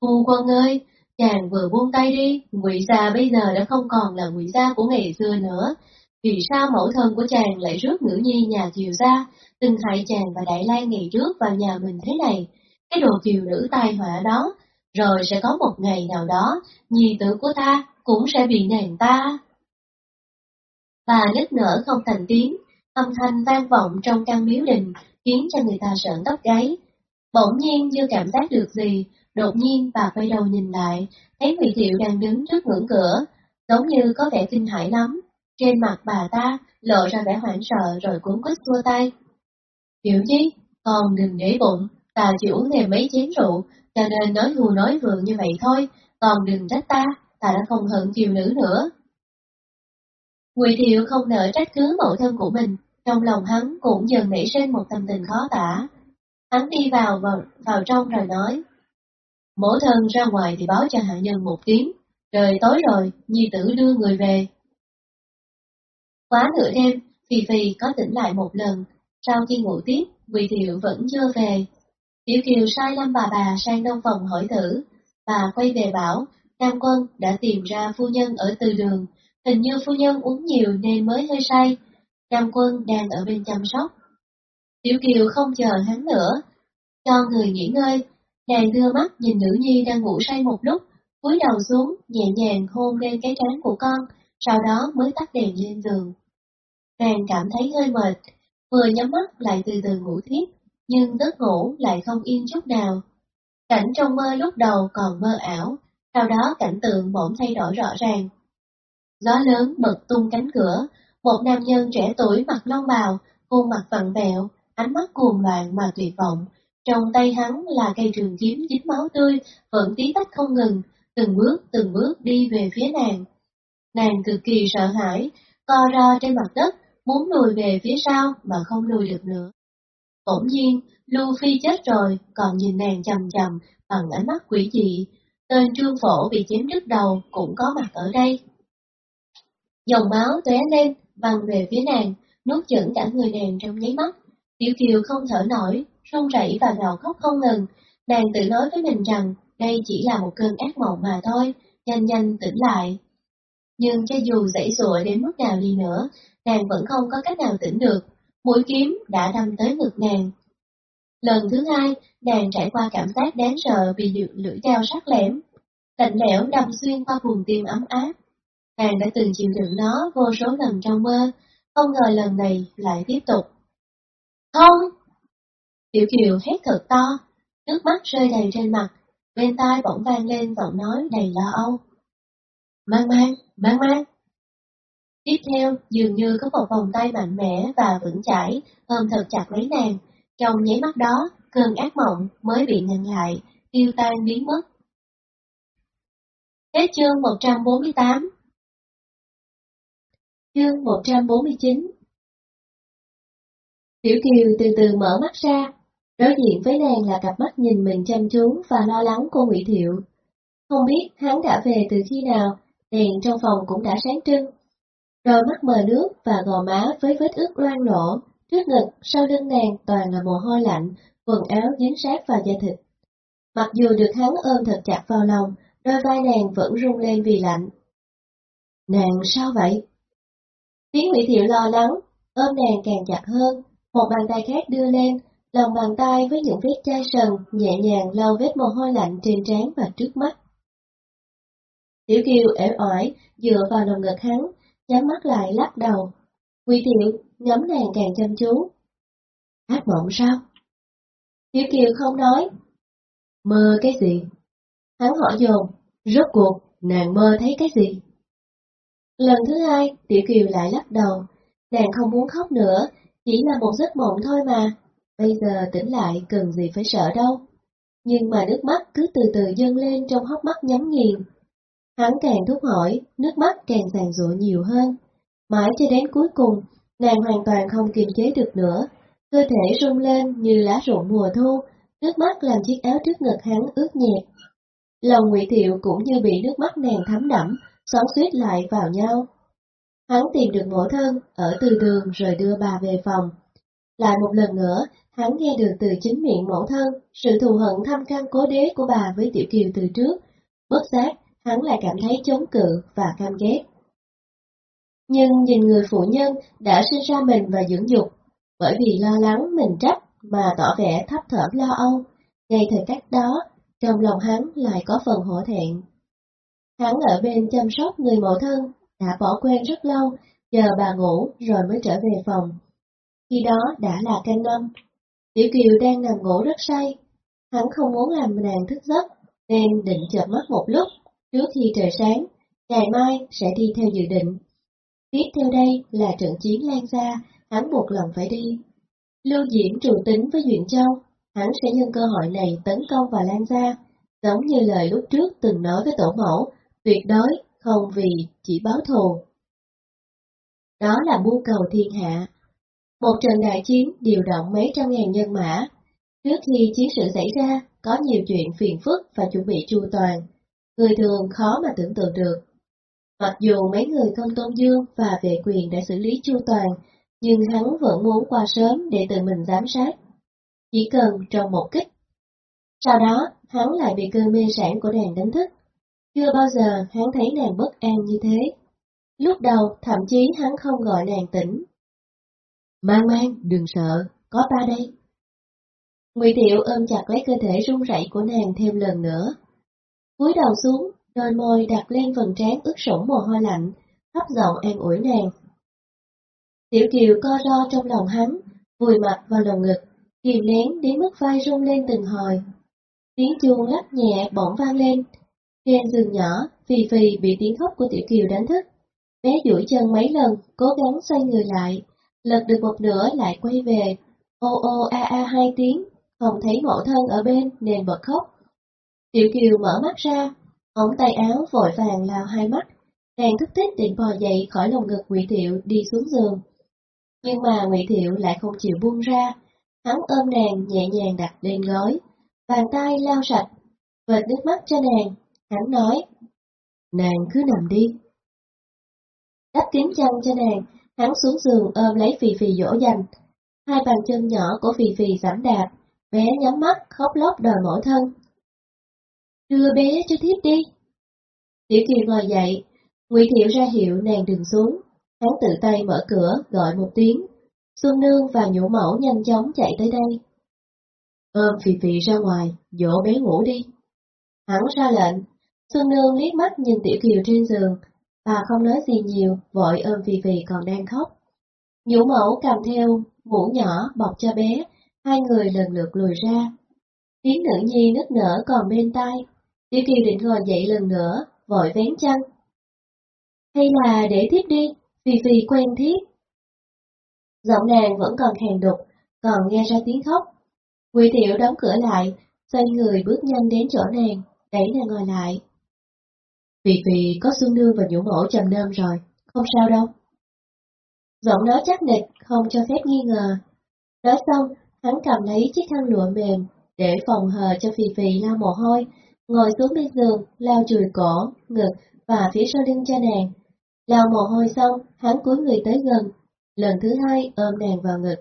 Phu quân ơi, chàng vừa buông tay đi, ngụy gia bây giờ đã không còn là ngụy gia của ngày xưa nữa. Vì sao mẫu thân của chàng lại rước nữ nhi nhà kiều gia, từng hại chàng và Đại Lai ngày trước vào nhà mình thế này? Cái đồ kiều nữ tai họa đó, rồi sẽ có một ngày nào đó, nhi tử của ta cũng sẽ bị nàng ta. Bà nức nở không thành tiếng, âm thanh vang vọng trong căn miếu đình, khiến cho người ta sợn tóc gáy. Bỗng nhiên chưa cảm giác được gì, đột nhiên bà quay đầu nhìn lại, thấy Ngụy Thiệu đang đứng trước ngưỡng cửa, giống như có vẻ kinh hãi lắm. Trên mặt bà ta lộ ra vẻ hoảng sợ rồi cuốn quýt xua tay. Tiểu Nhi, con đừng để bụng, ta chỉ uống thêm mấy chén rượu, cho nên nói hù nói vượng như vậy thôi, còn đừng trách ta, ta đã không hận kiều nữ nữa. Ngụy Thiệu không nỡ trách cứ mẫu thân của mình, trong lòng hắn cũng dần nảy sinh một tâm tình khó tả. Hắn đi vào vào, vào trong rồi nói, Mẫu thân ra ngoài thì báo cho hạ nhân một tiếng, trời tối rồi, nhi tử đưa người về. Quá nửa đêm, Phi Phi có tỉnh lại một lần, sau khi ngủ tiếp, Quỳ Thiệu vẫn chưa về. Tiểu Kiều sai Lâm bà bà sang đông phòng hỏi thử, bà quay về bảo, Nam Quân đã tìm ra phu nhân ở từ đường, hình như phu nhân uống nhiều nên mới hơi say, Nam Quân đang ở bên chăm sóc. Tiểu Kiều không chờ hắn nữa, cho người nghỉ ngơi, nàng đưa mắt nhìn nữ nhi đang ngủ say một lúc, cúi đầu xuống, nhẹ nhàng hôn lên cái trán của con, sau đó mới tắt đèn lên giường. Nàng cảm thấy hơi mệt, vừa nhắm mắt lại từ từ ngủ thiếp, nhưng giấc ngủ lại không yên chút nào. Cảnh trong mơ lúc đầu còn mơ ảo, sau đó cảnh tượng bỗng thay đổi rõ ràng. Gió lớn bật tung cánh cửa, một nam nhân trẻ tuổi mặc lông bào, khuôn mặt vặn vẹo, ánh mắt cuồng loạn mà tuyệt vọng. Trong tay hắn là cây trường kiếm dính máu tươi, vẫn tí tách không ngừng, từng bước từng bước đi về phía nàng. Nàng cực kỳ sợ hãi, co ro trên mặt đất, muốn lùi về phía sau mà không lùi được nữa. Bỗng nhiên, Luffy chết rồi, còn nhìn nàng chầm chầm bằng ánh mắt quỷ dị. Tên trương phổ bị chém đứt đầu cũng có mặt ở đây. Dòng máu tóe lên, văng về phía nàng, nuốt chửng cả người nàng trong nháy mắt. Tiểu Kiều không thở nổi, run rẩy và gào khóc không ngừng. Nàng tự nói với mình rằng đây chỉ là một cơn ác mộng mà thôi, nhanh nhanh tỉnh lại. Nhưng cho dù dãy dụa đến mức nào đi nữa, nàng vẫn không có cách nào tỉnh được, mũi kiếm đã đâm tới ngực nàng. Lần thứ hai, nàng trải qua cảm giác đáng sợ vì lưỡi dao sắc lẻm, lạnh lẽo đâm xuyên qua vùng tim ấm áp. Nàng đã từng chịu đựng nó vô số lần trong mơ, không ngờ lần này lại tiếp tục. Không! Tiểu Kiều hét thật to, nước mắt rơi đầy trên mặt, bên tai bỗng vang lên giọng nói đầy lo âu. Mang mang, mang mang! Tiếp theo, dường như có một vòng tay mạnh mẽ và vững chãi ôm thật chặt lấy nàng. Trong nháy mắt đó, cơn ác mộng mới bị ngăn lại, tiêu tan biến mất. Hết chương 148 Chương 149 Tiểu Kiều từ từ mở mắt ra, đối diện với nàng là cặp mắt nhìn mình chăm chú và lo lắng của Ngụy Thiệu. Không biết hắn đã về từ khi nào, đèn trong phòng cũng đã sáng trưng. Đôi mắt mờ nước và gò má với vết ướt loang lỗ, trước ngực, sau lưng nàng toàn là mồ hôi lạnh, quần áo dính sát vào da thịt. Mặc dù được hắn ôm thật chặt vào lòng, đôi vai nàng vẫn rung lên vì lạnh. Nàng sao vậy? Tiếng Ngụy Thiệu lo lắng, ôm nàng càng chặt hơn, một bàn tay khác đưa lên, lòng bàn tay với những vết chai sần nhẹ nhàng lau vết mồ hôi lạnh trên trán và trước mắt. Tiểu Kiều ẻo ỏi, dựa vào lòng ngực hắn, nhắm mắt lại lắc đầu. Quỳ Thiệu ngắm nàng càng chăm chú. Ác mộng sao? Tiểu Kiều không nói. Mơ cái gì? Hắn hỏi dồn, rốt cuộc, nàng mơ thấy cái gì? Lần thứ hai, Tiểu Kiều lại lắc đầu, nàng không muốn khóc nữa, chỉ là một giấc mộng thôi mà, bây giờ tỉnh lại cần gì phải sợ đâu. Nhưng mà nước mắt cứ từ từ dâng lên trong hốc mắt nhắm nghiền. Hắn càng thúc hỏi, nước mắt càng sàn rụa nhiều hơn. Mãi cho đến cuối cùng, nàng hoàn toàn không kiềm chế được nữa, cơ thể rung lên như lá rụng mùa thu, nước mắt làm chiếc áo trước ngực hắn ướt nhẹp. Lòng Ngụy Thiệu cũng như bị nước mắt nàng thấm đẫm, xoắn suýt lại vào nhau. Hắn tìm được mẫu thân ở từ đường rồi đưa bà về phòng. Lại một lần nữa, hắn nghe được từ chính miệng mẫu thân sự thù hận thăm căn cố đế của bà với Tiểu Kiều từ trước. Bất giác, hắn lại cảm thấy chống cự và cam ghét. Nhưng nhìn người phụ nhân đã sinh ra mình và dưỡng dục, bởi vì lo lắng mình trách mà tỏ vẻ thấp thởm lo âu, ngay thời khắc đó, trong lòng hắn lại có phần hổ thẹn. Hắn ở bên chăm sóc người mẫu thân đã bỏ quen rất lâu, chờ bà ngủ rồi mới trở về phòng. Khi đó đã là canh năm. Tiểu Kiều đang nằm ngủ rất say. Hắn không muốn làm nàng thức giấc, nên định chợp mắt một lúc, trước khi trời sáng, ngày mai sẽ đi theo dự định. Tiếp theo đây là trận chiến lan ra, hắn buộc lòng phải đi. Lưu Diễm trù tính với Duyện Châu, hắn sẽ nhân cơ hội này tấn công vào Lan ra giống như lời lúc trước từng nói với tổ mẫu, tuyệt đối không vì chỉ báo thù. Đó là mưu cầu thiên hạ. Một trận đại chiến điều động mấy trăm ngàn nhân mã. Trước khi chiến sự xảy ra, có nhiều chuyện phiền phức và chuẩn bị chu toàn. Người thường khó mà tưởng tượng được. Mặc dù mấy người công tôn dương và vệ quyền đã xử lý chu toàn, nhưng hắn vẫn muốn qua sớm để tự mình giám sát. Chỉ cần trong một kích. Sau đó, hắn lại bị cơn mê sản của đàn đánh thức. Chưa bao giờ hắn thấy nàng bất an như thế. Lúc đầu, thậm chí hắn không gọi nàng tỉnh. Mang mang, đừng sợ, có ta đây. Ngụy Thiệu ôm chặt lấy cơ thể run rẩy của nàng thêm lần nữa cúi đầu xuống, đôi môi đặt lên phần trán ướt sũng mồ hôi lạnh, hấp giọng an ủi nàng. Tiểu Kiều co ro trong lòng hắn, vùi mặt vào lồng ngực, kìm nén đến mức vai rung lên từng hồi. Tiếng chuông lắc nhẹ bỗng vang lên, trên giường nhỏ, phì phì bị tiếng khóc của Tiểu Kiều đánh thức. Bé duỗi chân mấy lần, cố gắng xoay người lại, lật được một nửa lại quay về. Ô ô a a hai tiếng, không thấy mẫu thân ở bên nên bật khóc. Tiểu Kiều mở mắt ra, ống tay áo vội vàng lao hai mắt, nàng thức thích định bò dậy khỏi lồng ngực Ngụy Thiệu đi xuống giường. Nhưng mà Ngụy Thiệu lại không chịu buông ra, hắn ôm nàng nhẹ nhàng đặt lên gối, bàn tay lao sạch, vệt nước mắt cho nàng, Hắn nói, nàng cứ nằm đi. Đắp kín chăn cho nàng, hắn xuống giường ôm lấy Phì Phì dỗ dành. Hai bàn chân nhỏ của Phì Phì giảm đạp, bé nhắm mắt khóc lóc đòi mổ thân. Đưa bé cho thiếp đi. Tiểu Kiều ngồi dậy, Ngụy Thiệu ra hiệu nàng đừng xuống. Hắn tự tay mở cửa, gọi một tiếng. Xuân Nương và nhũ mẫu nhanh chóng chạy tới đây. Ôm Phì Phì ra ngoài, dỗ bé ngủ đi. Hắn ra lệnh, Xuân Nương liếc mắt nhìn Tiểu Kiều trên giường, bà không nói gì nhiều, vội ôm Phì Phì còn đang khóc. Nhũ mẫu cầm theo mũ nhỏ bọc cho bé, hai người lần lượt lùi ra. Tiếng nữ nhi nức nở còn bên tai, Tiểu Kiều định ngồi dậy lần nữa, vội vén chăn. Hay là để tiếp đi, vì vì quen thiết. Giọng nàng vẫn còn hèn đục, còn nghe ra tiếng khóc. quỳ Thiệu đóng cửa lại, xoay người bước nhanh đến chỗ nàng, đẩy nàng ngồi lại. vì vì có xuân nương và nhũ mổ trầm đơm rồi, không sao đâu. Giọng nói chắc nịch, không cho phép nghi ngờ. Nói xong, hắn cầm lấy chiếc khăn lụa mềm, để phòng hờ cho Phi Phi lau mồ hôi, ngồi xuống bên giường, lau chùi cổ, ngực và phía sau lưng cho nàng. Lau mồ hôi xong, hắn cúi người tới gần, lần thứ hai ôm nàng vào ngực.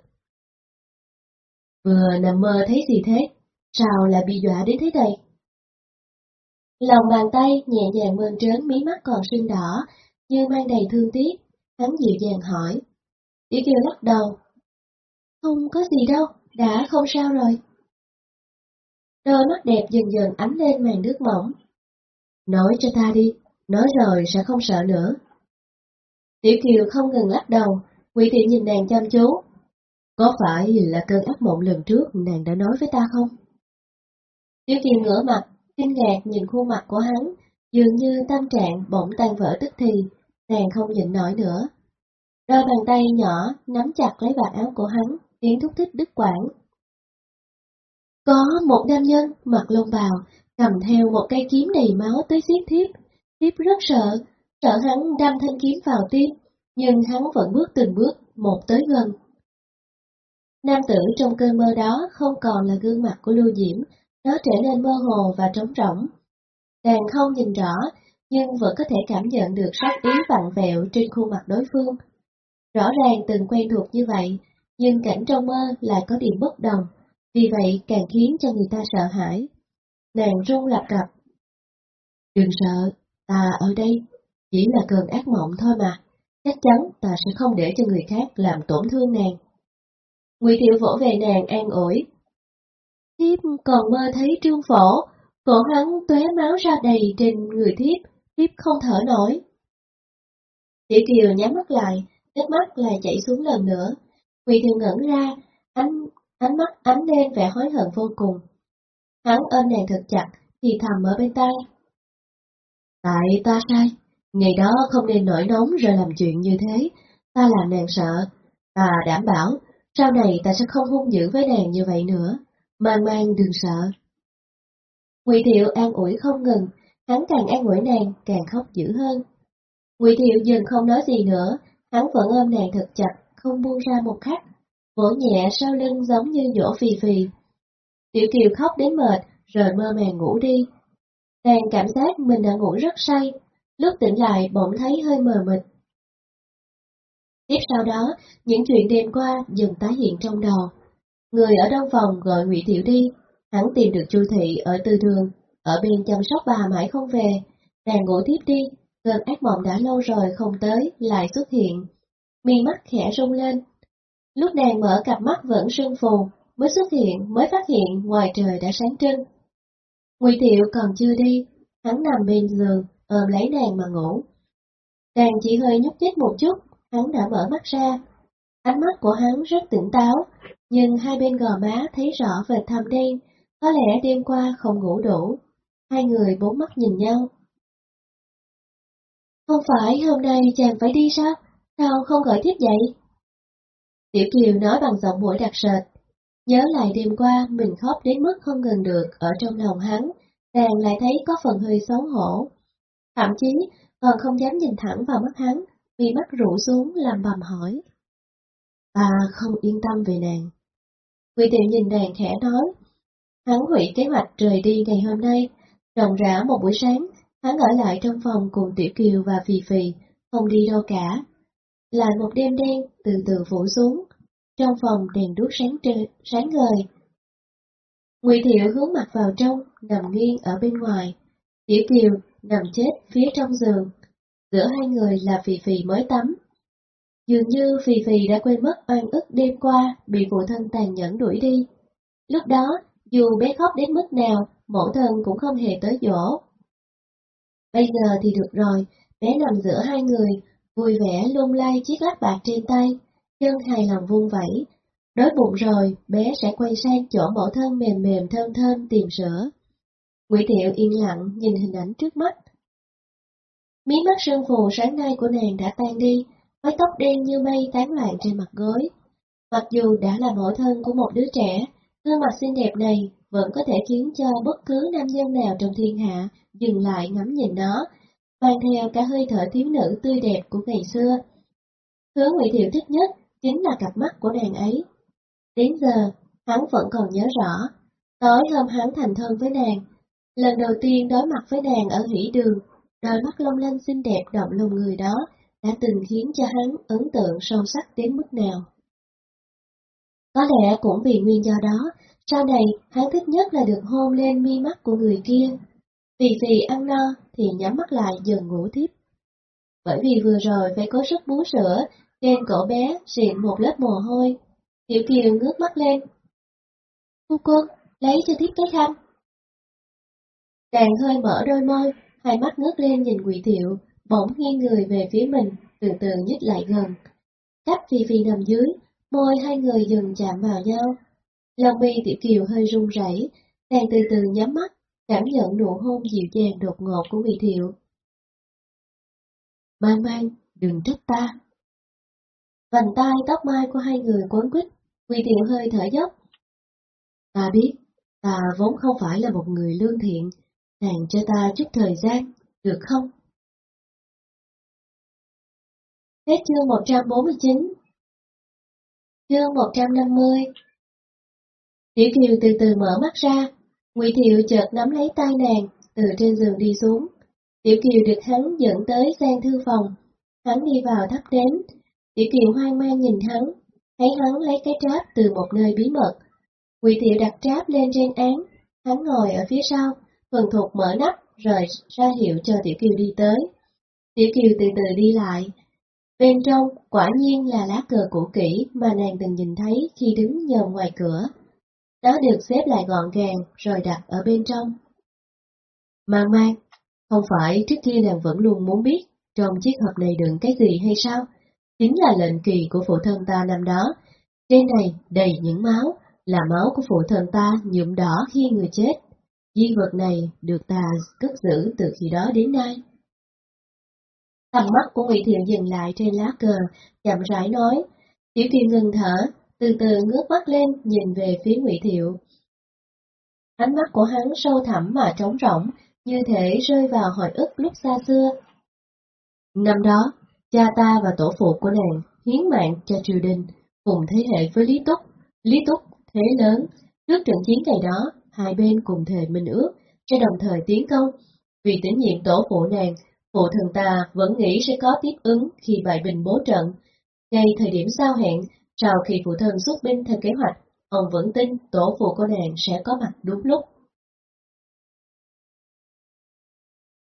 Vừa nằm mơ thấy gì thế? Sao lại bị dọa đến thế này? Lòng bàn tay nhẹ nhàng mơn trớn mí mắt còn sưng đỏ, như mang đầy thương tiếc, hắn dịu dàng hỏi. Tiểu Kiều lắc đầu. Không có gì đâu, đã không sao rồi. Đôi mắt đẹp dần dần ánh lên màn nước mỏng. Nói cho ta đi, nói rồi sẽ không sợ nữa. Tiểu Kiều không ngừng lắc đầu, Quỷ Thị nhìn nàng chăm chú. Có phải là cơn ác mộng lần trước nàng đã nói với ta không? Tiểu Kiều ngửa mặt, kinh ngạc nhìn khuôn mặt của hắn, dường như tâm trạng bỗng tan vỡ tức thì, nàng không nhịn nổi nữa. Đôi bàn tay nhỏ nắm chặt lấy vạt áo của hắn, tiếng thúc thích đứt quãng. Có một nam nhân mặc lông bào, cầm theo một cây kiếm đầy máu tới giết thiếp. Thiếp rất sợ, sợ hắn đâm thanh kiếm vào tim, nhưng hắn vẫn bước từng bước, một tới gần. Nam tử trong cơn mơ đó không còn là gương mặt của Lưu Diễm, nó trở nên mơ hồ và trống rỗng. đàn không nhìn rõ, nhưng vẫn có thể cảm nhận được sắc ý vặn vẹo trên khuôn mặt đối phương. Rõ ràng từng quen thuộc như vậy, nhưng cảnh trong mơ lại có điểm bất đồng, vì vậy càng khiến cho người ta sợ hãi. Nàng run lập cập. Đừng sợ, ta ở đây, chỉ là cơn ác mộng thôi mà, chắc chắn ta sẽ không để cho người khác làm tổn thương nàng. Ngụy Thiệu vỗ về nàng an ủi. Thiếp còn mơ thấy trương phổ, cổ hắn tóe máu ra đầy trên người thiếp, thiếp không thở nổi. Tiểu Kiều nhắm mắt lại, nước mắt lại chảy xuống lần nữa. Ngụy Thiệu ngẩn ra, ánh, ánh mắt ánh lên vẻ hối hận vô cùng. Hắn ôm nàng thật chặt, thì thầm ở bên tay. Tại ta sai, ngày đó không nên nổi nóng rồi làm chuyện như thế, ta làm nàng sợ, ta đảm bảo, sau này ta sẽ không hung dữ với nàng như vậy nữa, mang mang đừng sợ. Ngụy Thiệu an ủi không ngừng, hắn càng an ủi nàng càng khóc dữ hơn. Ngụy Thiệu dừng không nói gì nữa, hắn vẫn ôm nàng thật chặt, không buông ra một khắc, vỗ nhẹ sau lưng giống như dỗ phì phì. Tiểu Kiều khóc đến mệt, rồi mơ màng ngủ đi. Nàng cảm giác mình đã ngủ rất say, lúc tỉnh lại bỗng thấy hơi mờ mịt. Tiếp sau đó, những chuyện đêm qua dần tái hiện trong đầu. Người ở đông phòng gọi Ngụy Tiểu đi, hắn tìm được Chu Thị ở tư đường, ở bên chăm sóc bà mãi không về, nàng ngủ tiếp đi, cơn ác mộng đã lâu rồi không tới, lại xuất hiện. Mi mắt khẽ rung lên. Lúc nàng mở cặp mắt vẫn sưng phù, mới xuất hiện, mới phát hiện ngoài trời đã sáng trưng. Ngụy Thiệu còn chưa đi, hắn nằm bên giường, ôm lấy nàng mà ngủ. Nàng chỉ hơi nhúc nhích một chút, hắn đã mở mắt ra. Ánh mắt của hắn rất tỉnh táo, nhưng hai bên gò má thấy rõ vệt thâm đen, có lẽ đêm qua không ngủ đủ. Hai người bốn mắt nhìn nhau. Không phải hôm nay chàng phải đi sao? Sao không gọi tiếp vậy? Tiểu Kiều nói bằng giọng mũi đặc sệt. Nhớ lại đêm qua mình khóc đến mức không ngừng được ở trong lòng hắn, nàng lại thấy có phần hơi xấu hổ. Thậm chí còn không dám nhìn thẳng vào mắt hắn, vì mắt rũ xuống làm bầm hỏi. Ta không yên tâm về nàng. Quỷ tiểu nhìn nàng khẽ nói. Hắn hủy kế hoạch rời đi ngày hôm nay, rộng rã một buổi sáng, hắn ở lại trong phòng cùng Tiểu Kiều và Phì Phì, không đi đâu cả. Lại một đêm đen từ từ phủ xuống, trong phòng đèn đuốc sáng trơ, sáng ngời. Ngụy Thiệu hướng mặt vào trong, nằm nghiêng ở bên ngoài. Tiểu Kiều nằm chết phía trong giường. Giữa hai người là Phì Phì mới tắm. Dường như Phì Phì đã quên mất oan ức đêm qua bị phụ thân tàn nhẫn đuổi đi. Lúc đó, dù bé khóc đến mức nào, mẫu thân cũng không hề tới dỗ. Bây giờ thì được rồi, bé nằm giữa hai người, vui vẻ lung lay chiếc lát bạc trên tay, chân hài lòng vung vẩy. Đói bụng rồi, bé sẽ quay sang chỗ mẫu thân mềm mềm thơm thơm tìm sữa. Nguyễn Thiệu yên lặng nhìn hình ảnh trước mắt. Mí mắt sương phù sáng nay của nàng đã tan đi, mái tóc đen như mây tán loạn trên mặt gối. Mặc dù đã là mẫu thân của một đứa trẻ, gương mặt xinh đẹp này vẫn có thể khiến cho bất cứ nam nhân nào trong thiên hạ dừng lại ngắm nhìn nó, mang theo cả hơi thở thiếu nữ tươi đẹp của ngày xưa. Thứ Ngụy Thiệu thích nhất chính là cặp mắt của nàng ấy. Đến giờ, hắn vẫn còn nhớ rõ, tối hôm hắn thành thân với nàng, lần đầu tiên đối mặt với nàng ở hỷ đường, đôi mắt long lanh xinh đẹp động lòng người đó đã từng khiến cho hắn ấn tượng sâu sắc đến mức nào. Có lẽ cũng vì nguyên do đó, sau này hắn thích nhất là được hôn lên mi mắt của người kia. Vì vì ăn no thì nhắm mắt lại dần ngủ tiếp. Bởi vì vừa rồi phải có sức bú sữa, nên cổ bé xịn một lớp mồ hôi. Tiểu Kiều ngước mắt lên. Phu quân, lấy cho tiếp cái khăn. Đàn hơi mở đôi môi, hai mắt ngước lên nhìn quỷ thiệu, bỗng nghiêng người về phía mình, từ từ nhích lại gần. Cách Phi Phi nằm dưới, môi hai người dần chạm vào nhau. Lòng mi tiểu kiều hơi run rẩy, đang từ từ nhắm mắt, cảm nhận nụ hôn dịu dàng đột ngột của quỷ thiệu. Mang mang, đừng trách ta. Vành tay tóc mai của hai người quấn quýt, quỷ thiệu hơi thở dốc. Ta biết, ta vốn không phải là một người lương thiện, nàng cho ta chút thời gian, được không? Hết chương 149 Chương 150 Tiểu Kiều từ từ mở mắt ra, Ngụy Thiệu chợt nắm lấy tay nàng, từ trên giường đi xuống. Tiểu Kiều được hắn dẫn tới gian thư phòng, hắn đi vào thắp đến. Tiểu Kiều hoang mang nhìn hắn, thấy hắn lấy cái tráp từ một nơi bí mật. Ngụy Thiệu đặt tráp lên trên án, hắn ngồi ở phía sau, phần thục mở nắp rồi ra hiệu cho Tiểu Kiều đi tới. Tiểu Kiều từ từ đi lại, Bên trong, quả nhiên là lá cờ cũ kỹ mà nàng từng nhìn thấy khi đứng nhờ ngoài cửa. Nó được xếp lại gọn gàng rồi đặt ở bên trong. Mang mang, không phải trước kia nàng vẫn luôn muốn biết trong chiếc hộp này đựng cái gì hay sao? Chính là lệnh kỳ của phụ thân ta năm đó. Trên này đầy những máu, là máu của phụ thân ta nhuộm đỏ khi người chết. Di vật này được ta cất giữ từ khi đó đến nay. Tầm mắt của Ngụy Thiệu dừng lại trên lá cờ, chậm rãi nói. Tiểu Kiều ngừng thở, từ từ ngước mắt lên nhìn về phía Ngụy Thiệu. Ánh mắt của hắn sâu thẳm mà trống rỗng, như thể rơi vào hồi ức lúc xa xưa. Năm đó, cha ta và tổ phụ của nàng hiến mạng cho triều đình, cùng thế hệ với Lý Túc. Lý Túc thế lớn, trước trận chiến ngày đó, hai bên cùng thề minh ước, sẽ đồng thời tiến công. Vì tín nhiệm tổ phụ nàng Phụ thần ta vẫn nghĩ sẽ có tiếp ứng khi bại bình bố trận. Ngay thời điểm giao hẹn, sau khi phụ thân xuất binh theo kế hoạch, ông vẫn tin tổ phụ của nàng sẽ có mặt đúng lúc.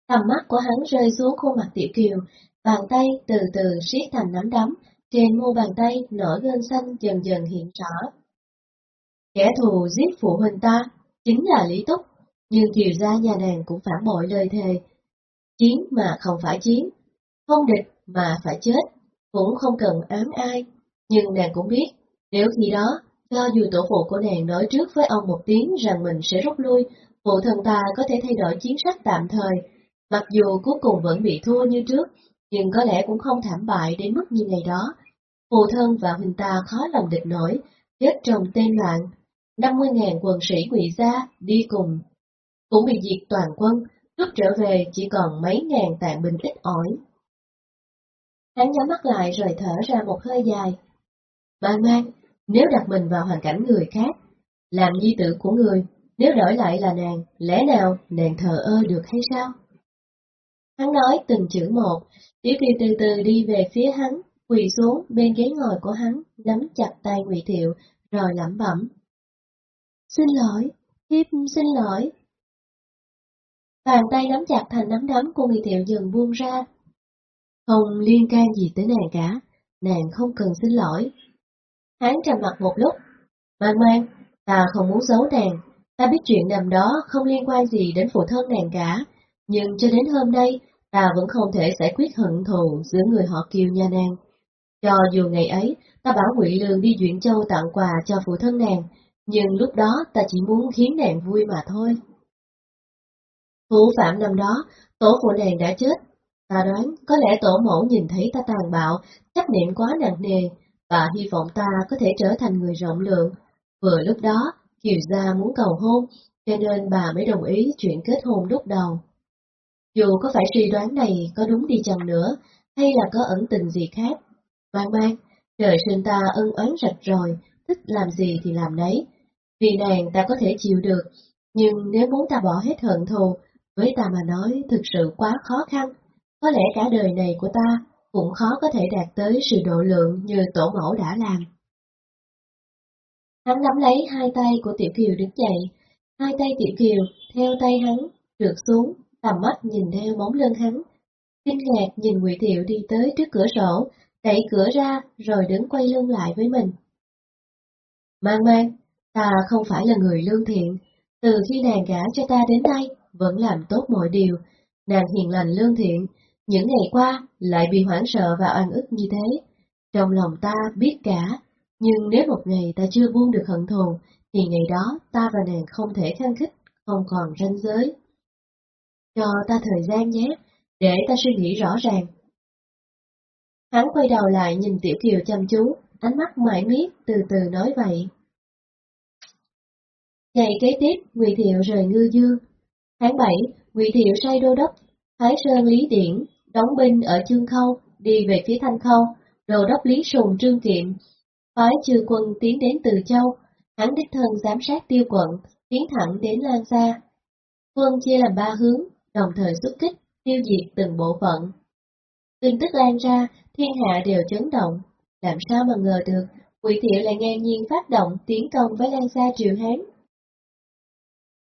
Tầm mắt của hắn rơi xuống khuôn mặt tiểu kiều, bàn tay từ từ siết thành nắm đấm, trên mu bàn tay nổi gân xanh dần dần hiện rõ. Kẻ thù giết phụ huynh ta, chính là Lý Túc, nhưng kiều gia nhà nàng cũng phản bội lời thề, Chiến mà không phải chiến, không địch mà phải chết, cũng không cần ám ai. Nhưng nàng cũng biết, nếu khi đó, cho dù tổ phụ của nàng nói trước với ông một tiếng rằng mình sẽ rút lui, phụ thân ta có thể thay đổi chiến sách tạm thời, mặc dù cuối cùng vẫn bị thua như trước, nhưng có lẽ cũng không thảm bại đến mức như ngày đó. Phụ thân và huynh ta khó lòng địch nổi, chết trong tên loạn. 50.000 quân sĩ ngụy gia đi cùng, cũng bị diệt toàn quân, Lúc trở về chỉ còn mấy ngàn tạng binh ít ỏi. Hắn nhắm mắt lại rồi thở ra một hơi dài. Mang mang, nếu đặt mình vào hoàn cảnh người khác, làm di tử của người, nếu đổi lại là nàng, lẽ nào nàng thờ ơ được hay sao? Hắn nói từng chữ một, Tiểu Kiều từ từ đi về phía hắn, quỳ xuống bên ghế ngồi của hắn, nắm chặt tay Ngụy Thiệu, rồi lẩm bẩm. Xin lỗi, thiếp xin lỗi. Bàn tay nắm chặt thành nắm đấm của người thiệu dần buông ra. Không liên can gì tới nàng cả, nàng không cần xin lỗi. Hắn trầm mặt một lúc. Mang mang, ta không muốn giấu nàng, ta biết chuyện nằm đó không liên quan gì đến phụ thân nàng cả, nhưng cho đến hôm nay, ta vẫn không thể giải quyết hận thù giữa người họ kiều nhà nàng. Cho dù ngày ấy, ta bảo Ngụy Lương đi Duyện Châu tặng quà cho phụ thân nàng, nhưng lúc đó ta chỉ muốn khiến nàng vui mà thôi. Thủ phạm năm đó, tổ của nàng đã chết, Ta đoán có lẽ tổ mẫu nhìn thấy ta tàn bạo, chấp niệm quá nặng nề, và hy vọng ta có thể trở thành người rộng lượng. Vừa lúc đó, Kiều Gia muốn cầu hôn, cho nên bà mới đồng ý chuyện kết hôn lúc đầu. Dù có phải suy đoán này có đúng đi chăng nữa, hay là có ẩn tình gì khác, mang mang, trời sinh ta ân oán rạch rồi, thích làm gì thì làm nấy. Vì nàng ta có thể chịu được, nhưng nếu muốn ta bỏ hết hận thù, với ta mà nói thực sự quá khó khăn. Có lẽ cả đời này của ta cũng khó có thể đạt tới sự độ lượng như tổ mẫu đã làm. Hắn nắm lấy hai tay của Tiểu Kiều đứng dậy, hai tay Tiểu Kiều theo tay hắn, trượt xuống, tầm mắt nhìn theo bóng lưng hắn. Kinh ngạc nhìn Ngụy Thiệu đi tới trước cửa sổ, đẩy cửa ra rồi đứng quay lưng lại với mình. Mang mang, ta không phải là người lương thiện, từ khi nàng gả cho ta đến nay, vẫn làm tốt mọi điều, nàng hiền lành lương thiện, những ngày qua lại bị hoảng sợ và oan ức như thế. Trong lòng ta biết cả, nhưng nếu một ngày ta chưa buông được hận thù, thì ngày đó ta và nàng không thể khăng khích, không còn ranh giới. Cho ta thời gian nhé, để ta suy nghĩ rõ ràng. Hắn quay đầu lại nhìn Tiểu Kiều chăm chú, ánh mắt mãi miết từ từ nói vậy. Ngày kế tiếp, Ngụy Thiệu rời Ngư Dương. Tháng 7, Ngụy Thiệu sai đô đốc Thái Sơn Lý Điển đóng binh ở Chương Khâu, đi về phía Thanh Khâu, đồ đốc Lý Sùng Trương Kiệm, phái chư quân tiến đến Từ Châu, hắn đích thân giám sát tiêu quận, tiến thẳng đến Lan Gia. Quân chia làm ba hướng, đồng thời xuất kích, tiêu diệt từng bộ phận. Tin tức lan ra, thiên hạ đều chấn động, làm sao mà ngờ được, quỷ Thiệu lại ngang nhiên phát động tiến công với Lan Gia Triều Hán.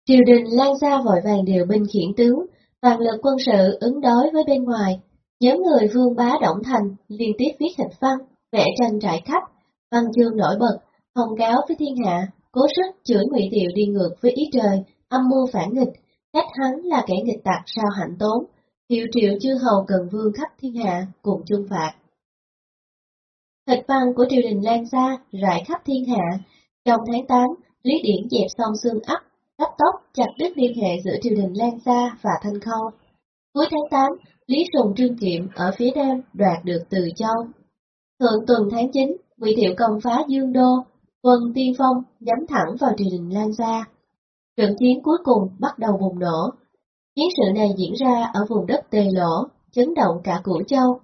Triều đình Lan Gia vội vàng điều binh khiển tướng, toàn lực quân sự ứng đối với bên ngoài. Nhóm người vương bá động thành liên tiếp viết hình văn, vẽ tranh trải khắp, văn chương nổi bật, thông cáo với thiên hạ, cố sức chửi ngụy Tiệu đi ngược với ý trời, âm mưu phản nghịch, cách hắn là kẻ nghịch tặc sao hạnh tốn, hiệu triệu chư hầu cần vương khắp thiên hạ cùng chung phạt. thịt văn của triều đình lan xa, rải khắp thiên hạ. Trong tháng 8, Lý Điển dẹp xong xương ấp, cấp tốc chặt đứt liên hệ giữa triều đình Lan Sa và Thanh Khâu. Cuối tháng 8, Lý Sùng Trương Kiệm ở phía nam đoạt được Từ Châu. Thượng tuần tháng 9, Ngụy Thiệu công phá Dương Đô, quân tiên phong nhắm thẳng vào triều đình Lan Sa. Trận chiến cuối cùng bắt đầu bùng nổ. Chiến sự này diễn ra ở vùng đất Tề Lỗ, chấn động cả Cửu Châu.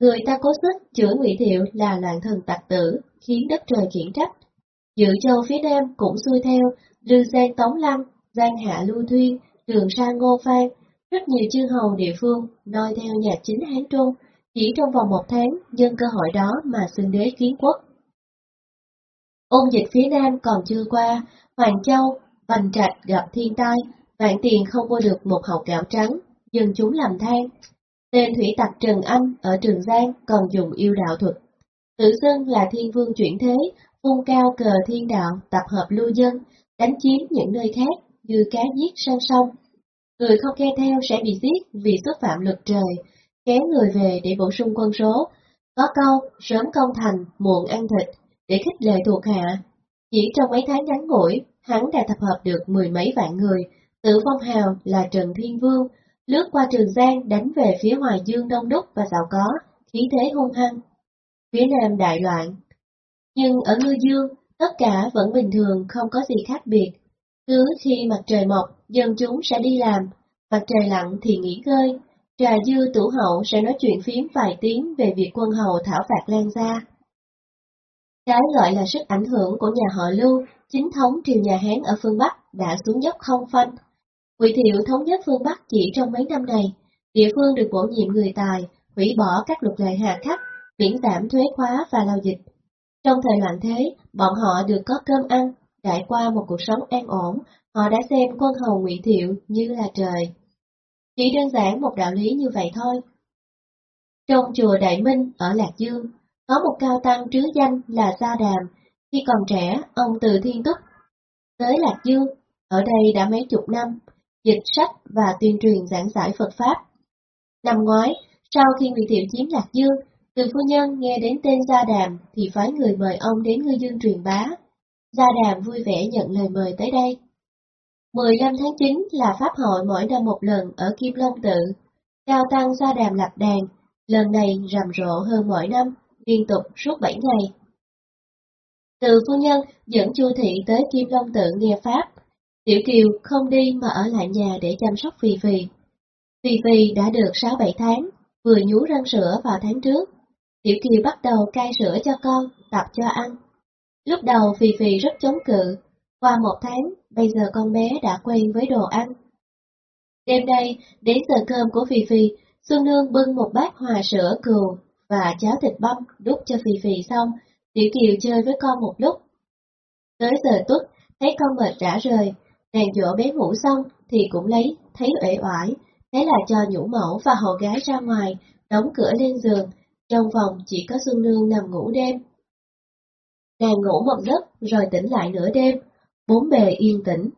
Người ta cố sức chửi Ngụy Thiệu là loạn thần tặc tử, khiến đất trời khiển trách. Dự châu phía nam cũng xuôi theo, Lư Giang Tống Lâm, Giang Hạ Lưu Thuyên, Trường Sa Ngô Phan, rất nhiều chư hầu địa phương noi theo nhà chính Hán Trung, chỉ trong vòng một tháng nhân cơ hội đó mà xưng đế kiến quốc. Ôn dịch phía Nam còn chưa qua, Hoàng Châu, Bành Trạch gặp thiên tai, vạn tiền không mua được một hộp gạo trắng, dân chúng làm than. Tên thủy tặc Trần Anh ở Trường Giang còn dùng yêu đạo thuật. Tự xưng là thiên vương chuyển thế, vung cao cờ thiên đạo, tập hợp lưu dân, đánh chiếm những nơi khác như cá giết sang sông. Người không nghe theo sẽ bị giết vì xúc phạm luật trời, kéo người về để bổ sung quân số. Có câu, sớm công thành, muộn ăn thịt, để khích lệ thuộc hạ. Chỉ trong mấy tháng ngắn ngủi, hắn đã tập hợp được mười mấy vạn người, tự phong hào là Trần Thiên Vương, lướt qua Trường Giang đánh về phía Hoài Dương đông đúc và giàu có, khí thế hung hăng. Phía Nam đại loạn. Nhưng ở Ngư Dương, tất cả vẫn bình thường không có gì khác biệt. Cứ khi mặt trời mọc, dân chúng sẽ đi làm, mặt trời lặn thì nghỉ ngơi, trà dư tủ hậu sẽ nói chuyện phím vài tiếng về việc quân hầu thảo phạt lan ra. Cái gọi là sức ảnh hưởng của nhà họ Lưu, chính thống triều nhà Hán ở phương Bắc đã xuống dốc không phanh. Ngụy Thiệu thống nhất phương Bắc chỉ trong mấy năm này, địa phương được bổ nhiệm người tài, hủy bỏ các luật lệ hạ khắc, miễn giảm thuế khóa và lao dịch. Trong thời loạn thế, bọn họ được có cơm ăn, trải qua một cuộc sống an ổn, họ đã xem quân hầu Ngụy Thiệu như là trời. Chỉ đơn giản một đạo lý như vậy thôi. Trong chùa Đại Minh ở Lạc Dương, có một cao tăng trứ danh là Gia Đàm, khi còn trẻ ông từ Thiên Túc tới Lạc Dương, ở đây đã mấy chục năm, dịch sách và tuyên truyền giảng giải Phật Pháp. Năm ngoái, sau khi Ngụy Thiệu chiếm Lạc Dương, từ phu nhân nghe đến tên Gia Đàm thì phái người mời ông đến ngư dương truyền bá. Gia Đàm vui vẻ nhận lời mời tới đây. 15 tháng 9 là Pháp hội mỗi năm một lần ở Kim Long Tự. Cao Tăng gia đàm lập đàn, lần này rầm rộ hơn mỗi năm, liên tục suốt bảy ngày. Từ phu nhân dẫn Chu Thị tới Kim Long Tự nghe Pháp, Tiểu Kiều không đi mà ở lại nhà để chăm sóc Phi Phi. Phi Phi đã được 6-7 tháng, vừa nhú răng sữa vào tháng trước. Tiểu Kiều bắt đầu cai sữa cho con, tập cho ăn. Lúc đầu Phi Phi rất chống cự, qua một tháng, bây giờ con bé đã quen với đồ ăn. Đêm nay, đến giờ cơm của Phi Phi, Xuân Nương bưng một bát hòa sữa cừu và cháo thịt băm đút cho Phi Phi xong, Tiểu Kiều chơi với con một lúc. Tới giờ tuất, thấy con mệt rã rời, nàng dỗ bé ngủ xong thì cũng lấy, thấy uể oải, thế là cho nhũ mẫu và hầu gái ra ngoài, đóng cửa lên giường, trong phòng chỉ có Xuân Nương nằm ngủ đêm. Nàng ngủ một giấc rồi tỉnh lại nửa đêm, bốn bề yên tĩnh.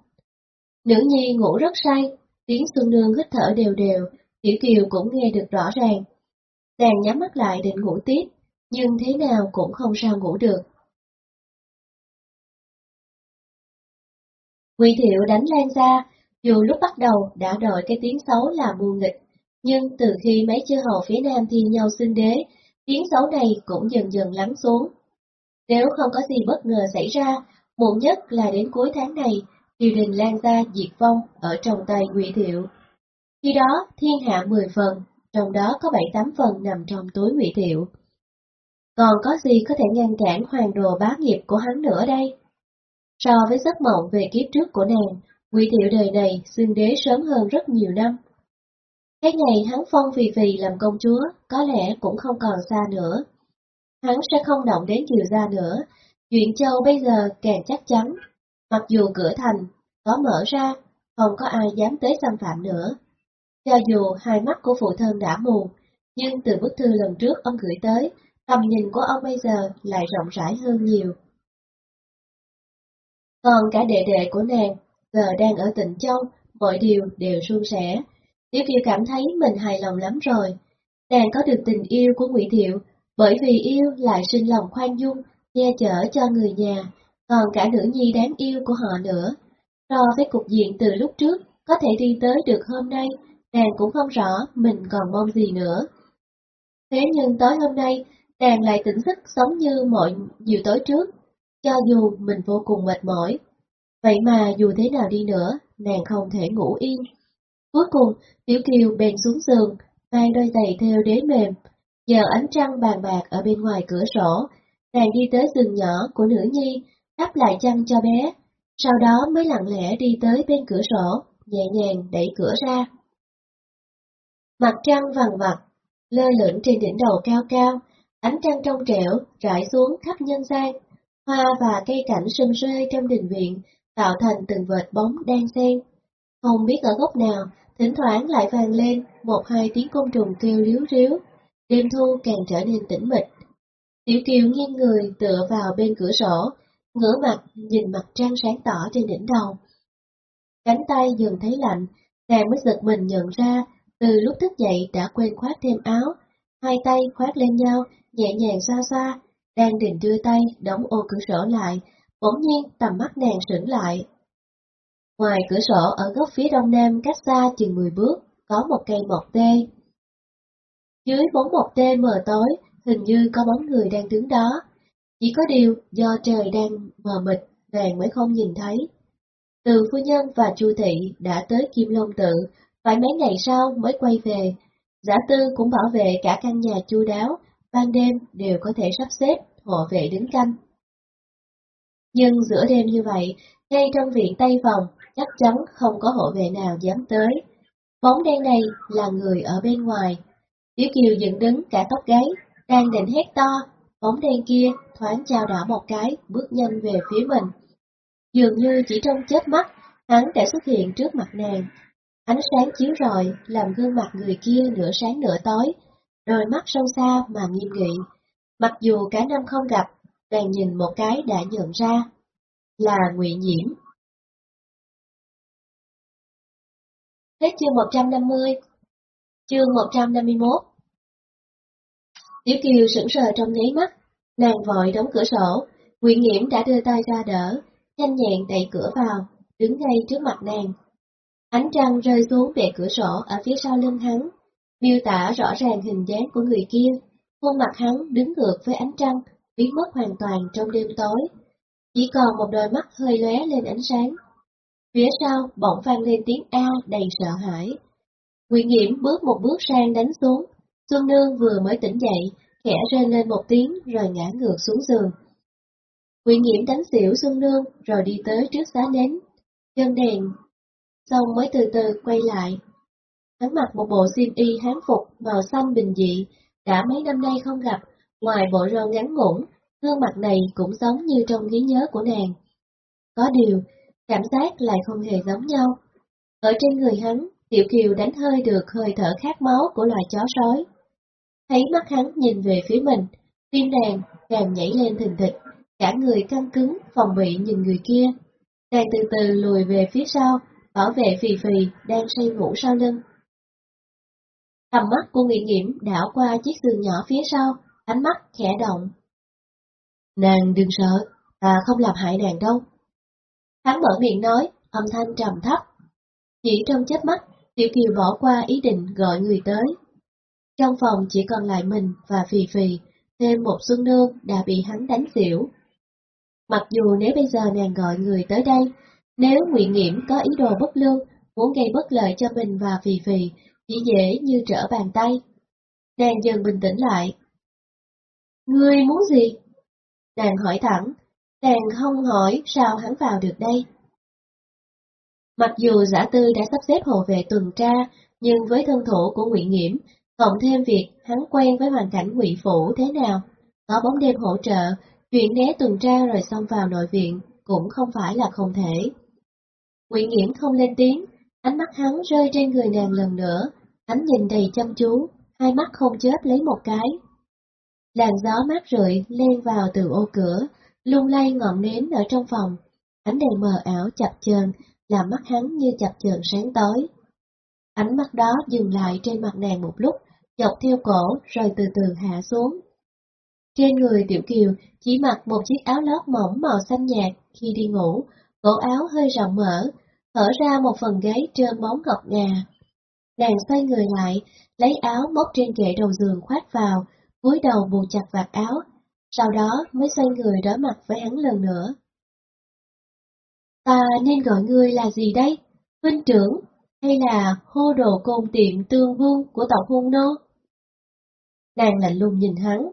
Nữ nhi ngủ rất say, tiếng Xuân Nương hít thở đều đều, Tiểu Kiều cũng nghe được rõ ràng. Nàng nhắm mắt lại định ngủ tiếp, nhưng thế nào cũng không sao ngủ được. quỷ Thiệu đánh Lan ra, dù lúc bắt đầu đã đợi cái tiếng xấu là mù nghịch, nhưng từ khi mấy chư hầu phía Nam thi nhau xưng đế, tiếng xấu này cũng dần dần lắng xuống. Nếu không có gì bất ngờ xảy ra, muộn nhất là đến cuối tháng này, triều đình Lan ra diệt vong ở trong tay Ngụy Thiệu. Khi đó, thiên hạ 10 phần, trong đó có 7-8 phần nằm trong túi Ngụy Thiệu. Còn có gì có thể ngăn cản hoàng đồ bá nghiệp của hắn nữa đây? So với giấc mộng về kiếp trước của nàng, Ngụy Thiệu đời này xưng đế sớm hơn rất nhiều năm. Cái ngày hắn phong vì vì làm công chúa, có lẽ cũng không còn xa nữa. Hắn sẽ không động đến Kiều Gia nữa, chuyện châu bây giờ càng chắc chắn. Mặc dù cửa thành có mở ra, không có ai dám tới xâm phạm nữa. Cho dù hai mắt của phụ thân đã mù, nhưng từ bức thư lần trước ông gửi tới, tầm nhìn của ông bây giờ lại rộng rãi hơn nhiều. Còn cả đệ đệ của nàng, giờ đang ở tỉnh Châu, mọi điều đều suôn sẻ. Tiêu Kiều cảm thấy mình hài lòng lắm rồi. Nàng có được tình yêu của Ngụy Thiệu, bởi vì yêu lại sinh lòng khoan dung, che chở cho người nhà, còn cả nữ nhi đáng yêu của họ nữa. So với cục diện từ lúc trước, có thể đi tới được hôm nay, nàng cũng không rõ mình còn mong gì nữa. Thế nhưng tối hôm nay, nàng lại tỉnh thức sống như mọi nhiều tối trước, cho dù mình vô cùng mệt mỏi. Vậy mà dù thế nào đi nữa, nàng không thể ngủ yên. Cuối cùng, Tiểu Kiều bèn xuống giường, mang đôi giày theo đế mềm. Giờ ánh trăng bàn bạc ở bên ngoài cửa sổ, nàng đi tới giường nhỏ của nữ nhi, đắp lại chăn cho bé, sau đó mới lặng lẽ đi tới bên cửa sổ, nhẹ nhàng đẩy cửa ra. Mặt trăng vằn vặt, lơ lửng trên đỉnh đầu cao cao, ánh trăng trong trẻo rải xuống khắp nhân gian, hoa và cây cảnh sum xuê trong đình viện tạo thành từng vệt bóng đan xen. Không biết ở góc nào, thỉnh thoảng lại vang lên một hai tiếng côn trùng kêu liếu ríu, đêm thu càng trở nên tĩnh mịch. Tiểu Kiều nghiêng người tựa vào bên cửa sổ, ngửa mặt nhìn mặt trăng sáng tỏ trên đỉnh đầu. Cánh tay dần thấy lạnh, nàng mới giật mình nhận ra, từ lúc thức dậy đã quên khoác thêm áo, hai tay khoác lên nhau, nhẹ nhàng xoa xoa, đang định đưa tay đóng ô cửa sổ lại, bỗng nhiên tầm mắt nàng sững lại. Ngoài cửa sổ ở góc phía đông nam cách xa chừng 10 bước, có một cây mộc tê. Dưới bóng mộc tê mờ tối, hình như có bóng người đang đứng đó. Chỉ có điều do trời đang mờ mịt, nàng mới không nhìn thấy. Từ phu nhân và chu thị đã tới Kim Long Tự, phải mấy ngày sau mới quay về. Giả tư cũng bảo vệ cả căn nhà chu đáo, ban đêm đều có thể sắp xếp hộ vệ đứng canh. Nhưng giữa đêm như vậy, ngay trong viện Tây Phòng, chắc chắn không có hộ vệ nào dám tới. Bóng đen này là người ở bên ngoài. Tiểu Kiều dựng đứng cả tóc gáy, đang định hét to, bóng đen kia thoáng trao đảo một cái, bước nhanh về phía mình. Dường như chỉ trong chết mắt, hắn đã xuất hiện trước mặt nàng. Ánh sáng chiếu rọi, làm gương mặt người kia nửa sáng nửa tối, đôi mắt sâu xa mà nghiêm nghị. Mặc dù cả năm không gặp, bèn nhìn một cái đã nhận ra, là ngụy Nhiễm. Hết chương 150 Chương 151 Tiểu Kiều sững sờ trong nháy mắt, nàng vội đóng cửa sổ, Nguyễn Nghiễm đã đưa tay ra đỡ, nhanh nhẹn đẩy cửa vào, đứng ngay trước mặt nàng. Ánh trăng rơi xuống bề cửa sổ ở phía sau lưng hắn, miêu tả rõ ràng hình dáng của người kia, khuôn mặt hắn đứng ngược với ánh trăng, biến mất hoàn toàn trong đêm tối. Chỉ còn một đôi mắt hơi lóe lên ánh sáng. Phía sau bỗng vang lên tiếng A đầy sợ hãi. Nguyễn Nghiễm bước một bước sang đánh xuống, Xuân Nương vừa mới tỉnh dậy, khẽ rên lên một tiếng rồi ngã ngược xuống giường. Nguyễn Nghiễm đánh xỉu Xuân Nương rồi đi tới trước giá nến, chân đèn, xong mới từ từ quay lại. Hắn mặc một bộ xiêm y hán phục màu xanh bình dị, đã mấy năm nay không gặp, ngoài bộ râu ngắn ngủn, gương mặt này cũng giống như trong ký nhớ của nàng. Có điều, cảm giác lại không hề giống nhau. Ở trên người hắn, Tiểu Kiều đánh hơi được hơi thở khát máu của loài chó sói. Thấy mắt hắn nhìn về phía mình, tim nàng càng nhảy lên thình thịch, cả người căng cứng, phòng bị nhìn người kia. Nàng từ từ lùi về phía sau, bảo vệ Phì Phì đang say ngủ sau lưng. Tầm mắt của Nguyễn Nghiễm đảo qua chiếc giường nhỏ phía sau, ánh mắt khẽ động. Nàng đừng sợ, ta không làm hại nàng đâu. Hắn mở miệng nói, âm thanh trầm thấp. Chỉ trong chớp mắt, Tiểu Kiều bỏ qua ý định gọi người tới. Trong phòng chỉ còn lại mình và Phì Phì, thêm một Xuân Nương đã bị hắn đánh xỉu. Mặc dù nếu bây giờ nàng gọi người tới đây, nếu Nguyễn Nghiễm có ý đồ bất lương, muốn gây bất lợi cho mình và Phì Phì, chỉ dễ như trở bàn tay. Nàng dần bình tĩnh lại. Ngươi muốn gì? Nàng hỏi thẳng, nàng không hỏi sao hắn vào được đây. Mặc dù giả tư đã sắp xếp hộ vệ tuần tra, nhưng với thân thủ của Ngụy Nghiễm, cộng thêm việc hắn quen với hoàn cảnh ngụy phủ thế nào, có bóng đêm hỗ trợ, chuyện né tuần tra rồi xông vào nội viện cũng không phải là không thể. Ngụy Nghiễm không lên tiếng, ánh mắt hắn rơi trên người nàng lần nữa, hắn nhìn đầy chăm chú, hai mắt không chớp lấy một cái. Làn gió mát rượi len vào từ ô cửa, lung lay ngọn nến ở trong phòng, ánh đèn mờ ảo chập chờn làm mắt hắn như chập chờn sáng tối. Ánh mắt đó dừng lại trên mặt nàng một lúc, dọc theo cổ rồi từ từ hạ xuống. Trên người Tiểu Kiều chỉ mặc một chiếc áo lót mỏng màu xanh nhạt khi đi ngủ, cổ áo hơi rộng mở, hở ra một phần gáy trơn bóng ngọc ngà. Nàng xoay người lại, lấy áo móc trên kệ đầu giường khoát vào, cúi đầu buộc chặt vạt áo, sau đó mới xoay người đối mặt với hắn lần nữa. Ta nên gọi ngươi là gì đây? Huynh trưởng, hay là hô đồ côn tiện tương vương của tộc hung nô? Nàng lạnh lùng nhìn hắn.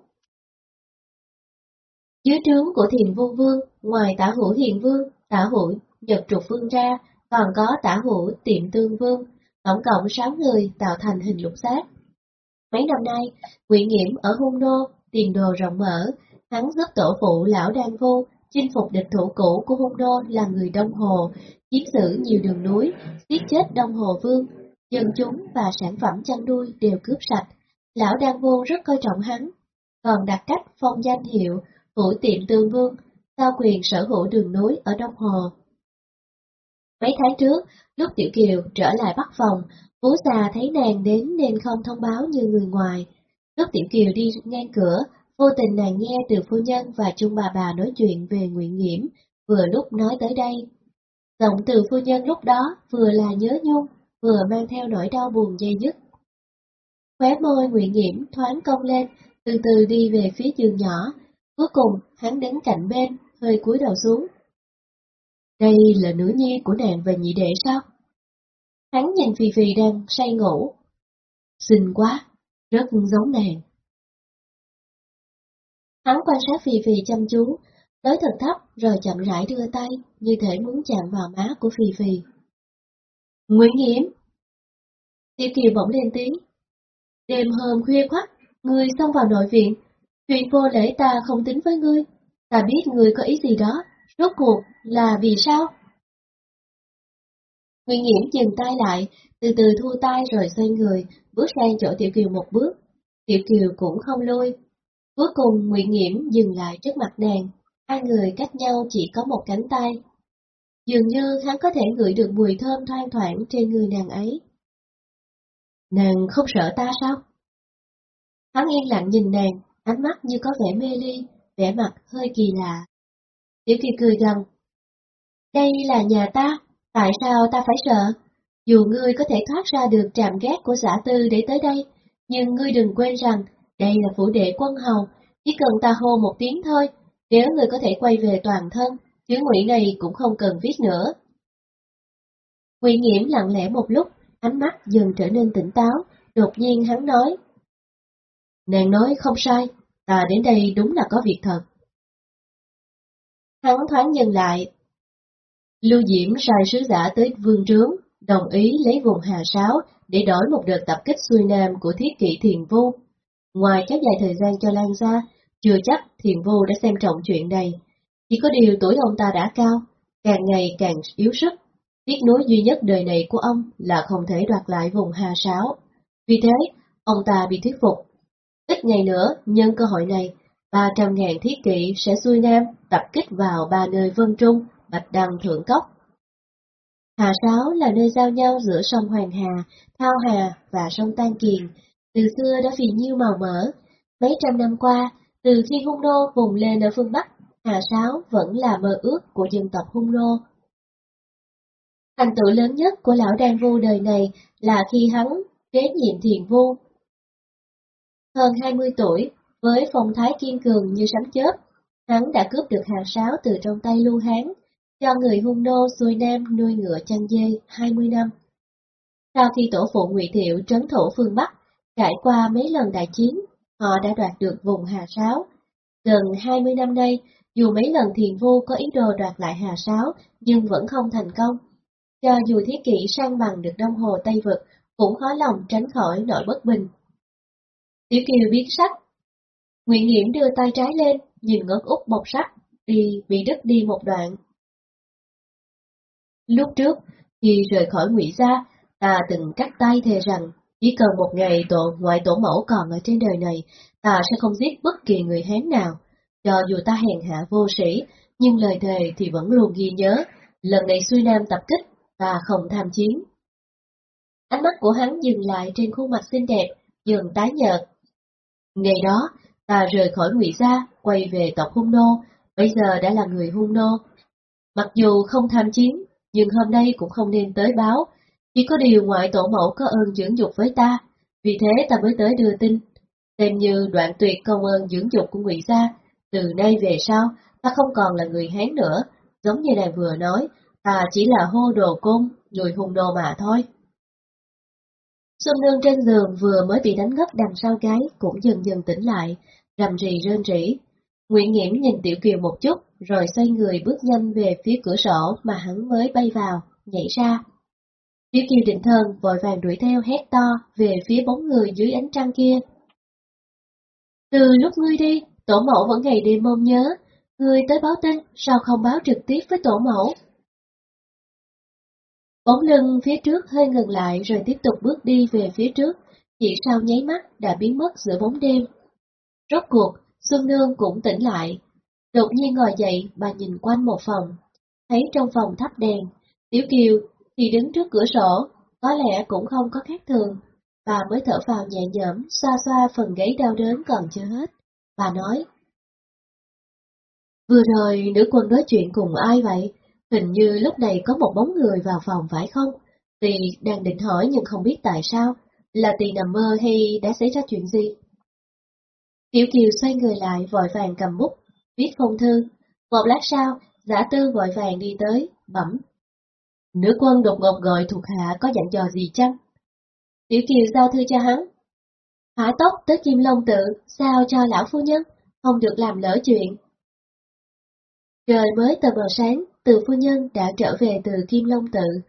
Dưới trướng của thiền vô vương, ngoài tả hữu thiền vương, tả hữu nhật trục vương ra, còn có tả hữu tiệm tương vương, tổng cộng 6 người tạo thành hình lục xác. Mấy năm nay, Nguyễn Nghiễm ở hung nô, tiền đồ rộng mở, hắn giúp tổ phụ lão đan vô chinh phục địch thủ cũ của hung đô là người Đông Hồ, chiếm giữ nhiều đường núi, giết chết Đông Hồ Vương, dân chúng và sản phẩm chăn nuôi đều cướp sạch. Lão Đan Vô rất coi trọng hắn, còn đặt cách phong danh hiệu hữu tiệm tương vương, giao quyền sở hữu đường núi ở Đông Hồ. Mấy tháng trước, lúc Tiểu Kiều trở lại Bắc Phòng, Phú già thấy nàng đến nên không thông báo như người ngoài. Lúc Tiểu Kiều đi ngang cửa, vô tình nàng nghe từ phu nhân và chung bà bà nói chuyện về Nguyễn Nghiễm, vừa lúc nói tới đây. Giọng từ phu nhân lúc đó vừa là nhớ nhung, vừa mang theo nỗi đau buồn dây dứt. Khóe môi Nguyễn Nghiễm thoáng cong lên, từ từ đi về phía giường nhỏ, cuối cùng hắn đứng cạnh bên, hơi cúi đầu xuống. Đây là nữ nhi của nàng và nhị đệ sao? Hắn nhìn Phi Phi đang say ngủ. Xinh quá, rất giống nàng. Hắn quan sát Phi Phi chăm chú, tới thật thấp rồi chậm rãi đưa tay, như thể muốn chạm vào má của Phi Phi. Nguyễn Nghiễm Tiểu Kiều bỗng lên tiếng. Đêm hôm khuya khoắt, ngươi xông vào nội viện, chuyện vô lễ ta không tính với ngươi, ta biết ngươi có ý gì đó, rốt cuộc là vì sao? Nguyễn Nghiễm dừng tay lại, từ từ thu tay rồi xoay người, bước sang chỗ Tiểu Kiều một bước. Tiểu Kiều cũng không lôi. Cuối cùng Ngụy Nghiễm dừng lại trước mặt nàng, hai người cách nhau chỉ có một cánh tay. Dường như hắn có thể ngửi được mùi thơm thoang thoảng trên người nàng ấy. Nàng không sợ ta sao? Hắn yên lặng nhìn nàng, ánh mắt như có vẻ mê ly, vẻ mặt hơi kỳ lạ. Tiểu kỳ cười rằng: Đây là nhà ta, tại sao ta phải sợ? Dù ngươi có thể thoát ra được trạm gác của giả tư để tới đây, Nhưng ngươi đừng quên rằng, đây là phủ đệ quân hầu, chỉ cần ta hô một tiếng thôi, nếu ngươi có thể quay về toàn thân, chữ ngụy này cũng không cần viết nữa. Ngụy Nghiễm lặng lẽ một lúc, ánh mắt dần trở nên tỉnh táo, đột nhiên hắn nói. Nàng nói không sai, ta đến đây đúng là có việc thật. Hắn thoáng dừng lại. Lưu Diễm sai sứ giả tới vương trướng, đồng ý lấy vùng Hà Sáo để đổi một đợt tập kích xuôi nam của thiết kỷ thiền vu. Ngoài kéo dài thời gian cho lan ra, chưa chắc thiền vô đã xem trọng chuyện này. Chỉ có điều tuổi ông ta đã cao, càng ngày càng yếu sức. Tiếc nối duy nhất đời này của ông là không thể đoạt lại vùng Hà Sáo. Vì thế, ông ta bị thuyết phục. Ít ngày nữa, nhân cơ hội này, 300.000 thiết kỵ sẽ xuôi nam tập kích vào ba nơi Vân Trung, Bạch Đăng Thượng Cốc. Hà Sáo là nơi giao nhau giữa sông Hoàng Hà, Thao Hà và sông Tan Kiền, từ xưa đã vì nhiêu màu mỡ. Mấy trăm năm qua, từ khi hung nô vùng lên ở phương Bắc, Hà Sáo vẫn là mơ ước của dân tộc hung nô. Thành tựu lớn nhất của lão đan vu đời này là khi hắn kế nhiệm thiền vu. Hơn 20 tuổi, với phong thái kiên cường như sấm chớp, hắn đã cướp được hàng sáo từ trong tay Lưu Hán, cho người hung nô xuôi nam nuôi ngựa chăn dê 20 năm. Sau khi tổ phụ Ngụy Thiệu trấn thủ phương Bắc, trải qua mấy lần đại chiến, họ đã đoạt được vùng Hà Sáo. Gần 20 năm nay, dù mấy lần thiền vu có ý đồ đoạt lại Hà Sáo, nhưng vẫn không thành công. Cho dù thiết kỷ sang bằng được đông hồ Tây Vực, cũng khó lòng tránh khỏi nỗi bất bình. Tiểu Kiều biết sách. Nguyễn Nghiễm đưa tay trái lên, nhìn ngấn út bọc sắt, đi bị đứt đi một đoạn. Lúc trước, khi rời khỏi Ngụy Gia, ta từng cắt tay thề rằng, chỉ cần một ngày tổ ngoại tổ mẫu còn ở trên đời này, ta sẽ không giết bất kỳ người Hán nào. Cho dù ta hèn hạ vô sĩ, nhưng lời thề thì vẫn luôn ghi nhớ, lần này xuôi nam tập kích, ta không tham chiến. Ánh mắt của hắn dừng lại trên khuôn mặt xinh đẹp, dần tái nhợt. Ngày đó, ta rời khỏi ngụy gia, quay về tộc hung nô, bây giờ đã là người hung nô. Mặc dù không tham chiến, nhưng hôm nay cũng không nên tới báo, chỉ có điều ngoại tổ mẫu có ơn dưỡng dục với ta, vì thế ta mới tới đưa tin. Xem như đoạn tuyệt công ơn dưỡng dục của ngụy gia, từ nay về sau, ta không còn là người Hán nữa, giống như nàng vừa nói, ta chỉ là hô đồ cung, người hùng đồ mà thôi. Xuân Nương trên giường vừa mới bị đánh ngất đằng sau gái cũng dần dần tỉnh lại, rầm rì rên rỉ. Nguyễn Nghiễm nhìn Tiểu Kiều một chút, rồi xoay người bước nhanh về phía cửa sổ mà hắn mới bay vào, nhảy ra. Tiểu Kiều định thần vội vàng đuổi theo hét to về phía bóng người dưới ánh trăng kia. Từ lúc ngươi đi, tổ mẫu vẫn ngày đêm mong nhớ, ngươi tới báo tin, sao không báo trực tiếp với tổ mẫu? Bóng lưng phía trước hơi ngừng lại rồi tiếp tục bước đi về phía trước, chỉ sau nháy mắt đã biến mất giữa bóng đêm. Rốt cuộc, Xuân Nương cũng tỉnh lại. Đột nhiên ngồi dậy, bà nhìn quanh một phòng. Thấy trong phòng thắp đèn, Tiểu Kiều thì đứng trước cửa sổ, có lẽ cũng không có khác thường. Bà mới thở vào nhẹ nhõm, xoa xoa phần gáy đau đớn còn chưa hết. Bà nói, Vừa rồi nữ quân nói chuyện cùng ai vậy? Hình như lúc này có một bóng người vào phòng phải không? Tì đang định hỏi nhưng không biết tại sao. Là Tì nằm mơ hay đã xảy ra chuyện gì? Tiểu Kiều xoay người lại vội vàng cầm bút, viết phong thư. Một lát sau, giả tư vội vàng đi tới, bẩm. Nữ quân đột ngột gọi thuộc hạ có dặn dò gì chăng? Tiểu Kiều giao thư cho hắn. Hỏa tốc tới Kim Long tự, sao cho lão phu nhân, không được làm lỡ chuyện. Trời mới tờ mờ sáng, từ phu nhân đã trở về từ Kim Long tự.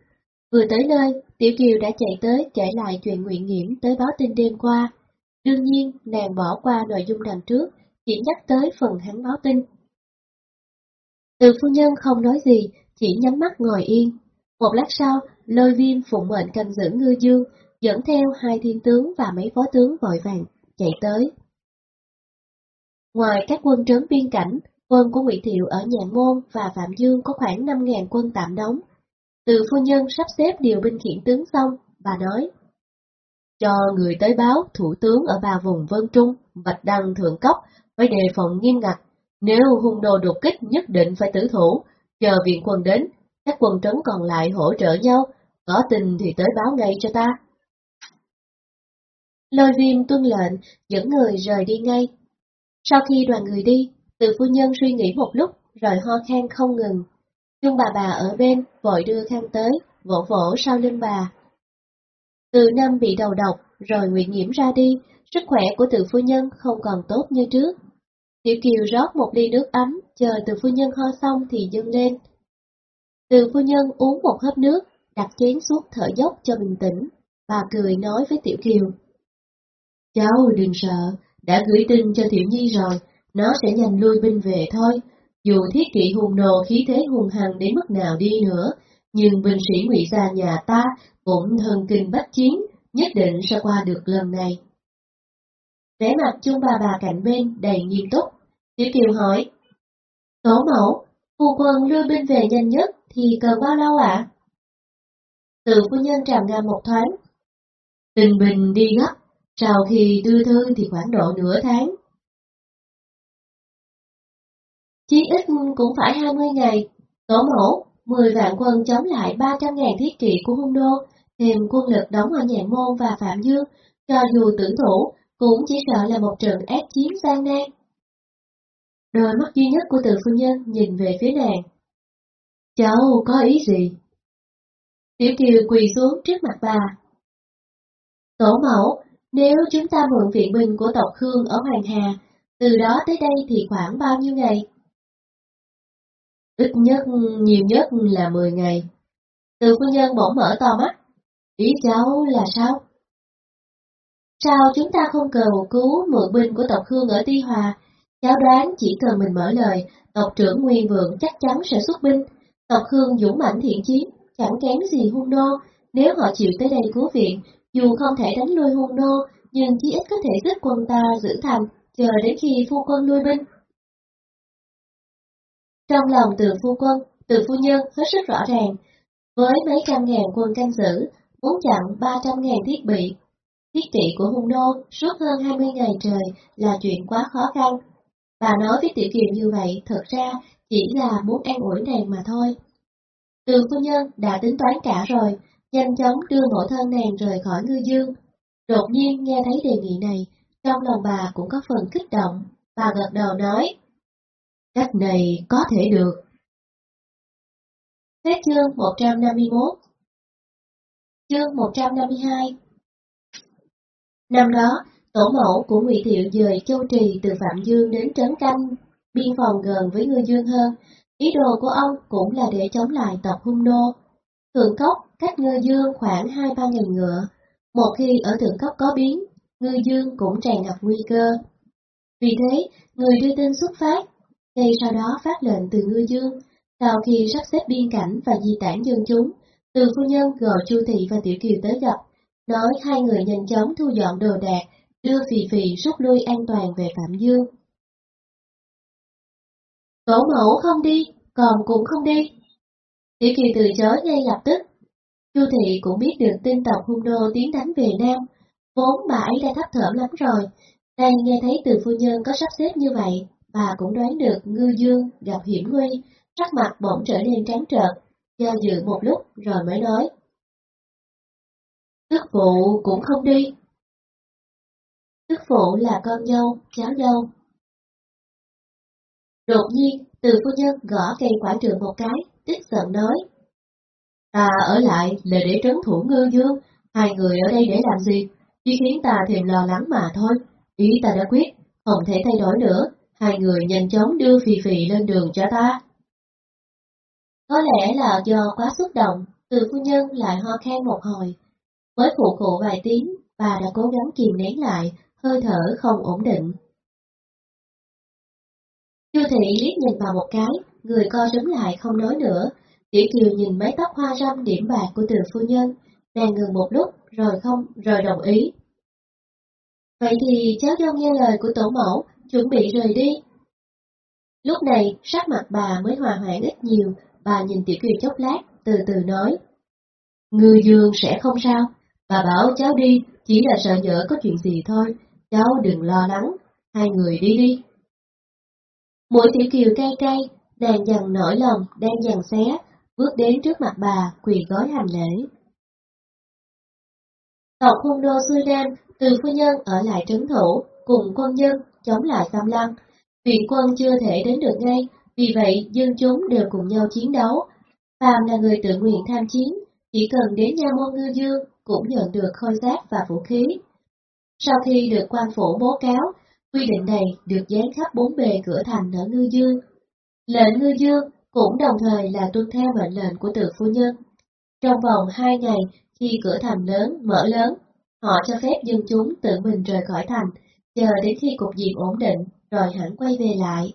Vừa tới nơi, Tiểu Kiều đã chạy tới kể lại chuyện nguyện nghiễm tới báo tin đêm qua. Đương nhiên, nàng bỏ qua nội dung đằng trước, chỉ nhắc tới phần hắn báo tin. Từ phu nhân không nói gì, chỉ nhắm mắt ngồi yên. Một lát sau, lôi viêm phụng mệnh canh giữ ngư dương, dẫn theo hai thiên tướng và mấy phó tướng vội vàng, chạy tới. Ngoài các quân trấn biên cảnh, Quân của Ngụy Thiệu ở Nhà Môn và Phạm Dương có khoảng 5.000 quân tạm đóng. Từ phu nhân sắp xếp điều binh khiển tướng xong, bà nói. Cho người tới báo thủ tướng ở ba vùng Vân Trung, Bạch Đăng, Thượng Cốc phải đề phòng nghiêm ngặt. Nếu hung đồ đột kích nhất định phải tử thủ, chờ viện quân đến, các quân trấn còn lại hỗ trợ nhau, có tình thì tới báo ngay cho ta. Lôi viêm tuân lệnh, dẫn người rời đi ngay. Sau khi đoàn người đi, từ phu nhân suy nghĩ một lúc, rồi ho khan không ngừng. nhưng bà bà ở bên, vội đưa khăn tới, vỗ vỗ sau lưng bà. Từ năm bị đầu độc, rồi nguyện nhiễm ra đi, sức khỏe của từ phu nhân không còn tốt như trước. Tiểu Kiều rót một ly nước ấm, chờ từ phu nhân ho xong thì dâng lên. Từ phu nhân uống một hớp nước, đặt chén xuống thở dốc cho bình tĩnh. Bà cười nói với Tiểu Kiều. Cháu đừng sợ, đã gửi tin cho Tiểu Nhi rồi, nó sẽ nhanh lui binh về thôi. Dù thiết kỵ hùng nồ khí thế hùng hằng đến mức nào đi nữa, nhưng binh sĩ ngụy gia nhà ta cũng thần kinh bách chiến, nhất định sẽ qua được lần này. Vẻ mặt chung bà bà cạnh bên đầy nghiêm túc, Tiểu Kiều hỏi, Tổ mẫu, phu quân lui binh về nhanh nhất thì cần bao lâu ạ? Từ phu nhân trầm ngâm một thoáng. Tình bình đi gấp, sau khi đưa thư thì khoảng độ nửa tháng. Chí ít cũng phải 20 ngày, tổ mẫu, 10 vạn quân chống lại 300 ngàn thiết kỵ của hung đô, thêm quân lực đóng ở Nhạn Môn và Phạm Dương, cho dù tưởng thủ, cũng chỉ sợ là một trận ác chiến gian nan. Đôi mắt duy nhất của từ phu nhân nhìn về phía nàng. Cháu có ý gì? Tiểu Kiều quỳ xuống trước mặt bà. Tổ mẫu, nếu chúng ta mượn viện binh của tộc Khương ở Hoàng Hà, từ đó tới đây thì khoảng bao nhiêu ngày? Ít nhất, nhiều nhất là 10 ngày. Từ phu nhân bỗng mở to mắt. Ý cháu là sao? Sao chúng ta không cầu cứu mượn binh của tộc Khương ở Tuy Hòa? Cháu đoán chỉ cần mình mở lời, tộc trưởng Nguyên Vượng chắc chắn sẽ xuất binh. Ngọc Khương dũng mãnh thiện chiến, chẳng kém gì hung nô. Nếu họ chịu tới đây cứu viện, dù không thể đánh lui hung nô, nhưng chí ít có thể giúp quân ta giữ thành, chờ đến khi phu quân lui binh. Trong lòng từ phu quân, từ phu nhân hết sức rõ ràng, với mấy trăm ngàn quân canh giữ, muốn chặn ba trăm ngàn thiết bị, thiết kỵ của hung nô suốt hơn hai mươi ngày trời là chuyện quá khó khăn. Bà nói với Tiểu Kiều như vậy thật ra chỉ là muốn an ủi nàng mà thôi. Từ phu nhân đã tính toán cả rồi, nhanh chóng đưa mẫu thân nàng rời khỏi ngư dương. Đột nhiên nghe thấy đề nghị này, trong lòng bà cũng có phần kích động, bà gật đầu nói. Cách này có thể được. Hết chương 151 Chương 152 Năm đó, tổ mẫu của Ngụy Thiệu dời Châu Trì từ Phạm Dương đến Trấn Canh, biên phòng gần với Ngư Dương hơn. Ý đồ của ông cũng là để chống lại tộc hung nô. Thượng Cốc cách Ngư Dương khoảng 2-3 nghìn ngựa. Một khi ở Thượng Cốc có biến, Ngư Dương cũng tràn ngập nguy cơ. Vì thế, người đưa tin xuất phát ngay sau đó phát lệnh từ ngư dương, sau khi sắp xếp biên cảnh và di tản dân chúng, từ phu nhân gọi Chu Thị và Tiểu Kiều tới gặp, nói hai người nhanh chóng thu dọn đồ đạc, đưa Phì Phì rút lui an toàn về Phạm Dương. Tổ mẫu không đi, còn cũng không đi. Tiểu Kiều từ chối ngay lập tức. Chu Thị cũng biết được tin tộc hung đô tiến đánh về Nam, vốn bà ấy đã thấp thởm lắm rồi, đang nghe thấy từ phu nhân có sắp xếp như vậy, bà cũng đoán được ngư dương gặp hiểm nguy, sắc mặt bỗng trở nên trắng trợn, do dự một lúc rồi mới nói. Tức phụ cũng không đi. Tức phụ là con dâu, cháu dâu. Đột nhiên, từ phu nhân gõ cây quả trường một cái, tức giận nói. Ta ở lại là để trấn thủ ngư dương, hai người ở đây để làm gì? Chỉ khiến ta thêm lo lắng mà thôi. Ý ta đã quyết, không thể thay đổi nữa, Hai người nhanh chóng đưa phi Phì lên đường cho ta. Có lẽ là do quá xúc động, từ phu nhân lại ho khan một hồi. Với phụ cụ vài tiếng, bà đã cố gắng kìm nén lại, hơi thở không ổn định. Chu thị liếc nhìn vào một cái, người co rúm lại không nói nữa. Tiểu Kiều nhìn mái tóc hoa râm điểm bạc của từ phu nhân, nàng ngừng một lúc, rồi không, rồi đồng ý. Vậy thì cháu cho nghe lời của tổ mẫu, chuẩn bị rời đi. Lúc này, sắc mặt bà mới hòa hoãn ít nhiều, bà nhìn Tiểu Kiều chốc lát, từ từ nói. Ngư dương sẽ không sao, bà bảo cháu đi, chỉ là sợ nhỡ có chuyện gì thôi, cháu đừng lo lắng, hai người đi đi. Mũi Tiểu Kiều cay cay, đang dằn nổi lòng, đang dằn xé, bước đến trước mặt bà, quỳ gói hành lễ. Tộc hung đô xuôi đen, từ phu nhân ở lại trấn thủ, cùng quân dân chống lại xâm lăng. Viện quân chưa thể đến được ngay, vì vậy dân chúng đều cùng nhau chiến đấu. Phàm là người tự nguyện tham chiến, chỉ cần đến nhà môn ngư dương cũng nhận được khôi giáp và vũ khí. Sau khi được quan phủ bố cáo, quy định này được dán khắp bốn bề cửa thành ở ngư dương. Lệnh ngư dương cũng đồng thời là tuân theo mệnh lệnh của từ phu nhân. Trong vòng hai ngày, khi cửa thành lớn, mở lớn, họ cho phép dân chúng tự mình rời khỏi thành, chờ đến khi cục diện ổn định, rồi hẳn quay về lại.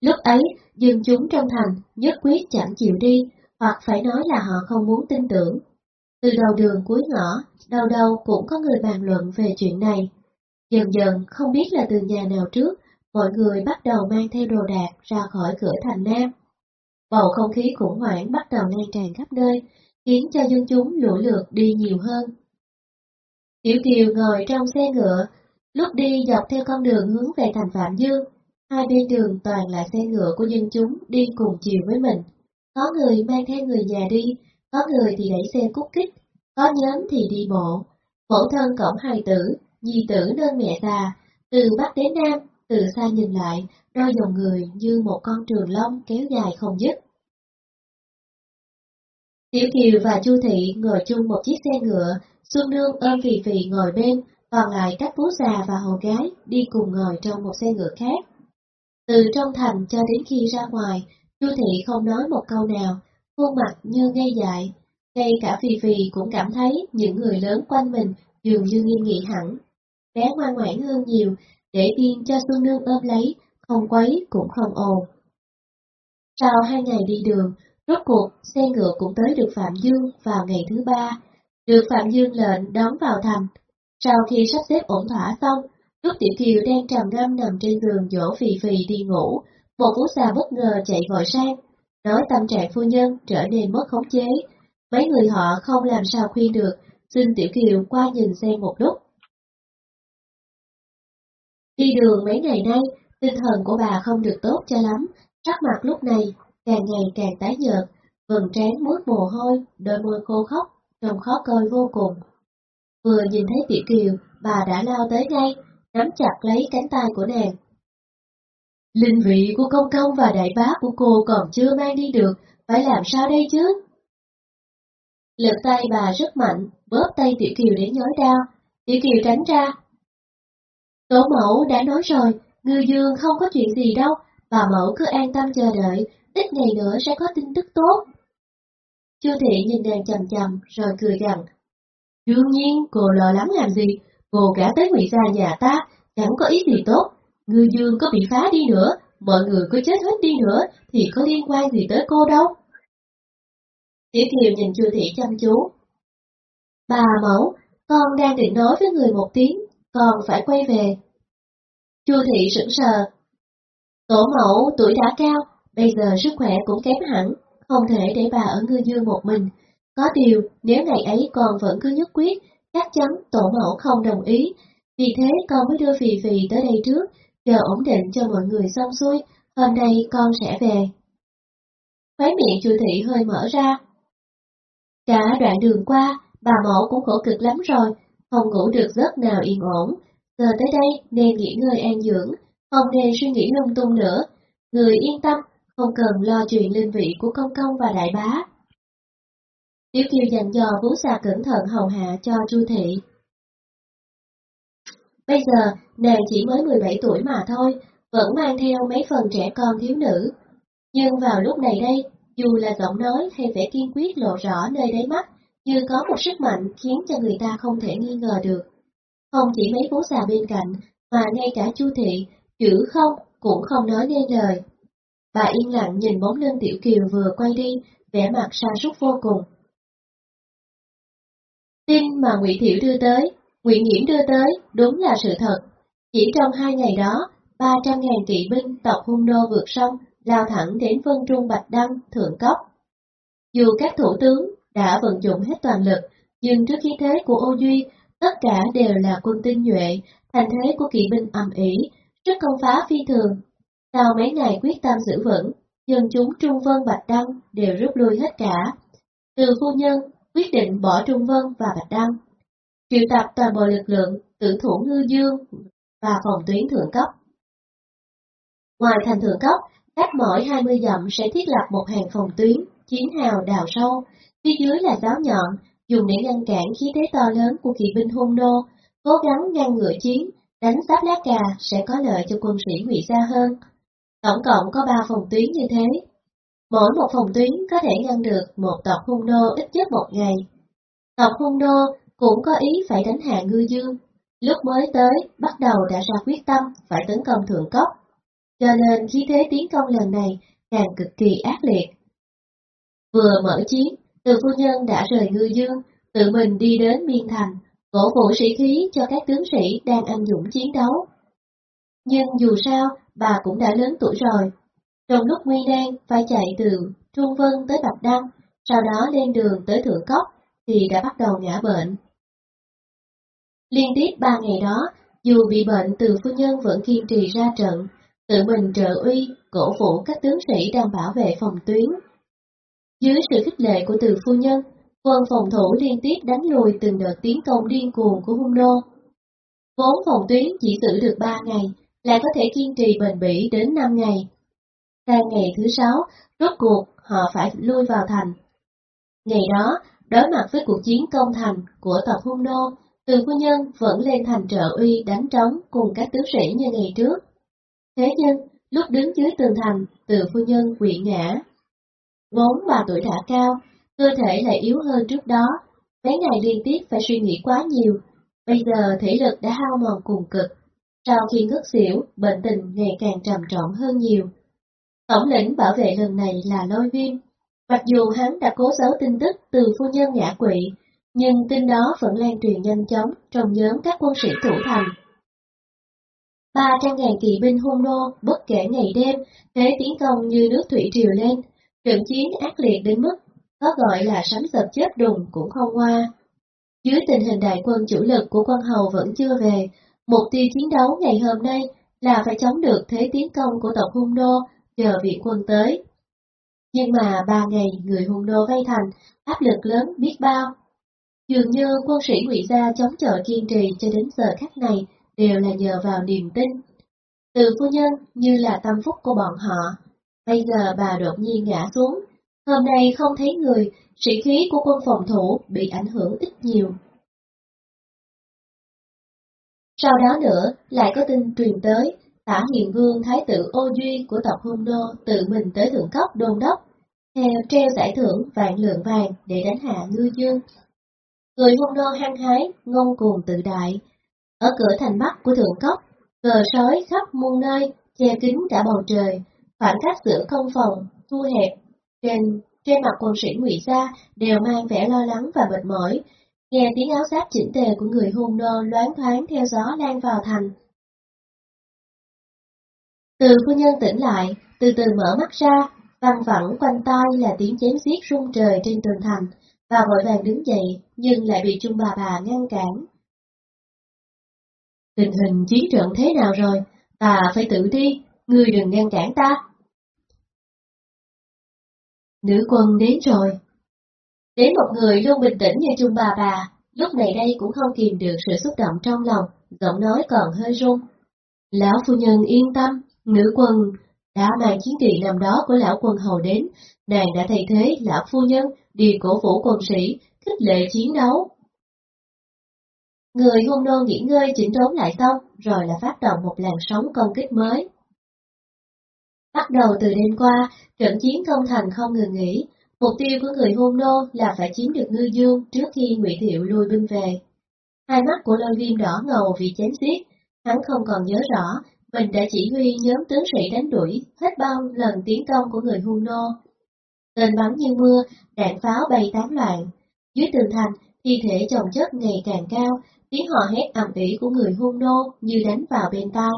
Lúc ấy, dân chúng trong thành nhất quyết chẳng chịu đi, hoặc phải nói là họ không muốn tin tưởng. Từ đầu đường cuối ngõ, đâu đâu cũng có người bàn luận về chuyện này. Dần dần, không biết là từ nhà nào trước, mọi người bắt đầu mang theo đồ đạc ra khỏi cửa thành Nam. Bầu không khí khủng hoảng bắt đầu lan tràn khắp nơi, khiến cho dân chúng lũ lượt đi nhiều hơn. Tiểu Kiều ngồi trong xe ngựa, lúc đi dọc theo con đường hướng về thành Phạm Dương, hai bên đường toàn là xe ngựa của dân chúng đi cùng chiều với mình. Có người mang theo người nhà đi, có người thì đẩy xe cút kích, có nhóm thì đi bộ. Phổ thân cổng hài tử, nhi tử nâng mẹ già, từ Bắc đến Nam, từ xa nhìn lại, đôi dòng người như một con trường long kéo dài không dứt. Tiểu Kiều và Chu Thị ngồi chung một chiếc xe ngựa, Xuân Nương ôm Phì Phì ngồi bên, còn lại các bố già và hầu gái đi cùng ngồi trong một xe ngựa khác. Từ trong thành cho đến khi ra ngoài, Chu Thị không nói một câu nào, khuôn mặt như ngây dại. Ngay cả Phì Phì cũng cảm thấy những người lớn quanh mình dường như nghiêm nghị hẳn. Bé ngoan ngoãn hơn nhiều, để yên cho Xuân Nương ôm lấy, không quấy cũng không ồn. Sau hai ngày đi đường, rốt cuộc xe ngựa cũng tới được Phạm Dương vào ngày thứ ba, được Phạm Dương lệnh đón vào thành. Sau khi sắp xếp ổn thỏa xong, lúc Tiểu Kiều đang trầm ngâm nằm trên giường dỗ phì phì đi ngủ, một phú xà bất ngờ chạy vội sang, nói tâm trạng phu nhân trở nên mất khống chế. Mấy người họ không làm sao khuyên được, xin Tiểu Kiều qua nhìn xem một lúc. Đi đường mấy ngày nay, tinh thần của bà không được tốt cho lắm, sắc mặt lúc này càng ngày càng tái nhợt, vầng trán mướt mồ hôi, đôi môi khô khóc, trông khó coi vô cùng. Vừa nhìn thấy Tiểu Kiều, bà đã lao tới ngay, nắm chặt lấy cánh tay của nàng. Linh vị của công công và đại bá của cô còn chưa mang đi được, phải làm sao đây chứ? Lực tay bà rất mạnh, bóp tay Tiểu Kiều để nhói đau. Tiểu Kiều tránh ra. Tổ mẫu đã nói rồi, ngư dương không có chuyện gì đâu, bà mẫu cứ an tâm chờ đợi, ít ngày nữa sẽ có tin tức tốt. Chu thị nhìn nàng chầm chầm rồi cười rằng, Đương nhiên, cô lo lắm làm gì, cô cả tới ngụy gia nhà ta, chẳng có ý gì tốt. Ngư dương có bị phá đi nữa, mọi người có chết hết đi nữa, thì có liên quan gì tới cô đâu. Tiểu Kiều nhìn Chu thị chăm chú. Bà mẫu, con đang định nói với người một tiếng, còn phải quay về. Chu thị sững sờ. Tổ mẫu tuổi đã cao, bây giờ sức khỏe cũng kém hẳn, không thể để bà ở ngư dương một mình. Có điều, nếu ngày ấy còn vẫn cứ nhất quyết, chắc chắn tổ mẫu không đồng ý. Vì thế con mới đưa Phì Phì tới đây trước, chờ ổn định cho mọi người xong xuôi, hôm nay con sẽ về. Khóe miệng chu thị hơi mở ra. Cả đoạn đường qua, bà mẫu cũng khổ cực lắm rồi, không ngủ được giấc nào yên ổn. Giờ tới đây nên nghỉ ngơi an dưỡng, không nên suy nghĩ lung tung nữa. Người yên tâm, không cần lo chuyện linh vị của công công và đại bá. Tiểu Kiều dặn dò vú xà cẩn thận hầu hạ cho Chu Thị. Bây giờ, nàng chỉ mới 17 tuổi mà thôi, vẫn mang theo mấy phần trẻ con thiếu nữ. Nhưng vào lúc này đây, dù là giọng nói hay vẻ kiên quyết lộ rõ nơi đáy mắt, như có một sức mạnh khiến cho người ta không thể nghi ngờ được. Không chỉ mấy bố già bên cạnh, mà ngay cả Chu Thị, chữ không cũng không nói nên lời. Bà yên lặng nhìn bóng lưng Tiểu Kiều vừa quay đi, vẻ mặt sa sút vô cùng. Tin mà Ngụy Thiệu đưa tới, Ngụy Nghiễm đưa tới, đúng là sự thật. Chỉ trong hai ngày đó, 300.000 kỵ binh tộc hung đô vượt sông, lao thẳng đến Vân Trung Bạch Đăng, Thượng Cốc. Dù các thủ tướng đã vận dụng hết toàn lực, nhưng trước khí thế của Ô Duy, tất cả đều là quân tinh nhuệ, thành thế của kỵ binh ầm ĩ, rất công phá phi thường. Sau mấy ngày quyết tâm giữ vững, dân chúng Trung Vân Bạch Đăng đều rút lui hết cả. Từ phu nhân, quyết định bỏ Trung Vân và Bạch Đăng. Triệu tập toàn bộ lực lượng, tử thủ ngư dương và phòng tuyến thượng cấp. Ngoài thành thượng cấp, cách mỗi 20 dặm sẽ thiết lập một hàng phòng tuyến, chiến hào đào sâu, phía dưới là giáo nhọn, dùng để ngăn cản khí thế to lớn của kỵ binh hung nô, cố gắng ngăn ngựa chiến, đánh giáp lá cà sẽ có lợi cho quân sĩ ngụy xa hơn. Tổng cộng có 3 phòng tuyến như thế. Mỗi một phòng tuyến có thể ngăn được một tộc hung nô ít nhất một ngày. Tộc hung nô cũng có ý phải đánh hạ ngư dương. Lúc mới tới, bắt đầu đã ra quyết tâm phải tấn công thượng cốc. Cho nên khí thế tiến công lần này càng cực kỳ ác liệt. Vừa mở chiến, từ phu nhân đã rời ngư dương, tự mình đi đến biên thành, cổ vũ sĩ khí cho các tướng sĩ đang anh dũng chiến đấu. Nhưng dù sao, bà cũng đã lớn tuổi rồi. Trong lúc nguy nan phải chạy từ Trung Vân tới Bạch Đăng, sau đó lên đường tới Thượng Cốc, thì đã bắt đầu ngã bệnh. Liên tiếp ba ngày đó, dù bị bệnh từ phu nhân vẫn kiên trì ra trận, tự mình trợ uy, cổ vũ các tướng sĩ đang bảo vệ phòng tuyến. Dưới sự khích lệ của từ phu nhân, quân phòng thủ liên tiếp đánh lùi từng đợt tiến công điên cuồng của hung nô. Vốn phòng tuyến chỉ giữ được ba ngày, lại có thể kiên trì bền bỉ đến năm ngày. Sang ngày thứ sáu, rốt cuộc họ phải lui vào thành. Ngày đó, đối mặt với cuộc chiến công thành của tộc hung nô, từ phu nhân vẫn lên thành trợ uy đánh trống cùng các tướng sĩ như ngày trước. Thế nhưng, lúc đứng dưới tường thành, từ phu nhân quỵ ngã. Vốn bà tuổi đã cao, cơ thể lại yếu hơn trước đó, mấy ngày liên tiếp phải suy nghĩ quá nhiều, bây giờ thể lực đã hao mòn cùng cực. Sau khi ngất xỉu, bệnh tình ngày càng trầm trọng hơn nhiều. Tổng lĩnh bảo vệ lần này là lôi viêm. Mặc dù hắn đã cố giấu tin tức từ phu nhân ngã quỵ, nhưng tin đó vẫn lan truyền nhanh chóng trong nhóm các quân sĩ thủ thành. Ba trăm ngàn kỵ binh hung nô, bất kể ngày đêm, thế tiến công như nước thủy triều lên, trận chiến ác liệt đến mức có gọi là sấm sập chết đùng cũng không qua. Dưới tình hình đại quân chủ lực của quân hầu vẫn chưa về, mục tiêu chiến đấu ngày hôm nay là phải chống được thế tiến công của tộc hung nô, chờ viện quân tới. Nhưng mà ba ngày người hung nô vây thành, áp lực lớn biết bao. Dường như quân sĩ ngụy gia chống chọi kiên trì cho đến giờ khắc này đều là nhờ vào niềm tin. Từ phu nhân như là tâm phúc của bọn họ. Bây giờ bà đột nhiên ngã xuống. Hôm nay không thấy người, sĩ khí của quân phòng thủ bị ảnh hưởng ít nhiều. Sau đó nữa, lại có tin truyền tới, tả hiền vương thái tử ô duy của tộc hung đô tự mình tới thượng cấp đôn đốc, theo treo giải thưởng vạn lượng vàng để đánh hạ ngư dương. Người hung đô hăng hái, ngông cuồng tự đại. Ở cửa thành bắc của thượng cấp, cờ sói khắp muôn nơi, che kín cả bầu trời, khoảng cách giữa không phòng, thu hẹp, trên trên mặt quân sĩ ngụy gia đều mang vẻ lo lắng và mệt mỏi, nghe tiếng áo giáp chỉnh tề của người hung nô loáng thoáng theo gió lan vào thành. Từ phu nhân tỉnh lại, từ từ mở mắt ra, văng vẳng quanh tai là tiếng chém giết rung trời trên tường thành, và vội vàng đứng dậy, nhưng lại bị trung bà bà ngăn cản. Tình hình chiến trận thế nào rồi? Ta phải tự đi, ngươi đừng ngăn cản ta. Nữ quân đến rồi. Đến một người luôn bình tĩnh như Trung bà bà, lúc này đây cũng không kìm được sự xúc động trong lòng, giọng nói còn hơi run. Lão phu nhân yên tâm, nữ quân đã mang chiến trị năm đó của lão quân hầu đến, nàng đã thay thế lão phu nhân đi cổ vũ quân sĩ, khích lệ chiến đấu. Người hung nô nghỉ ngơi chỉnh đốn lại xong, rồi là phát động một làn sóng công kích mới. Bắt đầu từ đêm qua, trận chiến công thành không ngừng nghỉ, mục tiêu của người hôn nô là phải chiếm được ngư dương trước khi ngụy Thiệu lui binh về. Hai mắt của lôi viêm đỏ ngầu vì chém giết, hắn không còn nhớ rõ mình đã chỉ huy nhóm tướng sĩ đánh đuổi hết bao lần tiến công của người hung nô. Tên bắn như mưa, đạn pháo bay tán loạn. Dưới tường thành, thi thể chồng chất ngày càng cao, tiếng hò hét ầm ĩ của người hung nô như đánh vào bên tai.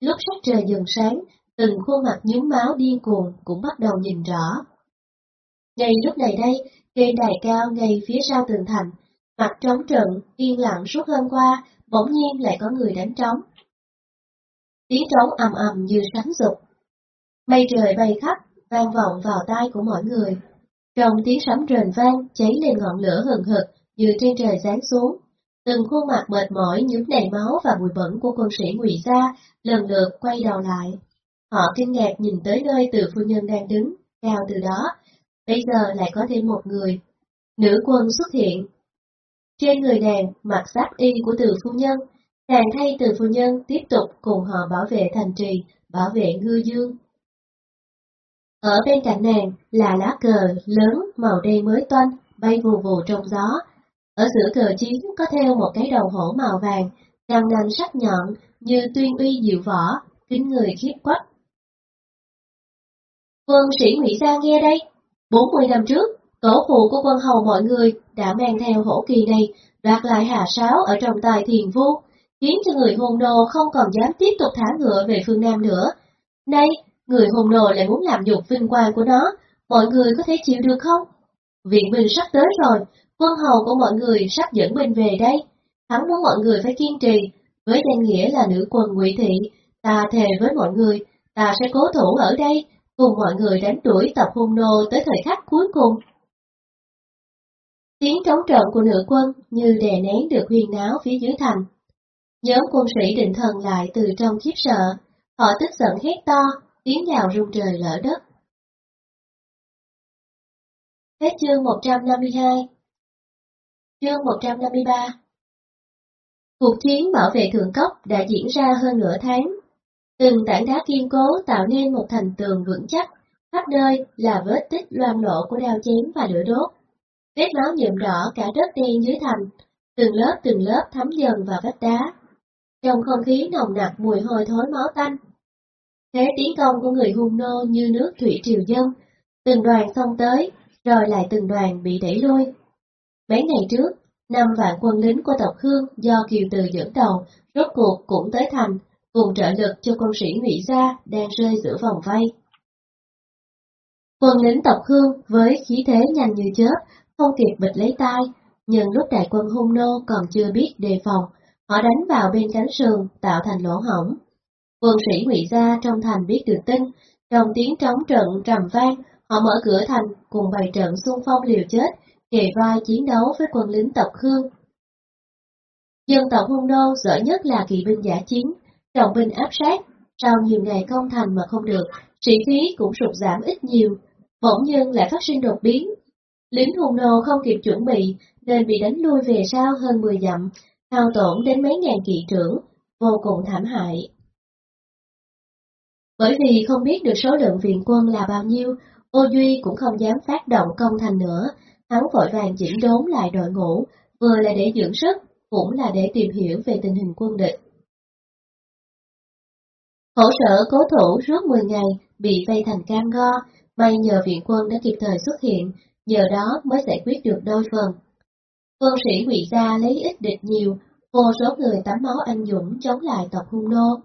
Lúc sắc trời dần sáng, từng khuôn mặt nhúm máu điên cuồng cũng bắt đầu nhìn rõ. Ngay lúc này đây, trên đài cao ngay phía sau tường thành, mặt trống trận, yên lặng suốt hôm qua, bỗng nhiên lại có người đánh trống. Tiếng trống ầm ầm như sấm dục. Mây trời bay khắp, vang vọng vào tai của mọi người. Trong tiếng sấm rền vang, cháy lên ngọn lửa hừng hực như trên trời giáng xuống. Từng khuôn mặt mệt mỏi nhúm đầy máu và bụi bẩn của quân sĩ ngụy gia lần lượt quay đầu lại. Họ kinh ngạc nhìn tới nơi từ phu nhân đang đứng, cao từ đó. Bây giờ lại có thêm một người. Nữ quân xuất hiện. Trên người nàng mặc giáp y của từ phu nhân, nàng thay từ phu nhân tiếp tục cùng họ bảo vệ thành trì, bảo vệ ngư dương. Ở bên cạnh nàng là lá cờ lớn màu đen mới toanh, bay vù vù trong gió. Ở giữa cờ chiến có theo một cái đầu hổ màu vàng, răng nanh sắc nhọn như tuyên uy diệu võ, kính người khiếp quách. Quân sĩ Ngụy Gia nghe đây, 40 năm trước, tổ phụ của quân hầu mọi người đã mang theo hổ kỳ này đoạt lại hà sáo ở trong tài thiền vu, khiến cho người hùng nô không còn dám tiếp tục thả ngựa về phương Nam nữa. Nay, người hùng nô lại muốn làm nhục vinh quang của nó, mọi người có thể chịu được không? Viện binh sắp tới rồi, quân hầu của mọi người sắp dẫn binh về đây. Hắn muốn mọi người phải kiên trì, với danh nghĩa là nữ quân ngụy thị, ta thề với mọi người, ta sẽ cố thủ ở đây, cùng mọi người đánh đuổi tập hung nô tới thời khắc cuối cùng. Tiếng trống trận của nữ quân như đè nén được huyên náo phía dưới thành. Nhóm quân sĩ định thần lại từ trong khiếp sợ, họ tức giận hét to, tiếng gào rung trời lỡ đất. Hết chương 152 Chương 153 Cuộc chiến bảo vệ thượng cốc đã diễn ra hơn nửa tháng. Từng tảng đá kiên cố tạo nên một thành tường vững chắc, khắp nơi là vết tích loang lộ của đao chém và lửa đốt. Vết máu nhuộm đỏ cả đất đen dưới thành, từng lớp từng lớp thấm dần vào vách đá. Trong không khí nồng nặc mùi hôi thối máu tanh. Thế tiến công của người hung nô như nước thủy triều dân, từng đoàn xông tới, rồi lại từng đoàn bị đẩy lui. Mấy ngày trước, năm vạn quân lính của tộc Khương do Kiều Từ dẫn đầu, rốt cuộc cũng tới thành, cùng trợ lực cho quân sĩ Ngụy Gia đang rơi giữa vòng vây. Quân lính tộc Khương với khí thế nhanh như chớp, không kịp bịch lấy tay, nhưng lúc đại quân hung nô còn chưa biết đề phòng, họ đánh vào bên cánh sườn tạo thành lỗ hổng. Quân sĩ Ngụy Gia trong thành biết được tin, trong tiếng trống trận trầm vang, họ mở cửa thành cùng bày trận xung phong liều chết, kề vai chiến đấu với quân lính tộc Khương. Dân tộc Hung Nô giỏi nhất là kỵ binh giả chiến, trọng binh áp sát, sau nhiều ngày công thành mà không được, sĩ khí cũng sụt giảm ít nhiều, bỗng nhiên lại phát sinh đột biến. Lính hùng Nô không kịp chuẩn bị nên bị đánh lui về sau hơn 10 dặm, hao tổn đến mấy ngàn kỵ trưởng, vô cùng thảm hại. Bởi vì không biết được số lượng viện quân là bao nhiêu, Ô Duy cũng không dám phát động công thành nữa, hắn vội vàng chỉnh đốn lại đội ngũ, vừa là để dưỡng sức, cũng là để tìm hiểu về tình hình quân địch. Hỗ sở cố thủ suốt 10 ngày, bị vây thành cam go, may nhờ viện quân đã kịp thời xuất hiện, nhờ đó mới giải quyết được đôi phần. Quân sĩ ngụy gia lấy ít địch nhiều, vô số người tắm máu anh dũng chống lại tộc hung nô.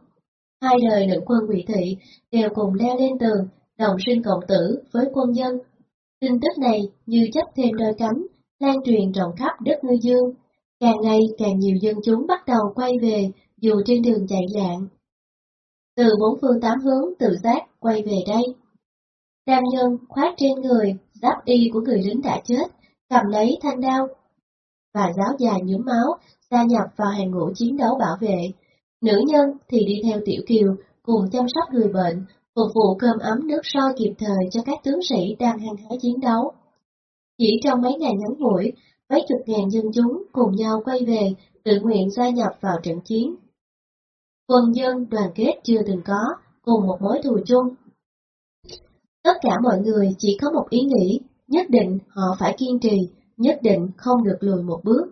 Hai đời nữ quân ngụy thị đều cùng leo lên tường, đồng sinh cộng tử với quân dân. Tin tức này như chấp thêm đôi cánh, lan truyền rộng khắp đất ngư dương. Càng ngày càng nhiều dân chúng bắt đầu quay về, dù trên đường chạy lạng. Từ bốn phương tám hướng tự giác quay về đây. Nam nhân khoác trên người, giáp y của người lính đã chết, cầm lấy thanh đao. Và giáo già nhuốm máu, gia nhập vào hàng ngũ chiến đấu bảo vệ. Nữ nhân thì đi theo tiểu kiều, cùng chăm sóc người bệnh, phục vụ cơm ấm nước sôi kịp thời cho các tướng sĩ đang hăng hái chiến đấu. Chỉ trong mấy ngày ngắn ngủi, mấy chục ngàn dân chúng cùng nhau quay về, tự nguyện gia nhập vào trận chiến. Quân dân đoàn kết chưa từng có, cùng một mối thù chung. Tất cả mọi người chỉ có một ý nghĩ, nhất định họ phải kiên trì, nhất định không được lùi một bước.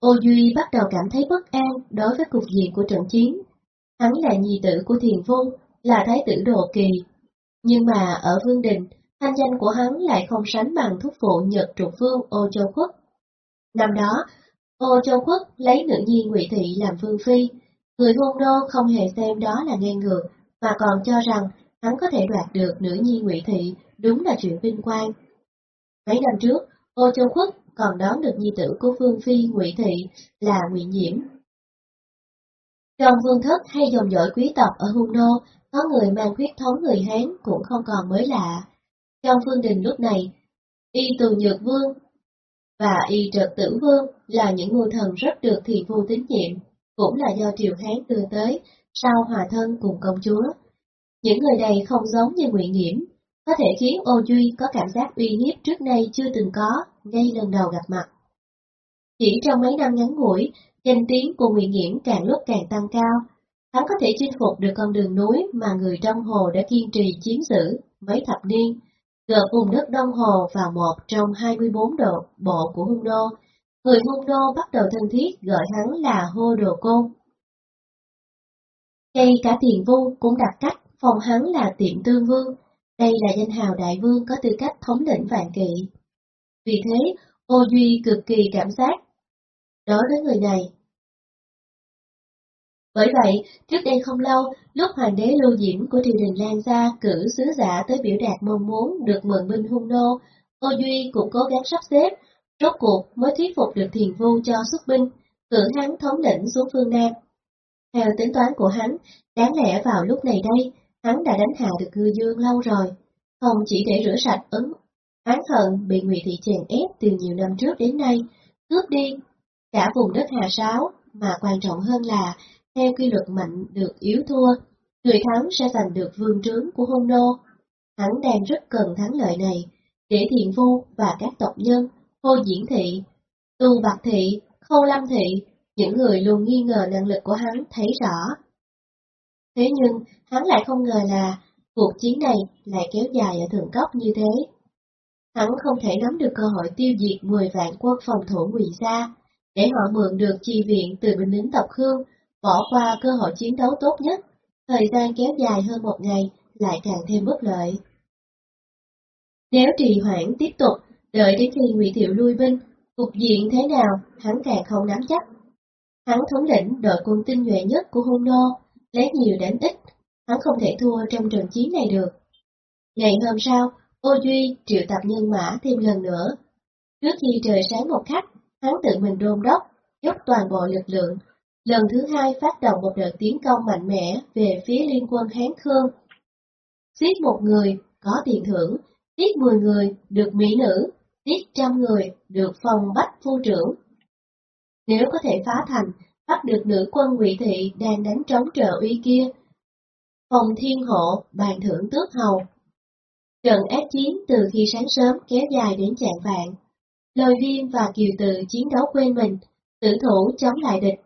Ô Duy bắt đầu cảm thấy bất an đối với cục diện của trận chiến. Hắn là nhi tử của Thiền Vung, là thái tử Đồ Kỳ. Nhưng mà ở Vương Đình, thanh danh của hắn lại không sánh bằng thúc phụ Nhật Trục Vương Ô Châu quốc Năm đó, Ô Châu quốc lấy nữ nhi Ngụy Thị làm vương phi, người Hung đô không hề xem đó là ngang ngược, mà còn cho rằng hắn có thể đoạt được nữ nhi Ngụy Thị, đúng là chuyện vinh quang. Mấy năm trước, Ô Châu Khuất còn đón được nhi tử của Vương Phi Ngụy Thị là Ngụy Nhiễm. Trong vương thất hay dòng dõi quý tộc ở Hung Nô, có người mang huyết thống người Hán cũng không còn mới lạ. Trong phương đình lúc này, y tù nhược vương và y trật tử vương là những ngôi thần rất được thiền vu tín nhiệm, cũng là do triều Hán đưa tới sau hòa thân cùng công chúa. Những người này không giống như Ngụy Nghiễm, có thể khiến Ô Duy có cảm giác uy hiếp trước nay chưa từng có, ngay lần đầu gặp mặt. Chỉ trong mấy năm ngắn ngủi, danh tiếng của Ngụy Nghiễm càng lúc càng tăng cao. Hắn có thể chinh phục được con đường núi mà người trong hồ đã kiên trì chiến giữ mấy thập niên, gợp vùng đất Đông Hồ vào một trong 24 độ bộ của Hung Đô, Người Hung Nô bắt đầu thân thiết gọi hắn là Hô Đồ Côn. Ngay cả tiền vu cũng đặt cách phòng hắn là tiệm tương vương, đây là danh hào đại vương có tư cách thống lĩnh vạn kỵ. Vì thế, Ô Duy cực kỳ cảm giác đối với người này. Bởi vậy, trước đây không lâu, lúc hoàng đế Lưu Diễm của triều đình Lan Gia cử sứ giả tới biểu đạt mong muốn được mượn binh hung nô, Ô Duy cũng cố gắng sắp xếp, rốt cuộc mới thuyết phục được thiền vu cho xuất binh, cử hắn thống lĩnh xuống phương Nam. Theo tính toán của hắn, đáng lẽ vào lúc này đây, hắn đã đánh hạ được ngư dương lâu rồi, không chỉ để rửa sạch ấn oán hận bị Ngụy Thị chèn ép từ nhiều năm trước đến nay, cướp đi cả vùng đất Hà Sáo, mà quan trọng hơn là, theo quy luật mạnh được yếu thua, người thắng sẽ giành được vương trướng của hôn nô. Hắn đang rất cần thắng lợi này, để thiện vu và các tộc nhân, hô diễn thị, tu bạc thị, khâu lâm thị, những người luôn nghi ngờ năng lực của hắn thấy rõ. Thế nhưng, hắn lại không ngờ là cuộc chiến này lại kéo dài ở thượng cốc như thế. Hắn không thể nắm được cơ hội tiêu diệt 10 vạn quân phòng thủ ngụy gia, để họ mượn được chi viện từ binh lính tộc Khương, bỏ qua cơ hội chiến đấu tốt nhất, thời gian kéo dài hơn một ngày lại càng thêm bất lợi. Nếu trì hoãn tiếp tục, đợi đến khi Ngụy Thiệu lui binh, cục diện thế nào hắn càng không nắm chắc. Hắn thống lĩnh đội quân tinh nhuệ nhất của Hung Nô, lấy nhiều đánh ít, hắn không thể thua trong trận chiến này được. Ngày hôm sau, Ô Duy triệu tập nhân mã thêm lần nữa. Trước khi trời sáng một khắc, hắn tự mình đôn đốc, dốc toàn bộ lực lượng, lần thứ hai phát động một đợt tiến công mạnh mẽ về phía liên quân Hán Khương. Giết một người, có tiền thưởng, giết mười người, được mỹ nữ, tiết trăm người, được phòng bách phu trưởng. Nếu có thể phá thành, bắt được nữ quân ngụy thị đang đánh trống trợ uy kia, phòng thiên hộ, bàn thưởng tước hầu. Trận ác chiến từ khi sáng sớm kéo dài đến trạng vạn. Lôi viêm và kiều tự chiến đấu quên mình, tử thủ chống lại địch.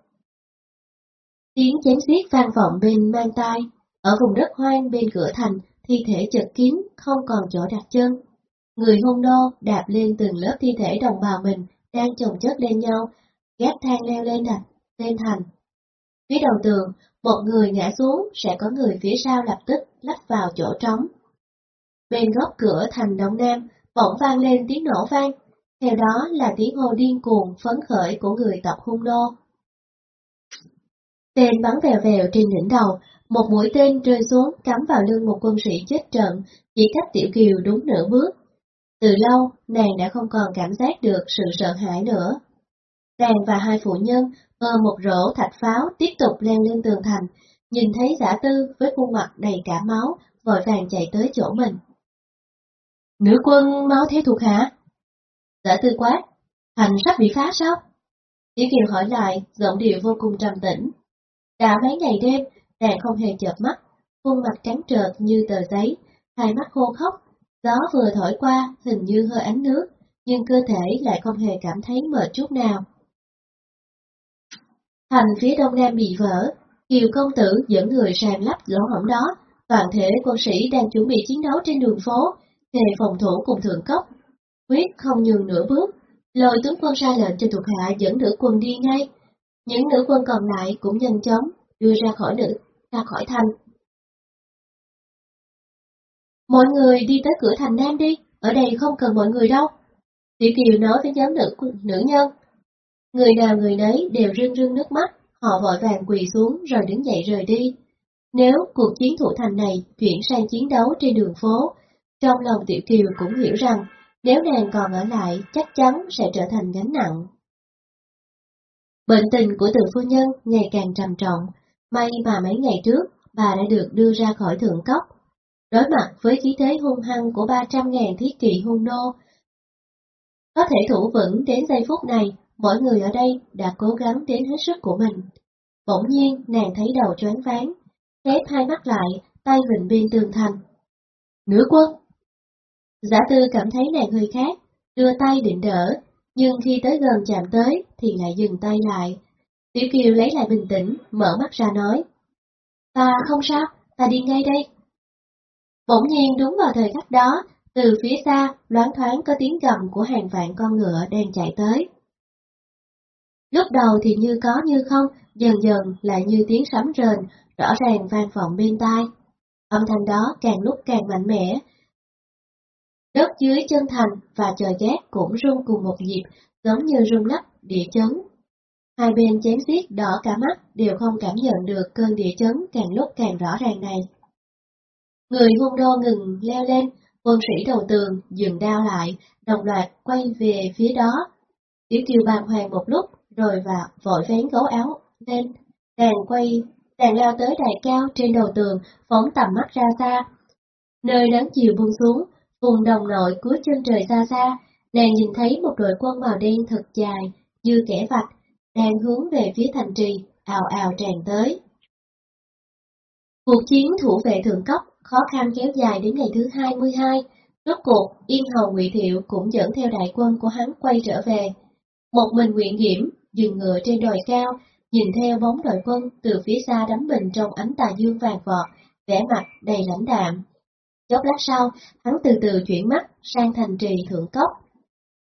Tiếng chém xiết vang vọng bên mang tai, ở vùng đất hoang bên cửa thành, thi thể chật kín, không còn chỗ đặt chân. Người hung nô đạp lên từng lớp thi thể đồng bào mình đang chồng chất lên nhau, gác thang leo lên thành, lên thành. Phía đầu tường, một người ngã xuống sẽ có người phía sau lập tức lách vào chỗ trống. Bên góc cửa thành Đông Nam, bỗng vang lên tiếng nổ vang, theo đó là tiếng hô điên cuồng phấn khởi của người tộc hung nô. Tên bắn vèo vèo trên đỉnh đầu, một mũi tên rơi xuống cắm vào lưng một quân sĩ chết trận, chỉ cách tiểu kiều đúng nửa bước. Từ lâu, nàng đã không còn cảm giác được sự sợ hãi nữa. Nàng và hai phụ nhân mơ một rổ thạch pháo tiếp tục leo lên tường thành, nhìn thấy giả tư với khuôn mặt đầy cả máu, vội vàng chạy tới chỗ mình. Nữ quân máu thế thuộc hạ? Giả tư quát, thành sắp bị phá sao? Tiểu Kiều hỏi lại, giọng điệu vô cùng trầm tĩnh. Đã mấy ngày đêm, nàng không hề chợp mắt, khuôn mặt trắng trợt như tờ giấy, hai mắt khô khóc, gió vừa thổi qua hình như hơi ánh nước, nhưng cơ thể lại không hề cảm thấy mệt chút nào. Thành phía đông nam bị vỡ, Kiều công tử dẫn người sàn lắp lỗ hổng đó, toàn thể quân sĩ đang chuẩn bị chiến đấu trên đường phố, hề phòng thủ cùng thượng cốc. Quyết không nhường nửa bước, lời tướng quân ra lệnh cho thuộc hạ dẫn nữ quân đi ngay. Những nữ quân còn lại cũng nhanh chóng đưa ra khỏi nữ, ra khỏi thành. Mọi người đi tới cửa thành Nam đi, ở đây không cần mọi người đâu. Tiểu Kiều nói với nhóm nữ, nữ nhân. Người nào người nấy đều rưng rưng nước mắt, họ vội vàng quỳ xuống rồi đứng dậy rời đi. Nếu cuộc chiến thủ thành này chuyển sang chiến đấu trên đường phố, trong lòng Tiểu Kiều cũng hiểu rằng nếu nàng còn ở lại chắc chắn sẽ trở thành gánh nặng. Bệnh tình của từ phu nhân ngày càng trầm trọng, may mà mấy ngày trước bà đã được đưa ra khỏi thượng cốc. Đối mặt với khí thế hung hăng của 300.000 thiết kỵ hung nô, Có thể thủ vững đến giây phút này, mỗi người ở đây đã cố gắng đến hết sức của mình. Bỗng nhiên, nàng thấy đầu choáng váng, khép hai mắt lại, tay vịnh biên tường thành. Nữ quân! Giả tư cảm thấy nàng hơi khác, đưa tay định đỡ, nhưng khi tới gần chạm tới thì lại dừng tay lại. Tiểu Kiều lấy lại bình tĩnh, mở mắt ra nói. Ta không sao, ta đi ngay đây. Bỗng nhiên đúng vào thời khắc đó, từ phía xa, loáng thoáng có tiếng gầm của hàng vạn con ngựa đang chạy tới. Lúc đầu thì như có như không, dần dần lại như tiếng sấm rền, rõ ràng vang vọng bên tai. Âm thanh đó càng lúc càng mạnh mẽ. Đất dưới chân thành và trời gác cũng rung cùng một nhịp, giống như rung lắc địa chấn. Hai bên chém xiết đỏ cả mắt đều không cảm nhận được cơn địa chấn càng lúc càng rõ ràng này. Người hung đô ngừng leo lên, quân sĩ đầu tường dừng đao lại, đồng loạt quay về phía đó. Tiểu kiều bàng hoàng một lúc, rồi và vội vén gấu áo lên, đàn quay, đàn lao tới đài cao trên đầu tường, phóng tầm mắt ra xa. Nơi nắng chiều buông xuống, vùng đồng nội cuối chân trời xa xa, nàng nhìn thấy một đội quân màu đen thật dài, như kẻ vạch, đang hướng về phía thành trì, ào ào tràn tới. Cuộc chiến thủ vệ thượng cấp khó khăn kéo dài đến ngày thứ 22, rốt cuộc Yên Hầu Ngụy Thiệu cũng dẫn theo đại quân của hắn quay trở về. Một mình Nguyện Diễm dừng ngựa trên đồi cao, nhìn theo bóng đội quân từ phía xa đắm mình trong ánh tà dương vàng vọt, vẻ mặt đầy lãnh đạm. Chốc lát sau, hắn từ từ chuyển mắt sang thành trì thượng cốc.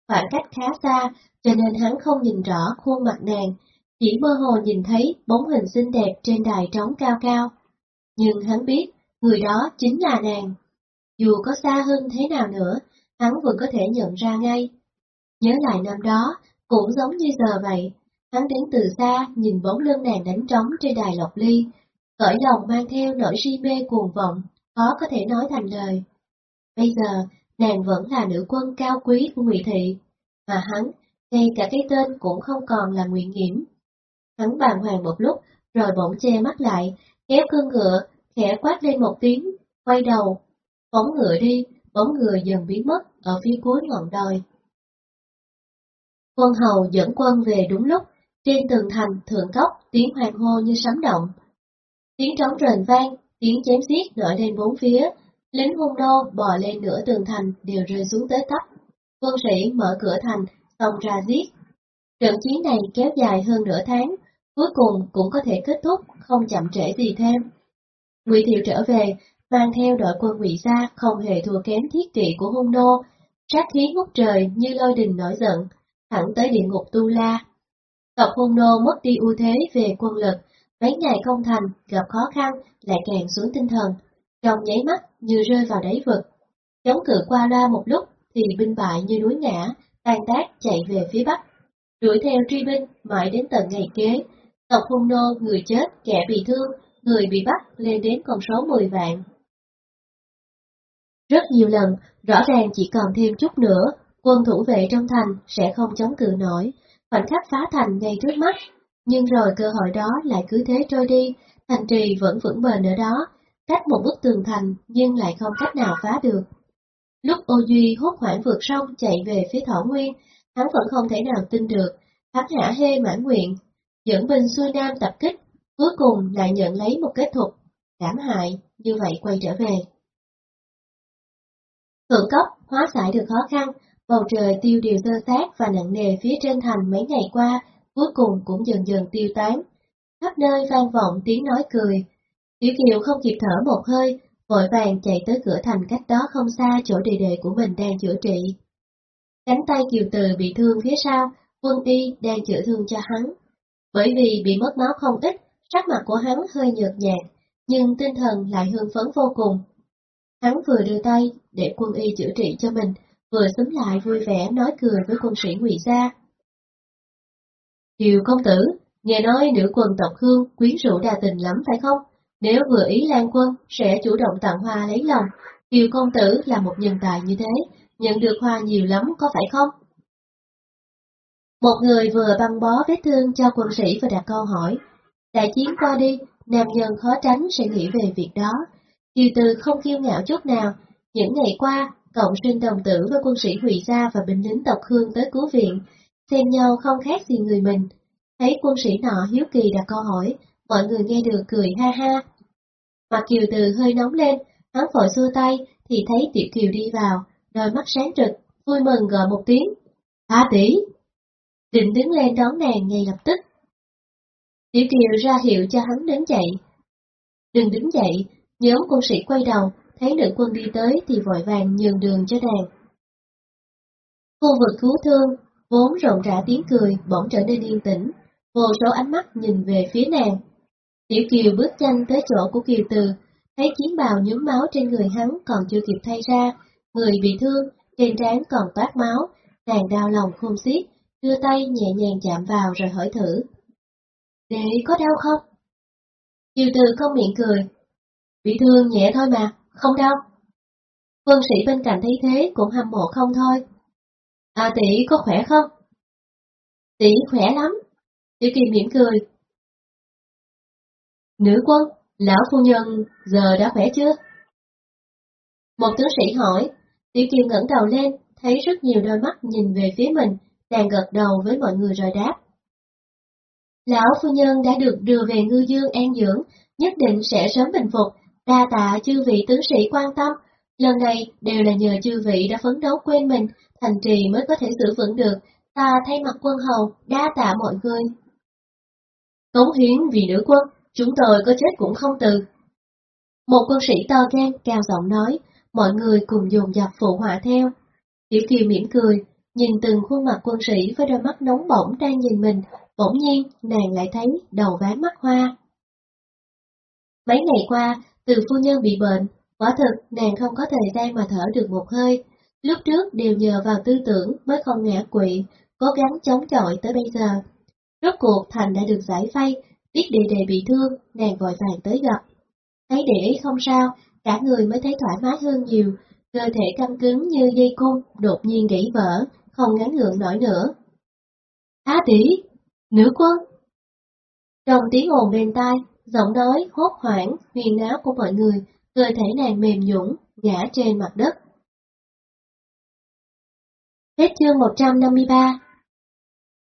Khoảng cách khá xa, cho nên hắn không nhìn rõ khuôn mặt nàng, chỉ mơ hồ nhìn thấy bóng hình xinh đẹp trên đài trống cao cao. Nhưng hắn biết, người đó chính là nàng. Dù có xa hơn thế nào nữa, hắn vẫn có thể nhận ra ngay. Nhớ lại năm đó, cũng giống như giờ vậy, hắn đến từ xa nhìn bóng lưng nàng đánh trống trên đài lộc ly, cởi lòng mang theo nỗi si mê cuồng vọng, khó có thể nói thành lời. Bây giờ, nàng vẫn là nữ quân cao quý của Ngụy Thị, mà hắn, ngay cả cái tên cũng không còn là Nguyễn Nghiễm. Hắn bàng hoàng một lúc, rồi bỗng che mắt lại, kéo cương ngựa, khẽ quát lên một tiếng, quay đầu, phóng ngựa đi, bóng ngựa dần biến mất ở phía cuối ngọn đồi. Quân hầu dẫn quân về đúng lúc, trên tường thành thượng cốc tiếng hoàng hô như sấm động. Tiếng trống rền vang, tiếng chém giết nổi lên bốn phía, lính hung đô bò lên nửa tường thành đều rơi xuống tới tấp. Quân sĩ mở cửa thành, xông ra giết. Trận chiến này kéo dài hơn nửa tháng, cuối cùng cũng có thể kết thúc, không chậm trễ gì thêm. Ngụy Thiệu trở về, mang theo đội quân Ngụy gia không hề thua kém thiết kỵ của hung Nô. sát khí ngút trời như lôi đình nổi giận, thẳng tới địa ngục Tu La. Tộc hung nô mất đi ưu thế về quân lực, mấy ngày không thành, gặp khó khăn, lại càng xuống tinh thần, trong nháy mắt như rơi vào đáy vực. Chống cự qua loa một lúc thì binh bại như núi ngã, tan tác chạy về phía bắc. Đuổi theo truy binh mãi đến tận ngày kế, tộc hung nô người chết, kẻ bị thương, người bị bắt lên đến con số 10 vạn. Rất nhiều lần, rõ ràng chỉ còn thêm chút nữa, quân thủ vệ trong thành sẽ không chống cự nổi, khoảnh khắc phá thành ngay trước mắt. Nhưng rồi cơ hội đó lại cứ thế trôi đi, thành trì vẫn vững bền ở đó, cách một bức tường thành nhưng lại không cách nào phá được. Lúc ô duy hốt hoảng vượt sông chạy về phía Thổ nguyên, hắn vẫn không thể nào tin được, hắn hả hê mãn nguyện, dẫn binh xuôi nam tập kích, cuối cùng lại nhận lấy một kết thúc, cảm hại, như vậy quay trở về. Thượng cấp hóa giải được khó khăn, bầu trời tiêu điều sơ sát và nặng nề phía trên thành mấy ngày qua, cuối cùng cũng dần dần tiêu tán. Khắp nơi vang vọng tiếng nói cười. Tiểu Kiều không kịp thở một hơi, vội vàng chạy tới cửa thành cách đó không xa chỗ đề đề của mình đang chữa trị. Cánh tay Kiều Từ bị thương phía sau, quân y đang chữa thương cho hắn. Bởi vì bị mất máu không ít, sắc mặt của hắn hơi nhợt nhạt, nhưng tinh thần lại hưng phấn vô cùng. Hắn vừa đưa tay để quân y chữa trị cho mình, vừa xúm lại vui vẻ nói cười với quân sĩ ngụy gia. Kiều công tử, nghe nói nữ quân tộc Hương quyến rũ đa tình lắm phải không? Nếu vừa ý Lan Quân sẽ chủ động tặng hoa lấy lòng, Kiều công tử là một nhân tài như thế, nhận được hoa nhiều lắm có phải không? Một người vừa băng bó vết thương cho quân sĩ và đặt câu hỏi. Đại chiến qua đi, nam nhân khó tránh sẽ nghĩ về việc đó. Kiều Từ không kiêu ngạo chút nào, những ngày qua cộng sinh đồng tử với quân sĩ Hủy Gia và binh lính tộc Hương tới cứu viện, xem nhau không khác gì người mình. Thấy quân sĩ nọ hiếu kỳ đặt câu hỏi, mọi người nghe được cười ha ha. Mặt Kiều Từ hơi nóng lên, hắn vội xua tay thì thấy Tiểu Kiều đi vào, đôi mắt sáng rực, vui mừng gọi một tiếng. A tỷ! Định đứng lên đón nàng ngay lập tức. Tiểu Kiều ra hiệu cho hắn đứng dậy. Đừng đứng dậy, nhóm quân sĩ quay đầu, thấy nữ quân đi tới thì vội vàng nhường đường cho nàng. Khu vực cứu thương, vốn rộn rã tiếng cười, bỗng trở nên yên tĩnh, vô số ánh mắt nhìn về phía nàng. Tiểu Kiều bước nhanh tới chỗ của Kiều Từ, thấy chiến bào nhuốm máu trên người hắn còn chưa kịp thay ra, người bị thương, trên trán còn toát máu, nàng đau lòng khôn xiết, đưa tay nhẹ nhàng chạm vào rồi hỏi thử. Để có đau không? Diêu Từ không miệng cười. Bị thương nhẹ thôi mà, không đau. Quân sĩ bên cạnh thấy thế cũng hâm mộ không thôi. À tỷ có khỏe không? Tỷ khỏe lắm. Tiểu Kỳ mỉm cười. Nữ quân, lão phu nhân giờ đã khỏe chưa? Một tướng sĩ hỏi, Tiểu Kiều ngẩng đầu lên, thấy rất nhiều đôi mắt nhìn về phía mình, đang gật đầu với mọi người rồi đáp. Lão phu nhân đã được đưa về ngư dương an dưỡng, nhất định sẽ sớm bình phục, đa tạ chư vị tướng sĩ quan tâm. Lần này đều là nhờ chư vị đã phấn đấu quên mình, thành trì mới có thể giữ vững được, ta thay mặt quân hầu, đa tạ mọi người. Cống hiến vì nữ quân, chúng tôi có chết cũng không từ. Một quân sĩ to gan cao giọng nói, mọi người cùng dùng dập phụ họa theo. Tiểu Kiều mỉm cười, nhìn từng khuôn mặt quân sĩ với đôi mắt nóng bỏng đang nhìn mình, bỗng nhiên nàng lại thấy đầu ván mắt hoa. Mấy ngày qua, từ phu nhân bị bệnh, quả thực nàng không có thời gian mà thở được một hơi. Lúc trước đều nhờ vào tư tưởng mới không ngã quỵ, cố gắng chống chọi tới bây giờ. Rốt cuộc Thành đã được giải phay, biết đề đề bị thương, nàng vội vàng tới gặp. Thấy để ý không sao, cả người mới thấy thoải mái hơn nhiều, cơ thể căng cứng như dây cung, đột nhiên gãy vỡ, không ngắn ngượng nổi nữa. Á tỷ, nữ quân! Trong tiếng ồn bên tai, giọng nói hốt hoảng, huyền náo của mọi người, cơ thể nàng mềm nhũng, ngã trên mặt đất. Hết chương 153